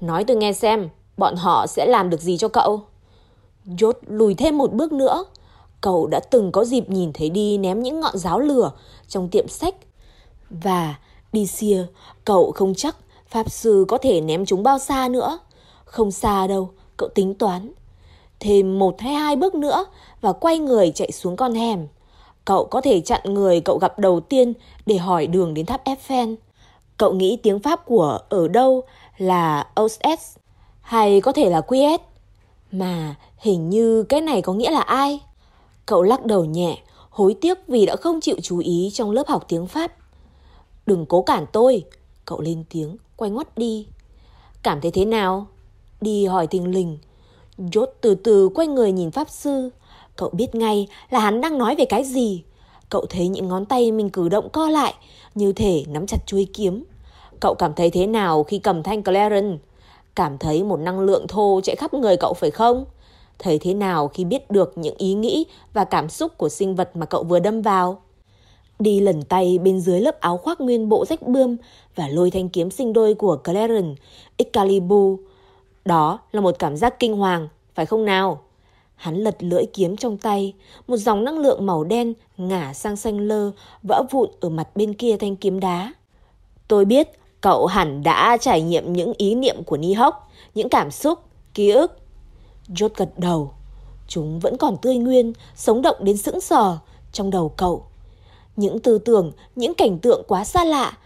Speaker 1: Nói tôi nghe xem, bọn họ sẽ làm được gì cho cậu? Jot lùi thêm một bước nữa. Cậu đã từng có dịp nhìn thấy đi ném những ngọn giáo lửa trong tiệm sách. Và đi xìa, cậu không chắc Pháp Sư có thể ném chúng bao xa nữa. Không xa đâu, cậu tính toán. Thêm một hay hai bước nữa và quay người chạy xuống con hẻm. Cậu có thể chặn người cậu gặp đầu tiên để hỏi đường đến tháp Eiffel. Cậu nghĩ tiếng Pháp của ở đâu là OS hay có thể là QS. Mà hình như cái này có nghĩa là ai? Cậu lắc đầu nhẹ, hối tiếc vì đã không chịu chú ý trong lớp học tiếng Pháp. Đừng cố cản tôi, cậu lên tiếng, quay ngoắt đi. Cảm thấy thế nào? Đi hỏi tình lình. Rốt từ từ quay người nhìn Pháp Sư. Cậu biết ngay là hắn đang nói về cái gì. Cậu thấy những ngón tay mình cử động co lại, như thể nắm chặt chuôi kiếm. Cậu cảm thấy thế nào khi cầm thanh Clarence? Cảm thấy một năng lượng thô chạy khắp người cậu phải không? Thấy thế nào khi biết được những ý nghĩ và cảm xúc của sinh vật mà cậu vừa đâm vào? Đi lần tay bên dưới lớp áo khoác nguyên bộ rách bươm và lôi thanh kiếm sinh đôi của Clarence, Excalibur. Đó là một cảm giác kinh hoàng, phải không nào? Hắn lật lưỡi kiếm trong tay, một dòng năng lượng màu đen ngả sang xanh lơ, vỡ vụn ở mặt bên kia thanh kiếm đá. Tôi biết cậu hẳn đã trải nghiệm những ý niệm của Ni Hốc, những cảm xúc, ký ức. Jot gật đầu. Chúng vẫn còn tươi nguyên, sống động đến sững sờ trong đầu cậu. Những tư tưởng, những cảnh tượng quá xa lạ,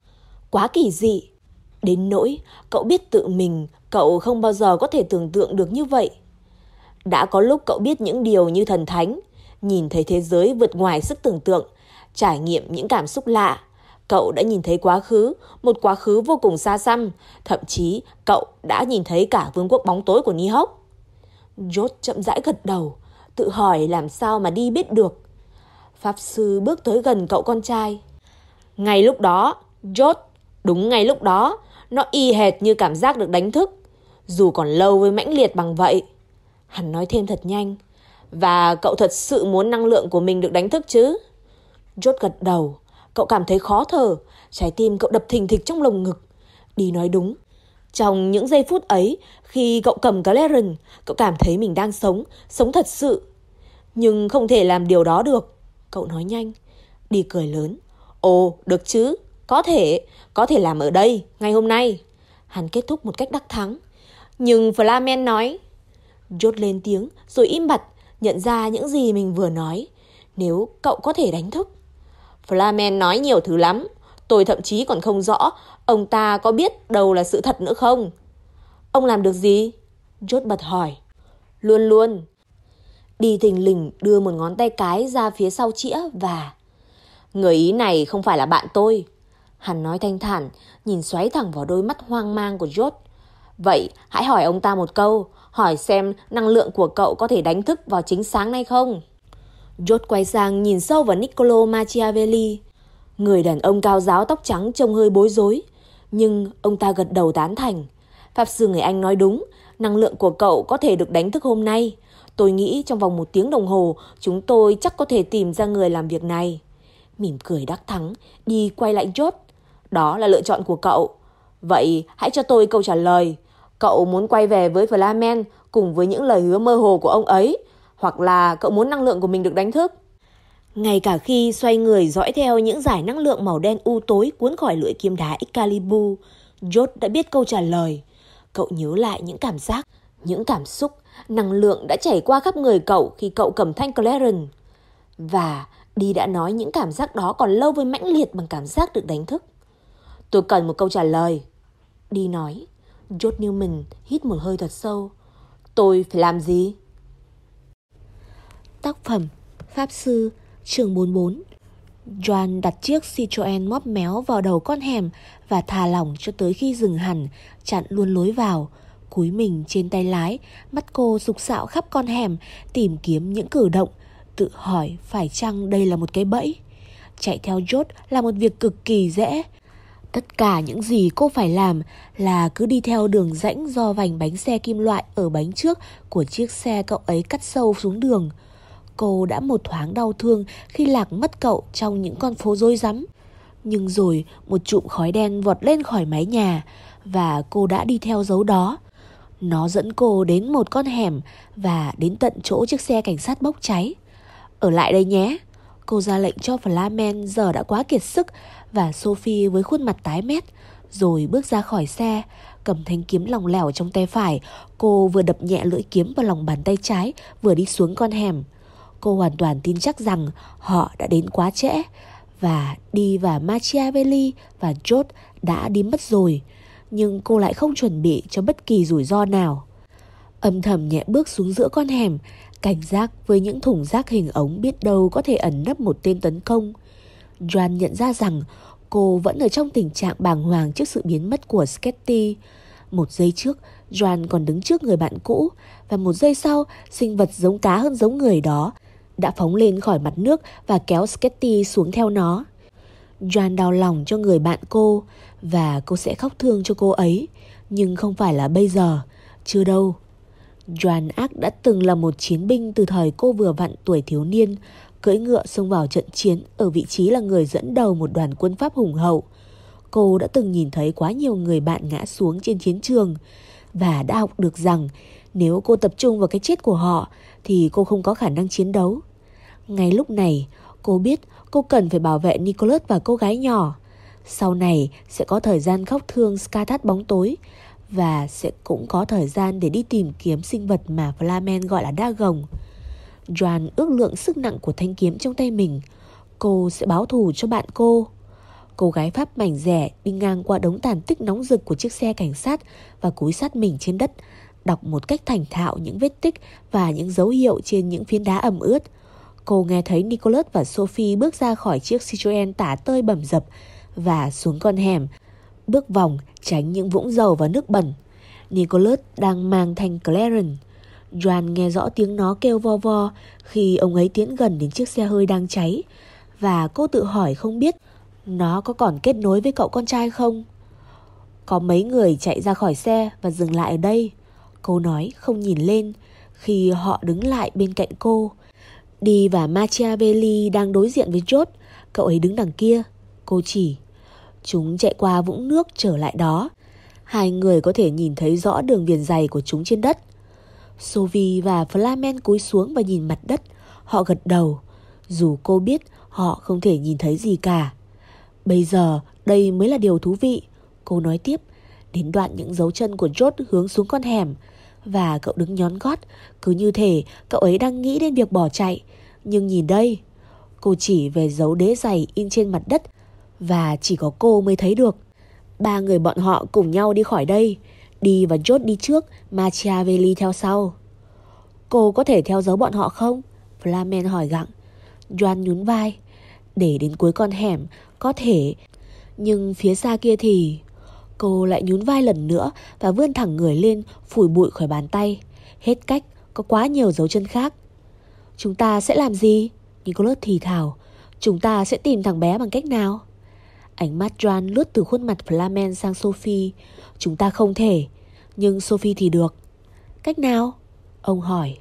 Speaker 1: quá kỳ dị. Đến nỗi cậu biết tự mình cậu không bao giờ có thể tưởng tượng được như vậy. Đã có lúc cậu biết những điều như thần thánh, nhìn thấy thế giới vượt ngoài sức tưởng tượng, trải nghiệm những cảm xúc lạ. Cậu đã nhìn thấy quá khứ, một quá khứ vô cùng xa xăm, thậm chí cậu đã nhìn thấy cả vương quốc bóng tối của Ni Hốc. Jot chậm rãi gật đầu, tự hỏi làm sao mà đi biết được. Pháp sư bước tới gần cậu con trai. Ngay lúc đó, Jot, đúng ngay lúc đó, nó y hệt như cảm giác được đánh thức. Dù còn lâu với mãnh liệt bằng vậy. Hắn nói thêm thật nhanh. Và cậu thật sự muốn năng lượng của mình được đánh thức chứ? George gật đầu. Cậu cảm thấy khó thở. Trái tim cậu đập thình thịch trong lồng ngực. Đi nói đúng. Trong những giây phút ấy, khi cậu cầm Galerian, cậu cảm thấy mình đang sống, sống thật sự. Nhưng không thể làm điều đó được. Cậu nói nhanh. Đi cười lớn. Ồ, được chứ. Có thể, có thể làm ở đây, ngay hôm nay. Hắn kết thúc một cách đắc thắng. Nhưng Flamen nói. Jot lên tiếng rồi im bặt, nhận ra những gì mình vừa nói. Nếu cậu có thể đánh thức. Flamen nói nhiều thứ lắm. Tôi thậm chí còn không rõ ông ta có biết đâu là sự thật nữa không. Ông làm được gì? Jot bật hỏi. Luôn luôn. Đi thình lình đưa một ngón tay cái ra phía sau chĩa và... Người ý này không phải là bạn tôi. Hắn nói thanh thản, nhìn xoáy thẳng vào đôi mắt hoang mang của Jot. Vậy hãy hỏi ông ta một câu, hỏi xem năng lượng của cậu có thể đánh thức vào chính sáng nay không? Jot quay sang nhìn sâu vào Niccolo Machiavelli. Người đàn ông cao giáo tóc trắng trông hơi bối rối, nhưng ông ta gật đầu tán thành. Pháp sư người Anh nói đúng, năng lượng của cậu có thể được đánh thức hôm nay. Tôi nghĩ trong vòng một tiếng đồng hồ, chúng tôi chắc có thể tìm ra người làm việc này. Mỉm cười đắc thắng, đi quay lại chốt. Đó là lựa chọn của cậu. Vậy hãy cho tôi câu trả lời. Cậu muốn quay về với Flamen cùng với những lời hứa mơ hồ của ông ấy, hoặc là cậu muốn năng lượng của mình được đánh thức? Ngay cả khi xoay người dõi theo những giải năng lượng màu đen u tối cuốn khỏi lưỡi kiếm đá Excalibur, Jot đã biết câu trả lời. Cậu nhớ lại những cảm giác, những cảm xúc, năng lượng đã chảy qua khắp người cậu khi cậu cầm thanh Clarence. Và Đi đã nói những cảm giác đó còn lâu với mãnh liệt bằng cảm giác được đánh thức. Tôi cần một câu trả lời. Đi nói. George Newman hít một hơi thật sâu. Tôi phải làm gì?
Speaker 2: Tác phẩm Pháp Sư chương 44 Joan đặt chiếc Citroen móp méo vào đầu con hẻm và thả lỏng cho tới khi dừng hẳn, chặn luôn lối vào. Cúi mình trên tay lái, mắt cô sục sạo khắp con hẻm, tìm kiếm những cử động, tự hỏi phải chăng đây là một cái bẫy. Chạy theo chốt là một việc cực kỳ dễ. Tất cả những gì cô phải làm là cứ đi theo đường rãnh do vành bánh xe kim loại ở bánh trước của chiếc xe cậu ấy cắt sâu xuống đường. Cô đã một thoáng đau thương khi lạc mất cậu trong những con phố rối rắm. Nhưng rồi một trụm khói đen vọt lên khỏi mái nhà và cô đã đi theo dấu đó. Nó dẫn cô đến một con hẻm và đến tận chỗ chiếc xe cảnh sát bốc cháy. Ở lại đây nhé. Cô ra lệnh cho Flamen, giờ đã quá kiệt sức và Sophie với khuôn mặt tái mét rồi bước ra khỏi xe, cầm thanh kiếm lòng lẻo trong tay phải, cô vừa đập nhẹ lưỡi kiếm vào lòng bàn tay trái, vừa đi xuống con hẻm. Cô hoàn toàn tin chắc rằng họ đã đến quá trễ và đi và Machiavelli và George đã đi mất rồi, nhưng cô lại không chuẩn bị cho bất kỳ rủi ro nào. Âm thầm nhẹ bước xuống giữa con hẻm, cảnh giác với những thùng rác hình ống biết đâu có thể ẩn nấp một tên tấn công. Joan nhận ra rằng cô vẫn ở trong tình trạng bàng hoàng trước sự biến mất của Sketty. Một giây trước, Joan còn đứng trước người bạn cũ và một giây sau, sinh vật giống cá hơn giống người đó đã phóng lên khỏi mặt nước và kéo Sketty xuống theo nó. Joan đau lòng cho người bạn cô và cô sẽ khóc thương cho cô ấy, nhưng không phải là bây giờ, chưa đâu. Joan Arc đã từng là một chiến binh từ thời cô vừa vặn tuổi thiếu niên, cưỡi ngựa xông vào trận chiến ở vị trí là người dẫn đầu một đoàn quân Pháp hùng hậu. Cô đã từng nhìn thấy quá nhiều người bạn ngã xuống trên chiến trường và đã học được rằng nếu cô tập trung vào cái chết của họ thì cô không có khả năng chiến đấu. Ngay lúc này, cô biết cô cần phải bảo vệ Nicholas và cô gái nhỏ. Sau này sẽ có thời gian khóc thương Skathat bóng tối và sẽ cũng có thời gian để đi tìm kiếm sinh vật mà Flamen gọi là đa gồng. Joan ước lượng sức nặng của thanh kiếm trong tay mình. Cô sẽ báo thù cho bạn cô. Cô gái Pháp mảnh rẻ đi ngang qua đống tàn tích nóng rực của chiếc xe cảnh sát và cúi sát mình trên đất, đọc một cách thành thạo những vết tích và những dấu hiệu trên những phiến đá ẩm ướt. Cô nghe thấy Nicholas và Sophie bước ra khỏi chiếc Citroen tả tơi bầm dập và xuống con hẻm, bước vòng tránh những vũng dầu và nước bẩn. Nicholas đang mang thanh Clarence. Joan nghe rõ tiếng nó kêu vo vo khi ông ấy tiến gần đến chiếc xe hơi đang cháy và cô tự hỏi không biết nó có còn kết nối với cậu con trai không. Có mấy người chạy ra khỏi xe và dừng lại ở đây. Cô nói không nhìn lên khi họ đứng lại bên cạnh cô. Đi và Machiavelli đang đối diện với George, cậu ấy đứng đằng kia. Cô chỉ. Chúng chạy qua vũng nước trở lại đó. Hai người có thể nhìn thấy rõ đường viền dày của chúng trên đất. Sophie và Flamen cúi xuống và nhìn mặt đất. Họ gật đầu. Dù cô biết, họ không thể nhìn thấy gì cả. Bây giờ, đây mới là điều thú vị. Cô nói tiếp. Đến đoạn những dấu chân của George hướng xuống con hẻm. Và cậu đứng nhón gót. Cứ như thể cậu ấy đang nghĩ đến việc bỏ chạy. Nhưng nhìn đây. Cô chỉ về dấu đế giày in trên mặt đất. Và chỉ có cô mới thấy được. Ba người bọn họ cùng nhau đi khỏi đây. Đi và chốt đi trước, Machiavelli theo sau. Cô có thể theo dấu bọn họ không? Flamen hỏi gặng. Joan nhún vai. Để đến cuối con hẻm, có thể. Nhưng phía xa kia thì... Cô lại nhún vai lần nữa và vươn thẳng người lên, phủi bụi khỏi bàn tay. Hết cách, có quá nhiều dấu chân khác. Chúng ta sẽ làm gì? Nicholas thì thào. Chúng ta sẽ tìm thằng bé bằng cách nào? Ánh mắt Joan lướt từ khuôn mặt Flamen sang Sophie. Chúng ta không thể. Nhưng Sophie thì được. Cách nào? Ông hỏi.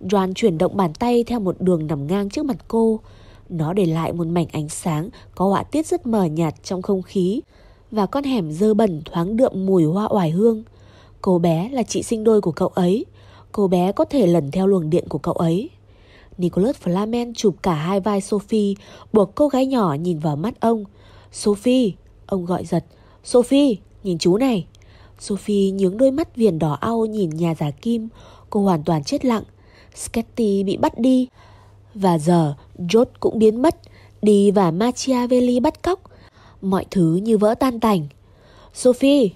Speaker 2: Joan chuyển động bàn tay theo một đường nằm ngang trước mặt cô. Nó để lại một mảnh ánh sáng có họa tiết rất mờ nhạt trong không khí và con hẻm dơ bẩn thoáng đượm mùi hoa oải hương. Cô bé là chị sinh đôi của cậu ấy. Cô bé có thể lần theo luồng điện của cậu ấy. Nicholas Flamen chụp cả hai vai Sophie, buộc cô gái nhỏ nhìn vào mắt ông. Sophie, ông gọi giật. Sophie, nhìn chú này. Sophie nhướng đôi mắt viền đỏ au nhìn nhà giả kim. Cô hoàn toàn chết lặng. Sketty bị bắt đi. Và giờ, George cũng biến mất. Đi và Machiavelli bắt cóc. Mọi thứ như vỡ tan tành. Sophie,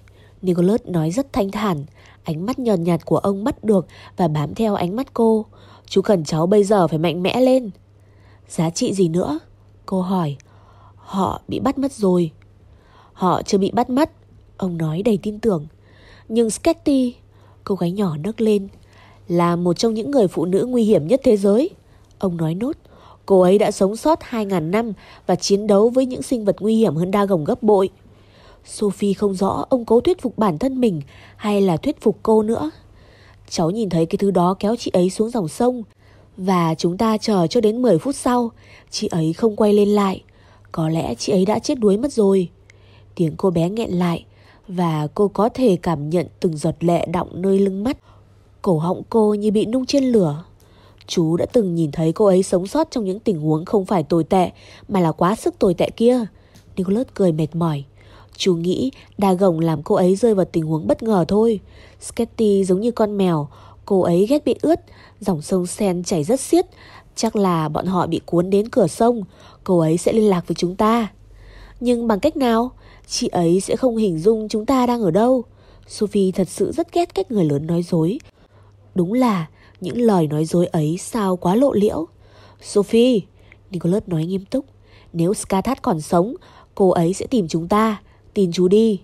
Speaker 2: Nicholas nói rất thanh thản. Ánh mắt nhờn nhạt của ông bắt được và bám theo ánh mắt cô. Chú cần cháu bây giờ phải mạnh mẽ lên. Giá trị gì nữa? Cô hỏi. Họ bị bắt mất rồi. Họ chưa bị bắt mất. Ông nói đầy tin tưởng. Nhưng Sketty, cô gái nhỏ nấc lên, là một trong những người phụ nữ nguy hiểm nhất thế giới. Ông nói nốt, cô ấy đã sống sót 2.000 năm và chiến đấu với những sinh vật nguy hiểm hơn đa gồng gấp bội. Sophie không rõ ông cố thuyết phục bản thân mình hay là thuyết phục cô nữa. Cháu nhìn thấy cái thứ đó kéo chị ấy xuống dòng sông và chúng ta chờ cho đến 10 phút sau, chị ấy không quay lên lại. Có lẽ chị ấy đã chết đuối mất rồi. Tiếng cô bé nghẹn lại và cô có thể cảm nhận từng giọt lệ đọng nơi lưng mắt. Cổ họng cô như bị nung trên lửa. Chú đã từng nhìn thấy cô ấy sống sót trong những tình huống không phải tồi tệ mà là quá sức tồi tệ kia. Nicholas cười mệt mỏi. Chú nghĩ đa gồng làm cô ấy rơi vào tình huống bất ngờ thôi. Sketty giống như con mèo, cô ấy ghét bị ướt, dòng sông Sen chảy rất xiết. Chắc là bọn họ bị cuốn đến cửa sông, cô ấy sẽ liên lạc với chúng ta. Nhưng bằng cách nào? Chị ấy sẽ không hình dung chúng ta đang ở đâu. Sophie thật sự rất ghét cách người lớn nói dối. Đúng là những lời nói dối ấy sao quá lộ liễu. Sophie, Nicholas nói nghiêm túc, nếu Skathat còn sống, cô ấy sẽ tìm chúng ta, tin chú đi.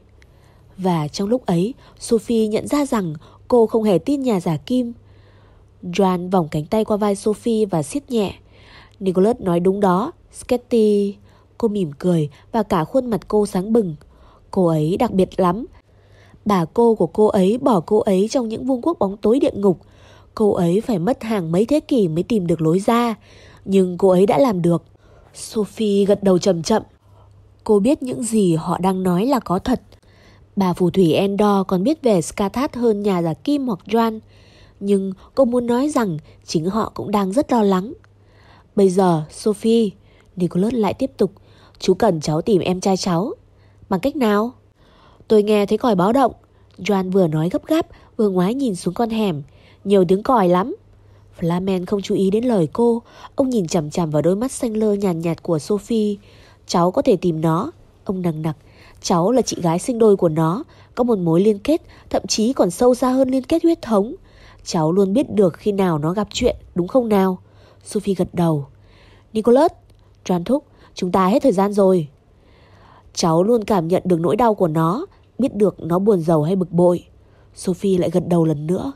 Speaker 2: Và trong lúc ấy, Sophie nhận ra rằng cô không hề tin nhà giả kim. Joan vòng cánh tay qua vai Sophie và siết nhẹ. Nicholas nói đúng đó, Sketty. Cô mỉm cười và cả khuôn mặt cô sáng bừng. Cô ấy đặc biệt lắm. Bà cô của cô ấy bỏ cô ấy trong những vương quốc bóng tối địa ngục. Cô ấy phải mất hàng mấy thế kỷ mới tìm được lối ra. Nhưng cô ấy đã làm được. Sophie gật đầu chậm chậm. Cô biết những gì họ đang nói là có thật. Bà phù thủy Endor còn biết về Skathat hơn nhà giả Kim hoặc Joan. Nhưng cô muốn nói rằng chính họ cũng đang rất lo lắng. Bây giờ, Sophie, Nicholas lại tiếp tục, chú cần cháu tìm em trai cháu. Bằng cách nào? Tôi nghe thấy còi báo động. Joan vừa nói gấp gáp, vừa ngoái nhìn xuống con hẻm. Nhiều tiếng còi lắm. Flamen không chú ý đến lời cô. Ông nhìn chằm chằm vào đôi mắt xanh lơ nhàn nhạt, nhạt của Sophie. Cháu có thể tìm nó. Ông nằng nặc. Cháu là chị gái sinh đôi của nó. Có một mối liên kết, thậm chí còn sâu xa hơn liên kết huyết thống. Cháu luôn biết được khi nào nó gặp chuyện, đúng không nào? Sophie gật đầu. Nicholas, Joan thúc, chúng ta hết thời gian rồi. Cháu luôn cảm nhận được nỗi đau của nó, biết được nó buồn giàu hay bực bội. Sophie lại gật đầu lần nữa.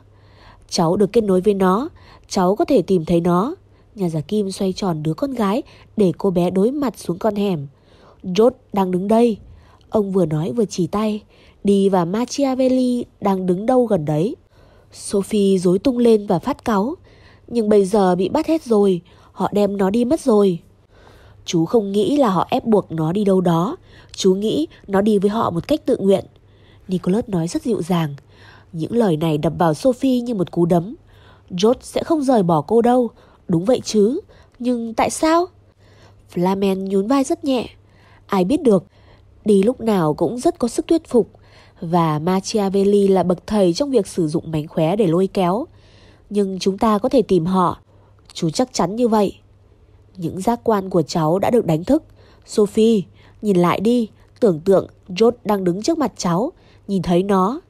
Speaker 2: Cháu được kết nối với nó, cháu có thể tìm thấy nó. Nhà giả kim xoay tròn đứa con gái để cô bé đối mặt xuống con hẻm. George đang đứng đây. Ông vừa nói vừa chỉ tay. Đi và Machiavelli đang đứng đâu gần đấy. Sophie dối tung lên và phát cáu. Nhưng bây giờ bị bắt hết rồi. Họ đem nó đi mất rồi. Chú không nghĩ là họ ép buộc nó đi đâu đó. Chú nghĩ nó đi với họ một cách tự nguyện. Nicholas nói rất dịu dàng. Những lời này đập vào Sophie như một cú đấm. George sẽ không rời bỏ cô đâu. Đúng vậy chứ. Nhưng tại sao? Flamen nhún vai rất nhẹ. Ai biết được. Đi lúc nào cũng rất có sức thuyết phục. Và Machiavelli là bậc thầy trong việc sử dụng mánh khóe để lôi kéo. Nhưng chúng ta có thể tìm họ. Chú chắc chắn như vậy. Những giác quan của cháu đã được đánh thức. Sophie, nhìn lại đi. Tưởng tượng George đang đứng trước mặt cháu. Nhìn thấy nó.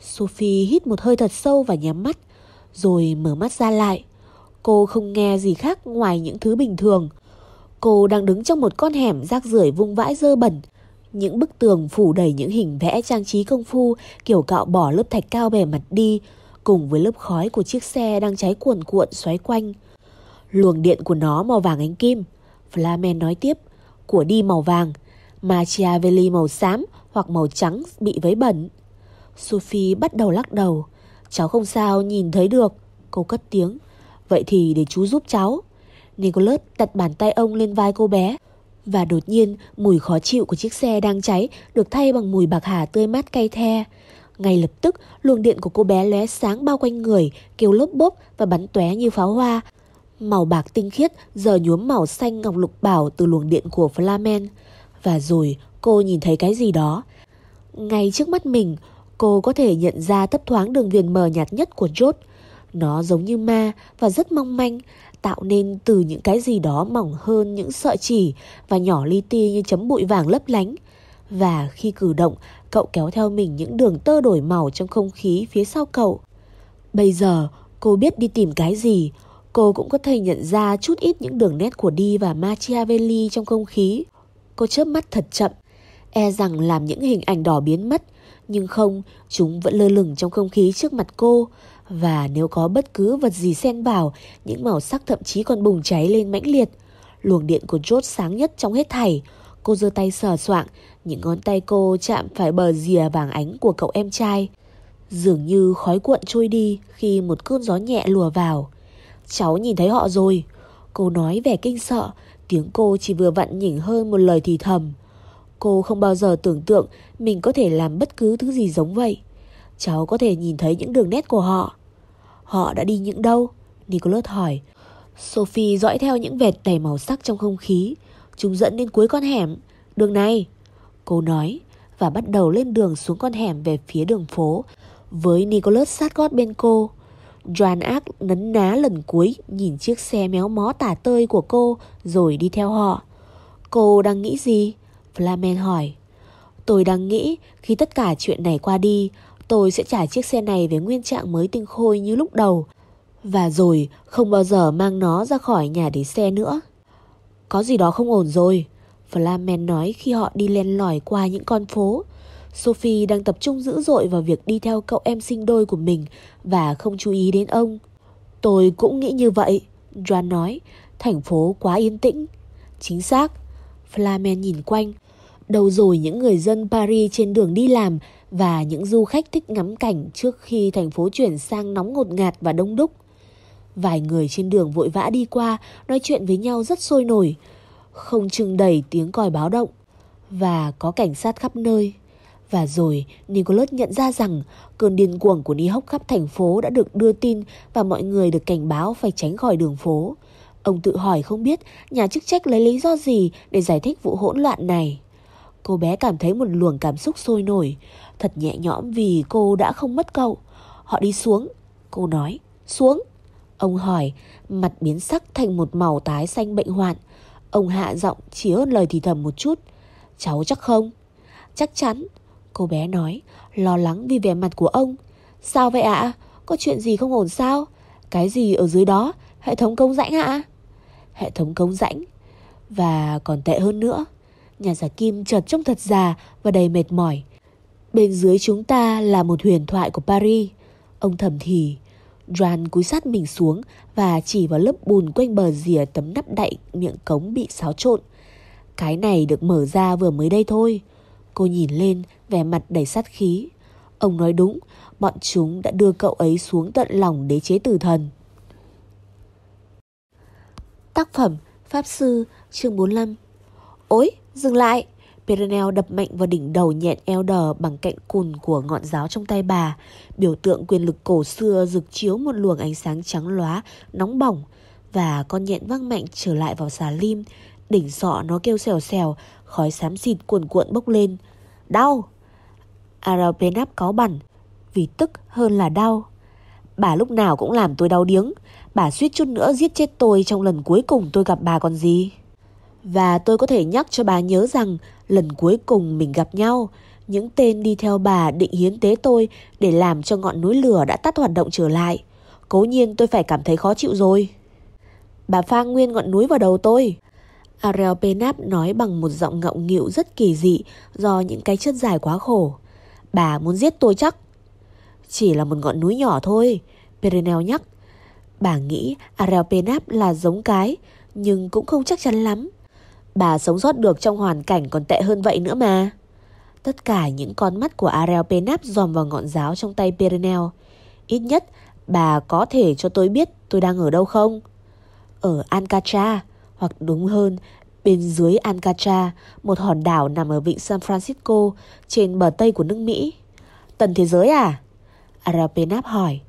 Speaker 2: Sophie hít một hơi thật sâu và nhắm mắt. Rồi mở mắt ra lại. Cô không nghe gì khác ngoài những thứ bình thường. Cô đang đứng trong một con hẻm rác rưởi vung vãi dơ bẩn. Những bức tường phủ đầy những hình vẽ trang trí công phu kiểu cạo bỏ lớp thạch cao bề mặt đi, cùng với lớp khói của chiếc xe đang cháy cuồn cuộn xoáy quanh. Luồng điện của nó màu vàng ánh kim. Flamen nói tiếp, của đi màu vàng, Machiavelli màu xám hoặc màu trắng bị vấy bẩn. Sophie bắt đầu lắc đầu. Cháu không sao nhìn thấy được. Cô cất tiếng. Vậy thì để chú giúp cháu. Nicholas đặt bàn tay ông lên vai cô bé. Và đột nhiên mùi khó chịu của chiếc xe đang cháy được thay bằng mùi bạc hà tươi mát cay the. Ngay lập tức luồng điện của cô bé lóe sáng bao quanh người, kêu lốp bốp và bắn tóe như pháo hoa. Màu bạc tinh khiết giờ nhuốm màu xanh ngọc lục bảo từ luồng điện của Flamen. Và rồi cô nhìn thấy cái gì đó. Ngay trước mắt mình, cô có thể nhận ra thấp thoáng đường viền mờ nhạt nhất của chốt Nó giống như ma và rất mong manh, tạo nên từ những cái gì đó mỏng hơn những sợi chỉ và nhỏ li ti như chấm bụi vàng lấp lánh. Và khi cử động, cậu kéo theo mình những đường tơ đổi màu trong không khí phía sau cậu. Bây giờ, cô biết đi tìm cái gì, cô cũng có thể nhận ra chút ít những đường nét của Đi và Machiavelli trong không khí. Cô chớp mắt thật chậm, e rằng làm những hình ảnh đỏ biến mất, nhưng không, chúng vẫn lơ lửng trong không khí trước mặt cô. Và nếu có bất cứ vật gì xen vào, những màu sắc thậm chí còn bùng cháy lên mãnh liệt. Luồng điện của George sáng nhất trong hết thảy. Cô giơ tay sờ soạng, những ngón tay cô chạm phải bờ rìa vàng ánh của cậu em trai. Dường như khói cuộn trôi đi khi một cơn gió nhẹ lùa vào. Cháu nhìn thấy họ rồi. Cô nói vẻ kinh sợ, tiếng cô chỉ vừa vặn nhỉnh hơn một lời thì thầm. Cô không bao giờ tưởng tượng mình có thể làm bất cứ thứ gì giống vậy. Cháu có thể nhìn thấy những đường nét của họ. Họ đã đi những đâu? Nicholas hỏi. Sophie dõi theo những vệt đầy màu sắc trong không khí. Chúng dẫn đến cuối con hẻm. Đường này. Cô nói và bắt đầu lên đường xuống con hẻm về phía đường phố với Nicholas sát gót bên cô. Joan ác nấn ná lần cuối nhìn chiếc xe méo mó tả tơi của cô rồi đi theo họ. Cô đang nghĩ gì? Flamen hỏi. Tôi đang nghĩ khi tất cả chuyện này qua đi, tôi sẽ trả chiếc xe này về nguyên trạng mới tinh khôi như lúc đầu. Và rồi không bao giờ mang nó ra khỏi nhà để xe nữa. Có gì đó không ổn rồi. Flamen nói khi họ đi len lỏi qua những con phố. Sophie đang tập trung dữ dội vào việc đi theo cậu em sinh đôi của mình và không chú ý đến ông. Tôi cũng nghĩ như vậy, Joan nói. Thành phố quá yên tĩnh. Chính xác. Flamen nhìn quanh. Đâu rồi những người dân Paris trên đường đi làm và những du khách thích ngắm cảnh trước khi thành phố chuyển sang nóng ngột ngạt và đông đúc. Vài người trên đường vội vã đi qua nói chuyện với nhau rất sôi nổi. Không chừng đầy tiếng còi báo động. Và có cảnh sát khắp nơi. Và rồi Nicholas nhận ra rằng cơn điên cuồng của đi hốc khắp thành phố đã được đưa tin và mọi người được cảnh báo phải tránh khỏi đường phố. Ông tự hỏi không biết nhà chức trách lấy lý do gì để giải thích vụ hỗn loạn này. Cô bé cảm thấy một luồng cảm xúc sôi nổi, thật nhẹ nhõm vì cô đã không mất cậu. Họ đi xuống. Cô nói, xuống. Ông hỏi, mặt biến sắc thành một màu tái xanh bệnh hoạn. Ông hạ giọng chỉ hơn lời thì thầm một chút. Cháu chắc không? Chắc chắn. Cô bé nói, lo lắng vì vẻ mặt của ông. Sao vậy ạ? Có chuyện gì không ổn sao? Cái gì ở dưới đó? Hệ thống công rãnh ạ? Hệ thống công rãnh. Và còn tệ hơn nữa. Nhà giả kim chợt trông thật già và đầy mệt mỏi. Bên dưới chúng ta là một huyền thoại của Paris. Ông thầm thì. Joan cúi sát mình xuống và chỉ vào lớp bùn quanh bờ rìa tấm nắp đậy miệng cống bị xáo trộn. Cái này được mở ra vừa mới đây thôi. Cô nhìn lên, vẻ mặt đầy sát khí. Ông nói đúng, bọn chúng đã đưa cậu ấy xuống tận lòng đế chế tử thần. Tác phẩm Pháp Sư chương 45 Ôi, dừng lại! Perenel đập mạnh vào đỉnh đầu nhện Elder bằng cạnh cùn của ngọn giáo trong tay bà. Biểu tượng quyền lực cổ xưa rực chiếu một luồng ánh sáng trắng lóa, nóng bỏng. Và con nhện văng mạnh trở lại vào xà lim. Đỉnh sọ nó kêu xèo xèo, khói xám xịt cuồn cuộn bốc lên. Đau! Arapenap có bẩn, vì tức hơn là đau. Bà lúc nào cũng làm tôi đau điếng. Bà suýt chút nữa giết chết tôi trong lần cuối cùng tôi gặp bà còn gì. Và tôi có thể nhắc cho bà nhớ rằng lần cuối cùng mình gặp nhau, những tên đi theo bà định hiến tế tôi để làm cho ngọn núi lửa đã tắt hoạt động trở lại. Cố nhiên tôi phải cảm thấy khó chịu rồi. Bà pha nguyên ngọn núi vào đầu tôi. Ariel Penap nói bằng một giọng ngọng nghịu rất kỳ dị do những cái chân dài quá khổ. Bà muốn giết tôi chắc. Chỉ là một ngọn núi nhỏ thôi, Perenel nhắc. Bà nghĩ Ariel Penap là giống cái, nhưng cũng không chắc chắn lắm. Bà sống sót được trong hoàn cảnh còn tệ hơn vậy nữa mà. Tất cả những con mắt của Ariel Penap dòm vào ngọn giáo trong tay Perenel. Ít nhất, bà có thể cho tôi biết tôi đang ở đâu không? Ở Ancatra, hoặc đúng hơn, bên dưới Ancatra, một hòn đảo nằm ở vịnh San Francisco trên bờ Tây của nước Mỹ. Tần thế giới à? arapenap hỏi.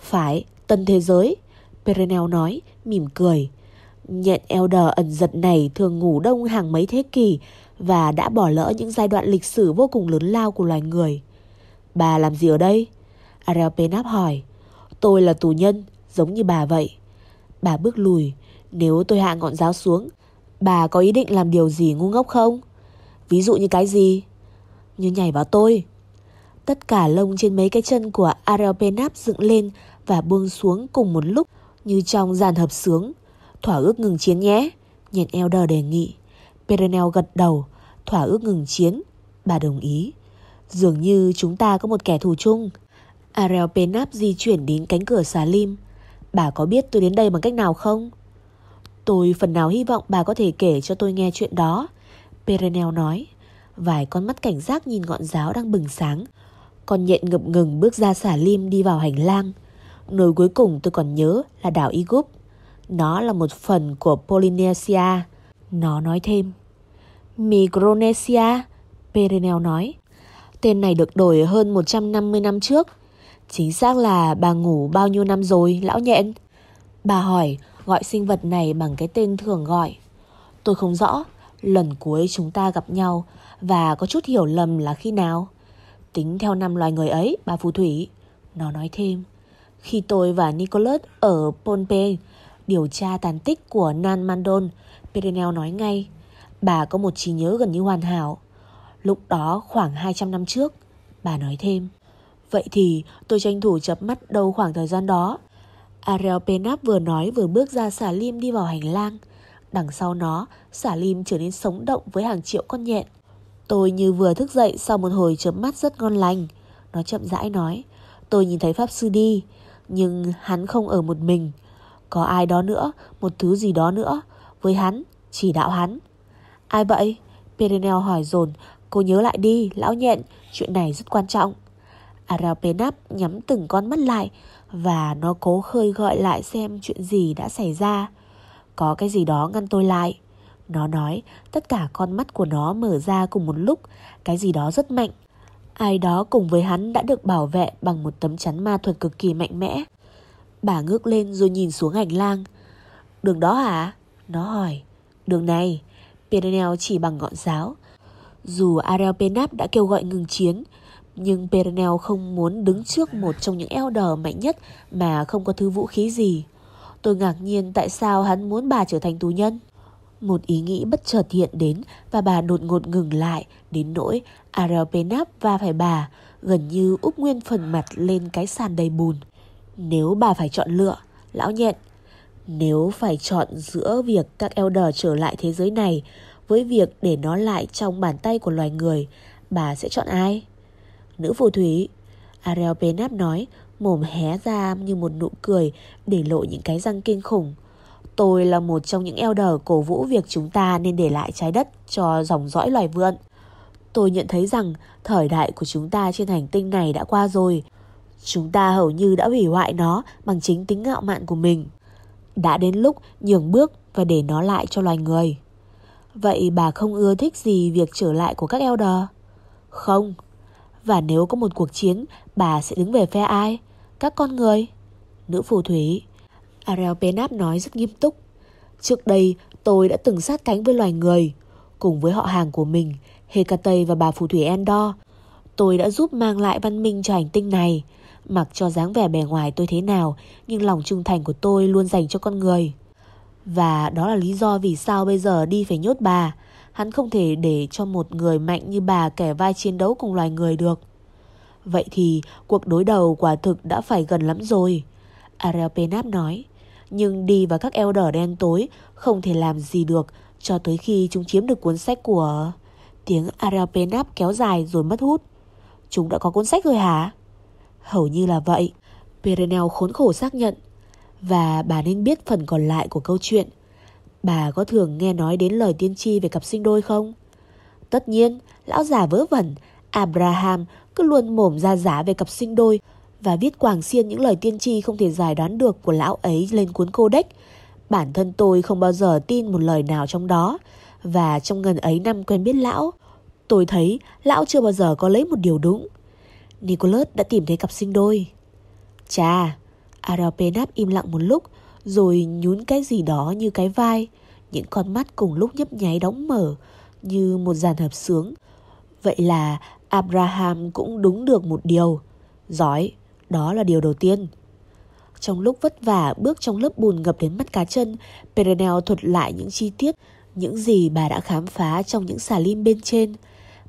Speaker 2: Phải, tần thế giới. Perenel nói, mỉm cười. Nhện Elder ẩn giật này thường ngủ đông hàng mấy thế kỷ và đã bỏ lỡ những giai đoạn lịch sử vô cùng lớn lao của loài người. Bà làm gì ở đây? arapenap hỏi. Tôi là tù nhân, giống như bà vậy. Bà bước lùi. Nếu tôi hạ ngọn giáo xuống, bà có ý định làm điều gì ngu ngốc không? Ví dụ như cái gì? Như nhảy vào tôi. Tất cả lông trên mấy cái chân của Arapenap dựng lên và buông xuống cùng một lúc như trong dàn hợp sướng. Thỏa ước ngừng chiến nhé, nhện Elder đề nghị. Perenel gật đầu, thỏa ước ngừng chiến. Bà đồng ý. Dường như chúng ta có một kẻ thù chung. Ariel Penap di chuyển đến cánh cửa xà lim. Bà có biết tôi đến đây bằng cách nào không? Tôi phần nào hy vọng bà có thể kể cho tôi nghe chuyện đó. Perenel nói. Vài con mắt cảnh giác nhìn ngọn giáo đang bừng sáng. Con nhện ngập ngừng bước ra xả lim đi vào hành lang. Nơi cuối cùng tôi còn nhớ là đảo Igup. Nó là một phần của Polynesia. Nó nói thêm. Micronesia, Perenel nói. Tên này được đổi hơn 150 năm trước. Chính xác là bà ngủ bao nhiêu năm rồi, lão nhện? Bà hỏi gọi sinh vật này bằng cái tên thường gọi. Tôi không rõ, lần cuối chúng ta gặp nhau và có chút hiểu lầm là khi nào. Tính theo năm loài người ấy, bà phù thủy. Nó nói thêm, khi tôi và Nicholas ở Pohnpei điều tra tàn tích của Nan Mandon, Perenel nói ngay, bà có một trí nhớ gần như hoàn hảo. Lúc đó khoảng 200 năm trước, bà nói thêm. Vậy thì tôi tranh thủ chập mắt đâu khoảng thời gian đó. Ariel Penap vừa nói vừa bước ra xả lim đi vào hành lang. Đằng sau nó, xả lim trở nên sống động với hàng triệu con nhện. Tôi như vừa thức dậy sau một hồi chớm mắt rất ngon lành. Nó chậm rãi nói, tôi nhìn thấy Pháp Sư đi, nhưng hắn không ở một mình. Có ai đó nữa, một thứ gì đó nữa, với hắn, chỉ đạo hắn. Ai vậy? Perenel hỏi dồn cô nhớ lại đi, lão nhện, chuyện này rất quan trọng. Arapenap nhắm từng con mắt lại và nó cố khơi gọi lại xem chuyện gì đã xảy ra. Có cái gì đó ngăn tôi lại. Nó nói tất cả con mắt của nó mở ra cùng một lúc, cái gì đó rất mạnh. Ai đó cùng với hắn đã được bảo vệ bằng một tấm chắn ma thuật cực kỳ mạnh mẽ. Bà ngước lên rồi nhìn xuống hành lang. Đường đó hả? Nó hỏi. Đường này. Perenel chỉ bằng ngọn giáo. Dù Ariel Penap đã kêu gọi ngừng chiến, nhưng Pernell không muốn đứng trước một trong những elder mạnh nhất mà không có thứ vũ khí gì. Tôi ngạc nhiên tại sao hắn muốn bà trở thành tù nhân. Một ý nghĩ bất chợt hiện đến và bà đột ngột ngừng lại đến nỗi Arapenap va phải bà, gần như úp nguyên phần mặt lên cái sàn đầy bùn. Nếu bà phải chọn lựa, lão nhện, nếu phải chọn giữa việc các elder trở lại thế giới này với việc để nó lại trong bàn tay của loài người, bà sẽ chọn ai? Nữ phù thủy. Ariel Benap nói, mồm hé ra như một nụ cười để lộ những cái răng kinh khủng. Tôi là một trong những elder cổ vũ việc chúng ta nên để lại trái đất cho dòng dõi loài vượn. Tôi nhận thấy rằng thời đại của chúng ta trên hành tinh này đã qua rồi. Chúng ta hầu như đã hủy hoại nó bằng chính tính ngạo mạn của mình. Đã đến lúc nhường bước và để nó lại cho loài người. Vậy bà không ưa thích gì việc trở lại của các elder? Không. Và nếu có một cuộc chiến, bà sẽ đứng về phe ai? Các con người? Nữ phù thủy. Ariel Penap nói rất nghiêm túc. Trước đây, tôi đã từng sát cánh với loài người. Cùng với họ hàng của mình, Hecate và bà phù thủy Endor. Tôi đã giúp mang lại văn minh cho hành tinh này. Mặc cho dáng vẻ bề ngoài tôi thế nào, nhưng lòng trung thành của tôi luôn dành cho con người. Và đó là lý do vì sao bây giờ đi phải nhốt bà. Hắn không thể để cho một người mạnh như bà kẻ vai chiến đấu cùng loài người được. Vậy thì, cuộc đối đầu quả thực đã phải gần lắm rồi. Ariel Penap nói. Nhưng đi vào các eo đỏ đen tối không thể làm gì được cho tới khi chúng chiếm được cuốn sách của... Tiếng Ariel Penap kéo dài rồi mất hút. Chúng đã có cuốn sách rồi hả? Hầu như là vậy. Perenel khốn khổ xác nhận. Và bà nên biết phần còn lại của câu chuyện. Bà có thường nghe nói đến lời tiên tri về cặp sinh đôi không? Tất nhiên, lão già vớ vẩn, Abraham cứ luôn mồm ra giá về cặp sinh đôi và viết quàng xiên những lời tiên tri không thể giải đoán được của lão ấy lên cuốn codex. Bản thân tôi không bao giờ tin một lời nào trong đó và trong ngần ấy năm quen biết lão, tôi thấy lão chưa bao giờ có lấy một điều đúng. Nicholas đã tìm thấy cặp sinh đôi. Chà, Arapenap im lặng một lúc rồi nhún cái gì đó như cái vai. Những con mắt cùng lúc nhấp nháy đóng mở như một dàn hợp sướng. Vậy là Abraham cũng đúng được một điều. Giỏi, đó là điều đầu tiên. Trong lúc vất vả bước trong lớp bùn ngập đến mắt cá chân, Perenel thuật lại những chi tiết, những gì bà đã khám phá trong những xà lim bên trên.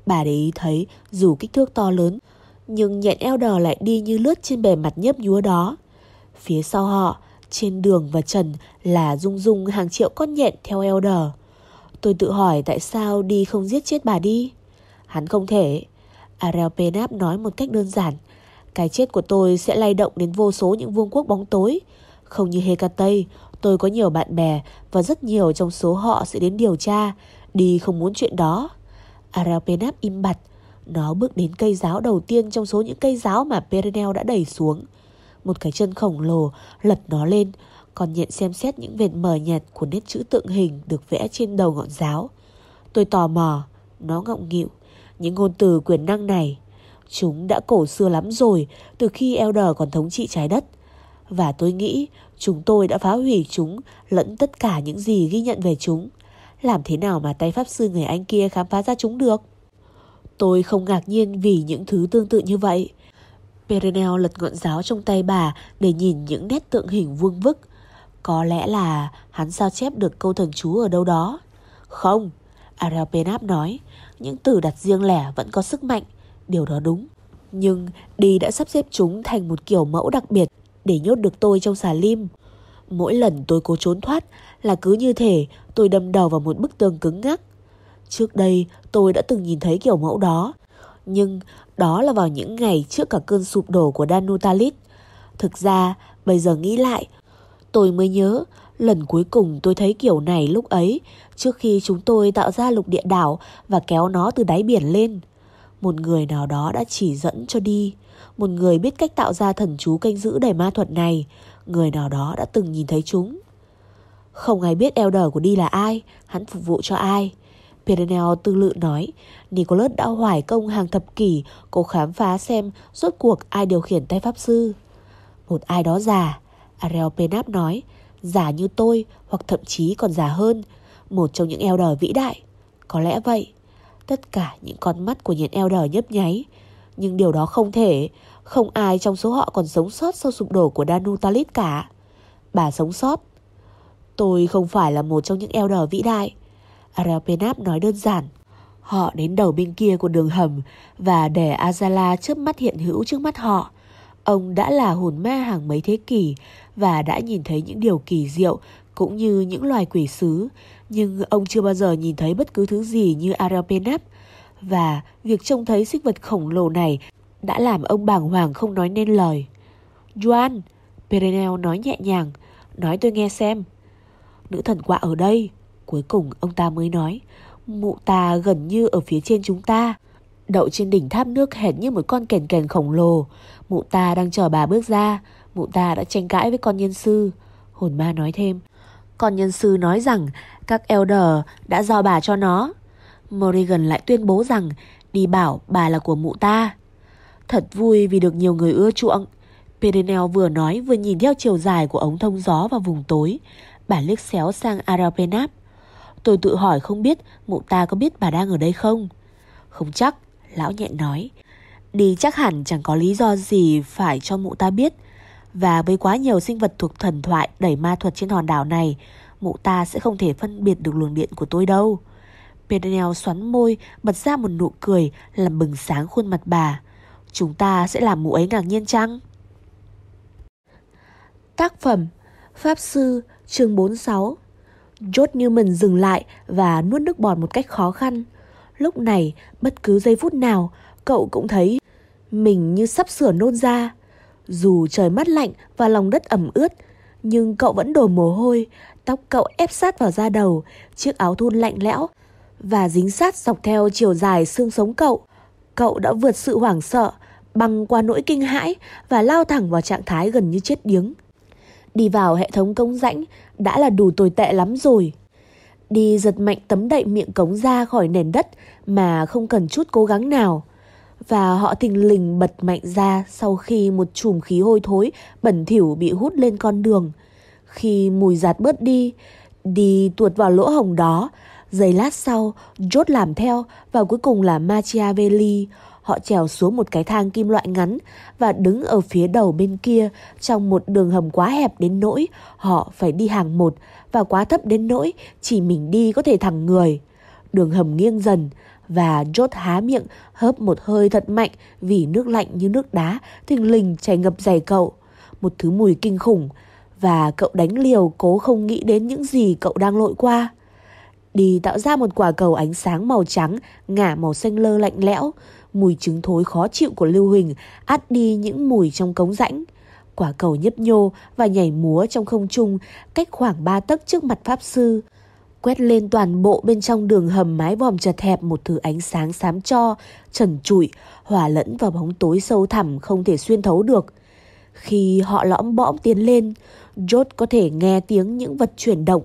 Speaker 2: Bà để ý thấy dù kích thước to lớn, nhưng nhện eo đờ lại đi như lướt trên bề mặt nhấp nhúa đó. Phía sau họ, trên đường và trần là rung rung hàng triệu con nhện theo elder. Tôi tự hỏi tại sao đi không giết chết bà đi. Hắn không thể. Ariel Penap nói một cách đơn giản. Cái chết của tôi sẽ lay động đến vô số những vương quốc bóng tối. Không như Hecate, tôi có nhiều bạn bè và rất nhiều trong số họ sẽ đến điều tra Đi không muốn chuyện đó. Arapenap im bặt. Nó bước đến cây giáo đầu tiên trong số những cây giáo mà Perenel đã đẩy xuống. Một cái chân khổng lồ lật nó lên, còn nhận xem xét những vệt mờ nhạt của nét chữ tượng hình được vẽ trên đầu ngọn giáo. Tôi tò mò, nó ngọng nghịu. Những ngôn từ quyền năng này, chúng đã cổ xưa lắm rồi, từ khi Elder còn thống trị trái đất. Và tôi nghĩ chúng tôi đã phá hủy chúng lẫn tất cả những gì ghi nhận về chúng. Làm thế nào mà tay pháp sư người Anh kia khám phá ra chúng được? Tôi không ngạc nhiên vì những thứ tương tự như vậy. Perenel lật ngọn giáo trong tay bà để nhìn những nét tượng hình vuông vức. Có lẽ là hắn sao chép được câu thần chú ở đâu đó. Không, Arapenap nói, những từ đặt riêng lẻ vẫn có sức mạnh. Điều đó đúng. Nhưng đi đã sắp xếp chúng thành một kiểu mẫu đặc biệt để nhốt được tôi trong xà lim. Mỗi lần tôi cố trốn thoát là cứ như thể tôi đâm đầu vào một bức tường cứng ngắc. Trước đây tôi đã từng nhìn thấy kiểu mẫu đó, nhưng đó là vào những ngày trước cả cơn sụp đổ của Danutalit. Thực ra, bây giờ nghĩ lại, tôi mới nhớ lần cuối cùng tôi thấy kiểu này lúc ấy, trước khi chúng tôi tạo ra lục địa đảo và kéo nó từ đáy biển lên. Một người nào đó đã chỉ dẫn cho đi, một người biết cách tạo ra thần chú canh giữ đầy ma thuật này, người nào đó đã từng nhìn thấy chúng. Không ai biết Elder của đi là ai, hắn phục vụ cho ai. Perenel tư lự nói, Nicholas đã hoài công hàng thập kỷ cố khám phá xem rốt cuộc ai điều khiển tay pháp sư. Một ai đó già, Ariel Penap nói, già như tôi hoặc thậm chí còn già hơn, một trong những Elder vĩ đại. Có lẽ vậy, tất cả những con mắt của những Elder nhấp nháy. Nhưng điều đó không thể, không ai trong số họ còn sống sót sau sụp đổ của Danu Talit cả. Bà sống sót. Tôi không phải là một trong những Elder vĩ đại. Arapenap nói đơn giản. Họ đến đầu bên kia của đường hầm và để Azala chớp mắt hiện hữu trước mắt họ. Ông đã là hồn ma hàng mấy thế kỷ và đã nhìn thấy những điều kỳ diệu cũng như những loài quỷ sứ. Nhưng ông chưa bao giờ nhìn thấy bất cứ thứ gì như Arapenap. Và việc trông thấy sinh vật khổng lồ này đã làm ông bàng hoàng không nói nên lời. Joan, Perenel nói nhẹ nhàng, nói tôi nghe xem. Nữ thần quạ ở đây, cuối cùng ông ta mới nói, mụ ta gần như ở phía trên chúng ta. Đậu trên đỉnh tháp nước hệt như một con kèn kèn khổng lồ. Mụ ta đang chờ bà bước ra, mụ ta đã tranh cãi với con nhân sư. Hồn ma nói thêm, con nhân sư nói rằng các elder đã giao bà cho nó. Morrigan lại tuyên bố rằng đi bảo bà là của mụ ta. Thật vui vì được nhiều người ưa chuộng. Perenel vừa nói vừa nhìn theo chiều dài của ống thông gió vào vùng tối. Bà liếc xéo sang Arapenap. Tôi tự hỏi không biết mụ ta có biết bà đang ở đây không? Không chắc, lão nhẹ nói. Đi chắc hẳn chẳng có lý do gì phải cho mụ ta biết. Và với quá nhiều sinh vật thuộc thần thoại đẩy ma thuật trên hòn đảo này, mụ ta sẽ không thể phân biệt được luồng điện của tôi đâu. Pedernel xoắn môi, bật ra một nụ cười làm bừng sáng khuôn mặt bà. Chúng ta sẽ làm mụ ấy ngạc nhiên chăng? Tác phẩm Pháp Sư chương 46 George Newman dừng lại và nuốt nước bọt một cách khó khăn. Lúc này, bất cứ giây phút nào, cậu cũng thấy mình như sắp sửa nôn ra. Dù trời mát lạnh và lòng đất ẩm ướt, nhưng cậu vẫn đổ mồ hôi, tóc cậu ép sát vào da đầu, chiếc áo thun lạnh lẽo và dính sát dọc theo chiều dài xương sống cậu. Cậu đã vượt sự hoảng sợ, băng qua nỗi kinh hãi và lao thẳng vào trạng thái gần như chết điếng. Đi vào hệ thống cống rãnh đã là đủ tồi tệ lắm rồi. Đi giật mạnh tấm đậy miệng cống ra khỏi nền đất mà không cần chút cố gắng nào. Và họ thình lình bật mạnh ra sau khi một chùm khí hôi thối bẩn thỉu bị hút lên con đường. Khi mùi giạt bớt đi, đi tuột vào lỗ hồng đó, giây lát sau, chốt làm theo và cuối cùng là Machiavelli. Họ trèo xuống một cái thang kim loại ngắn và đứng ở phía đầu bên kia trong một đường hầm quá hẹp đến nỗi, họ phải đi hàng một và quá thấp đến nỗi, chỉ mình đi có thể thẳng người. Đường hầm nghiêng dần và chốt há miệng, hớp một hơi thật mạnh vì nước lạnh như nước đá, thình lình chảy ngập giày cậu. Một thứ mùi kinh khủng và cậu đánh liều cố không nghĩ đến những gì cậu đang lội qua. Đi tạo ra một quả cầu ánh sáng màu trắng, ngả màu xanh lơ lạnh lẽo Mùi trứng thối khó chịu của Lưu Huỳnh át đi những mùi trong cống rãnh. Quả cầu nhấp nhô và nhảy múa trong không trung cách khoảng ba tấc trước mặt Pháp Sư. quét lên toàn bộ bên trong đường hầm mái vòm chật hẹp một thứ ánh sáng xám cho, trần trụi, hòa lẫn vào bóng tối sâu thẳm không thể xuyên thấu được. Khi họ lõm bõm tiến lên, George có thể nghe tiếng những vật chuyển động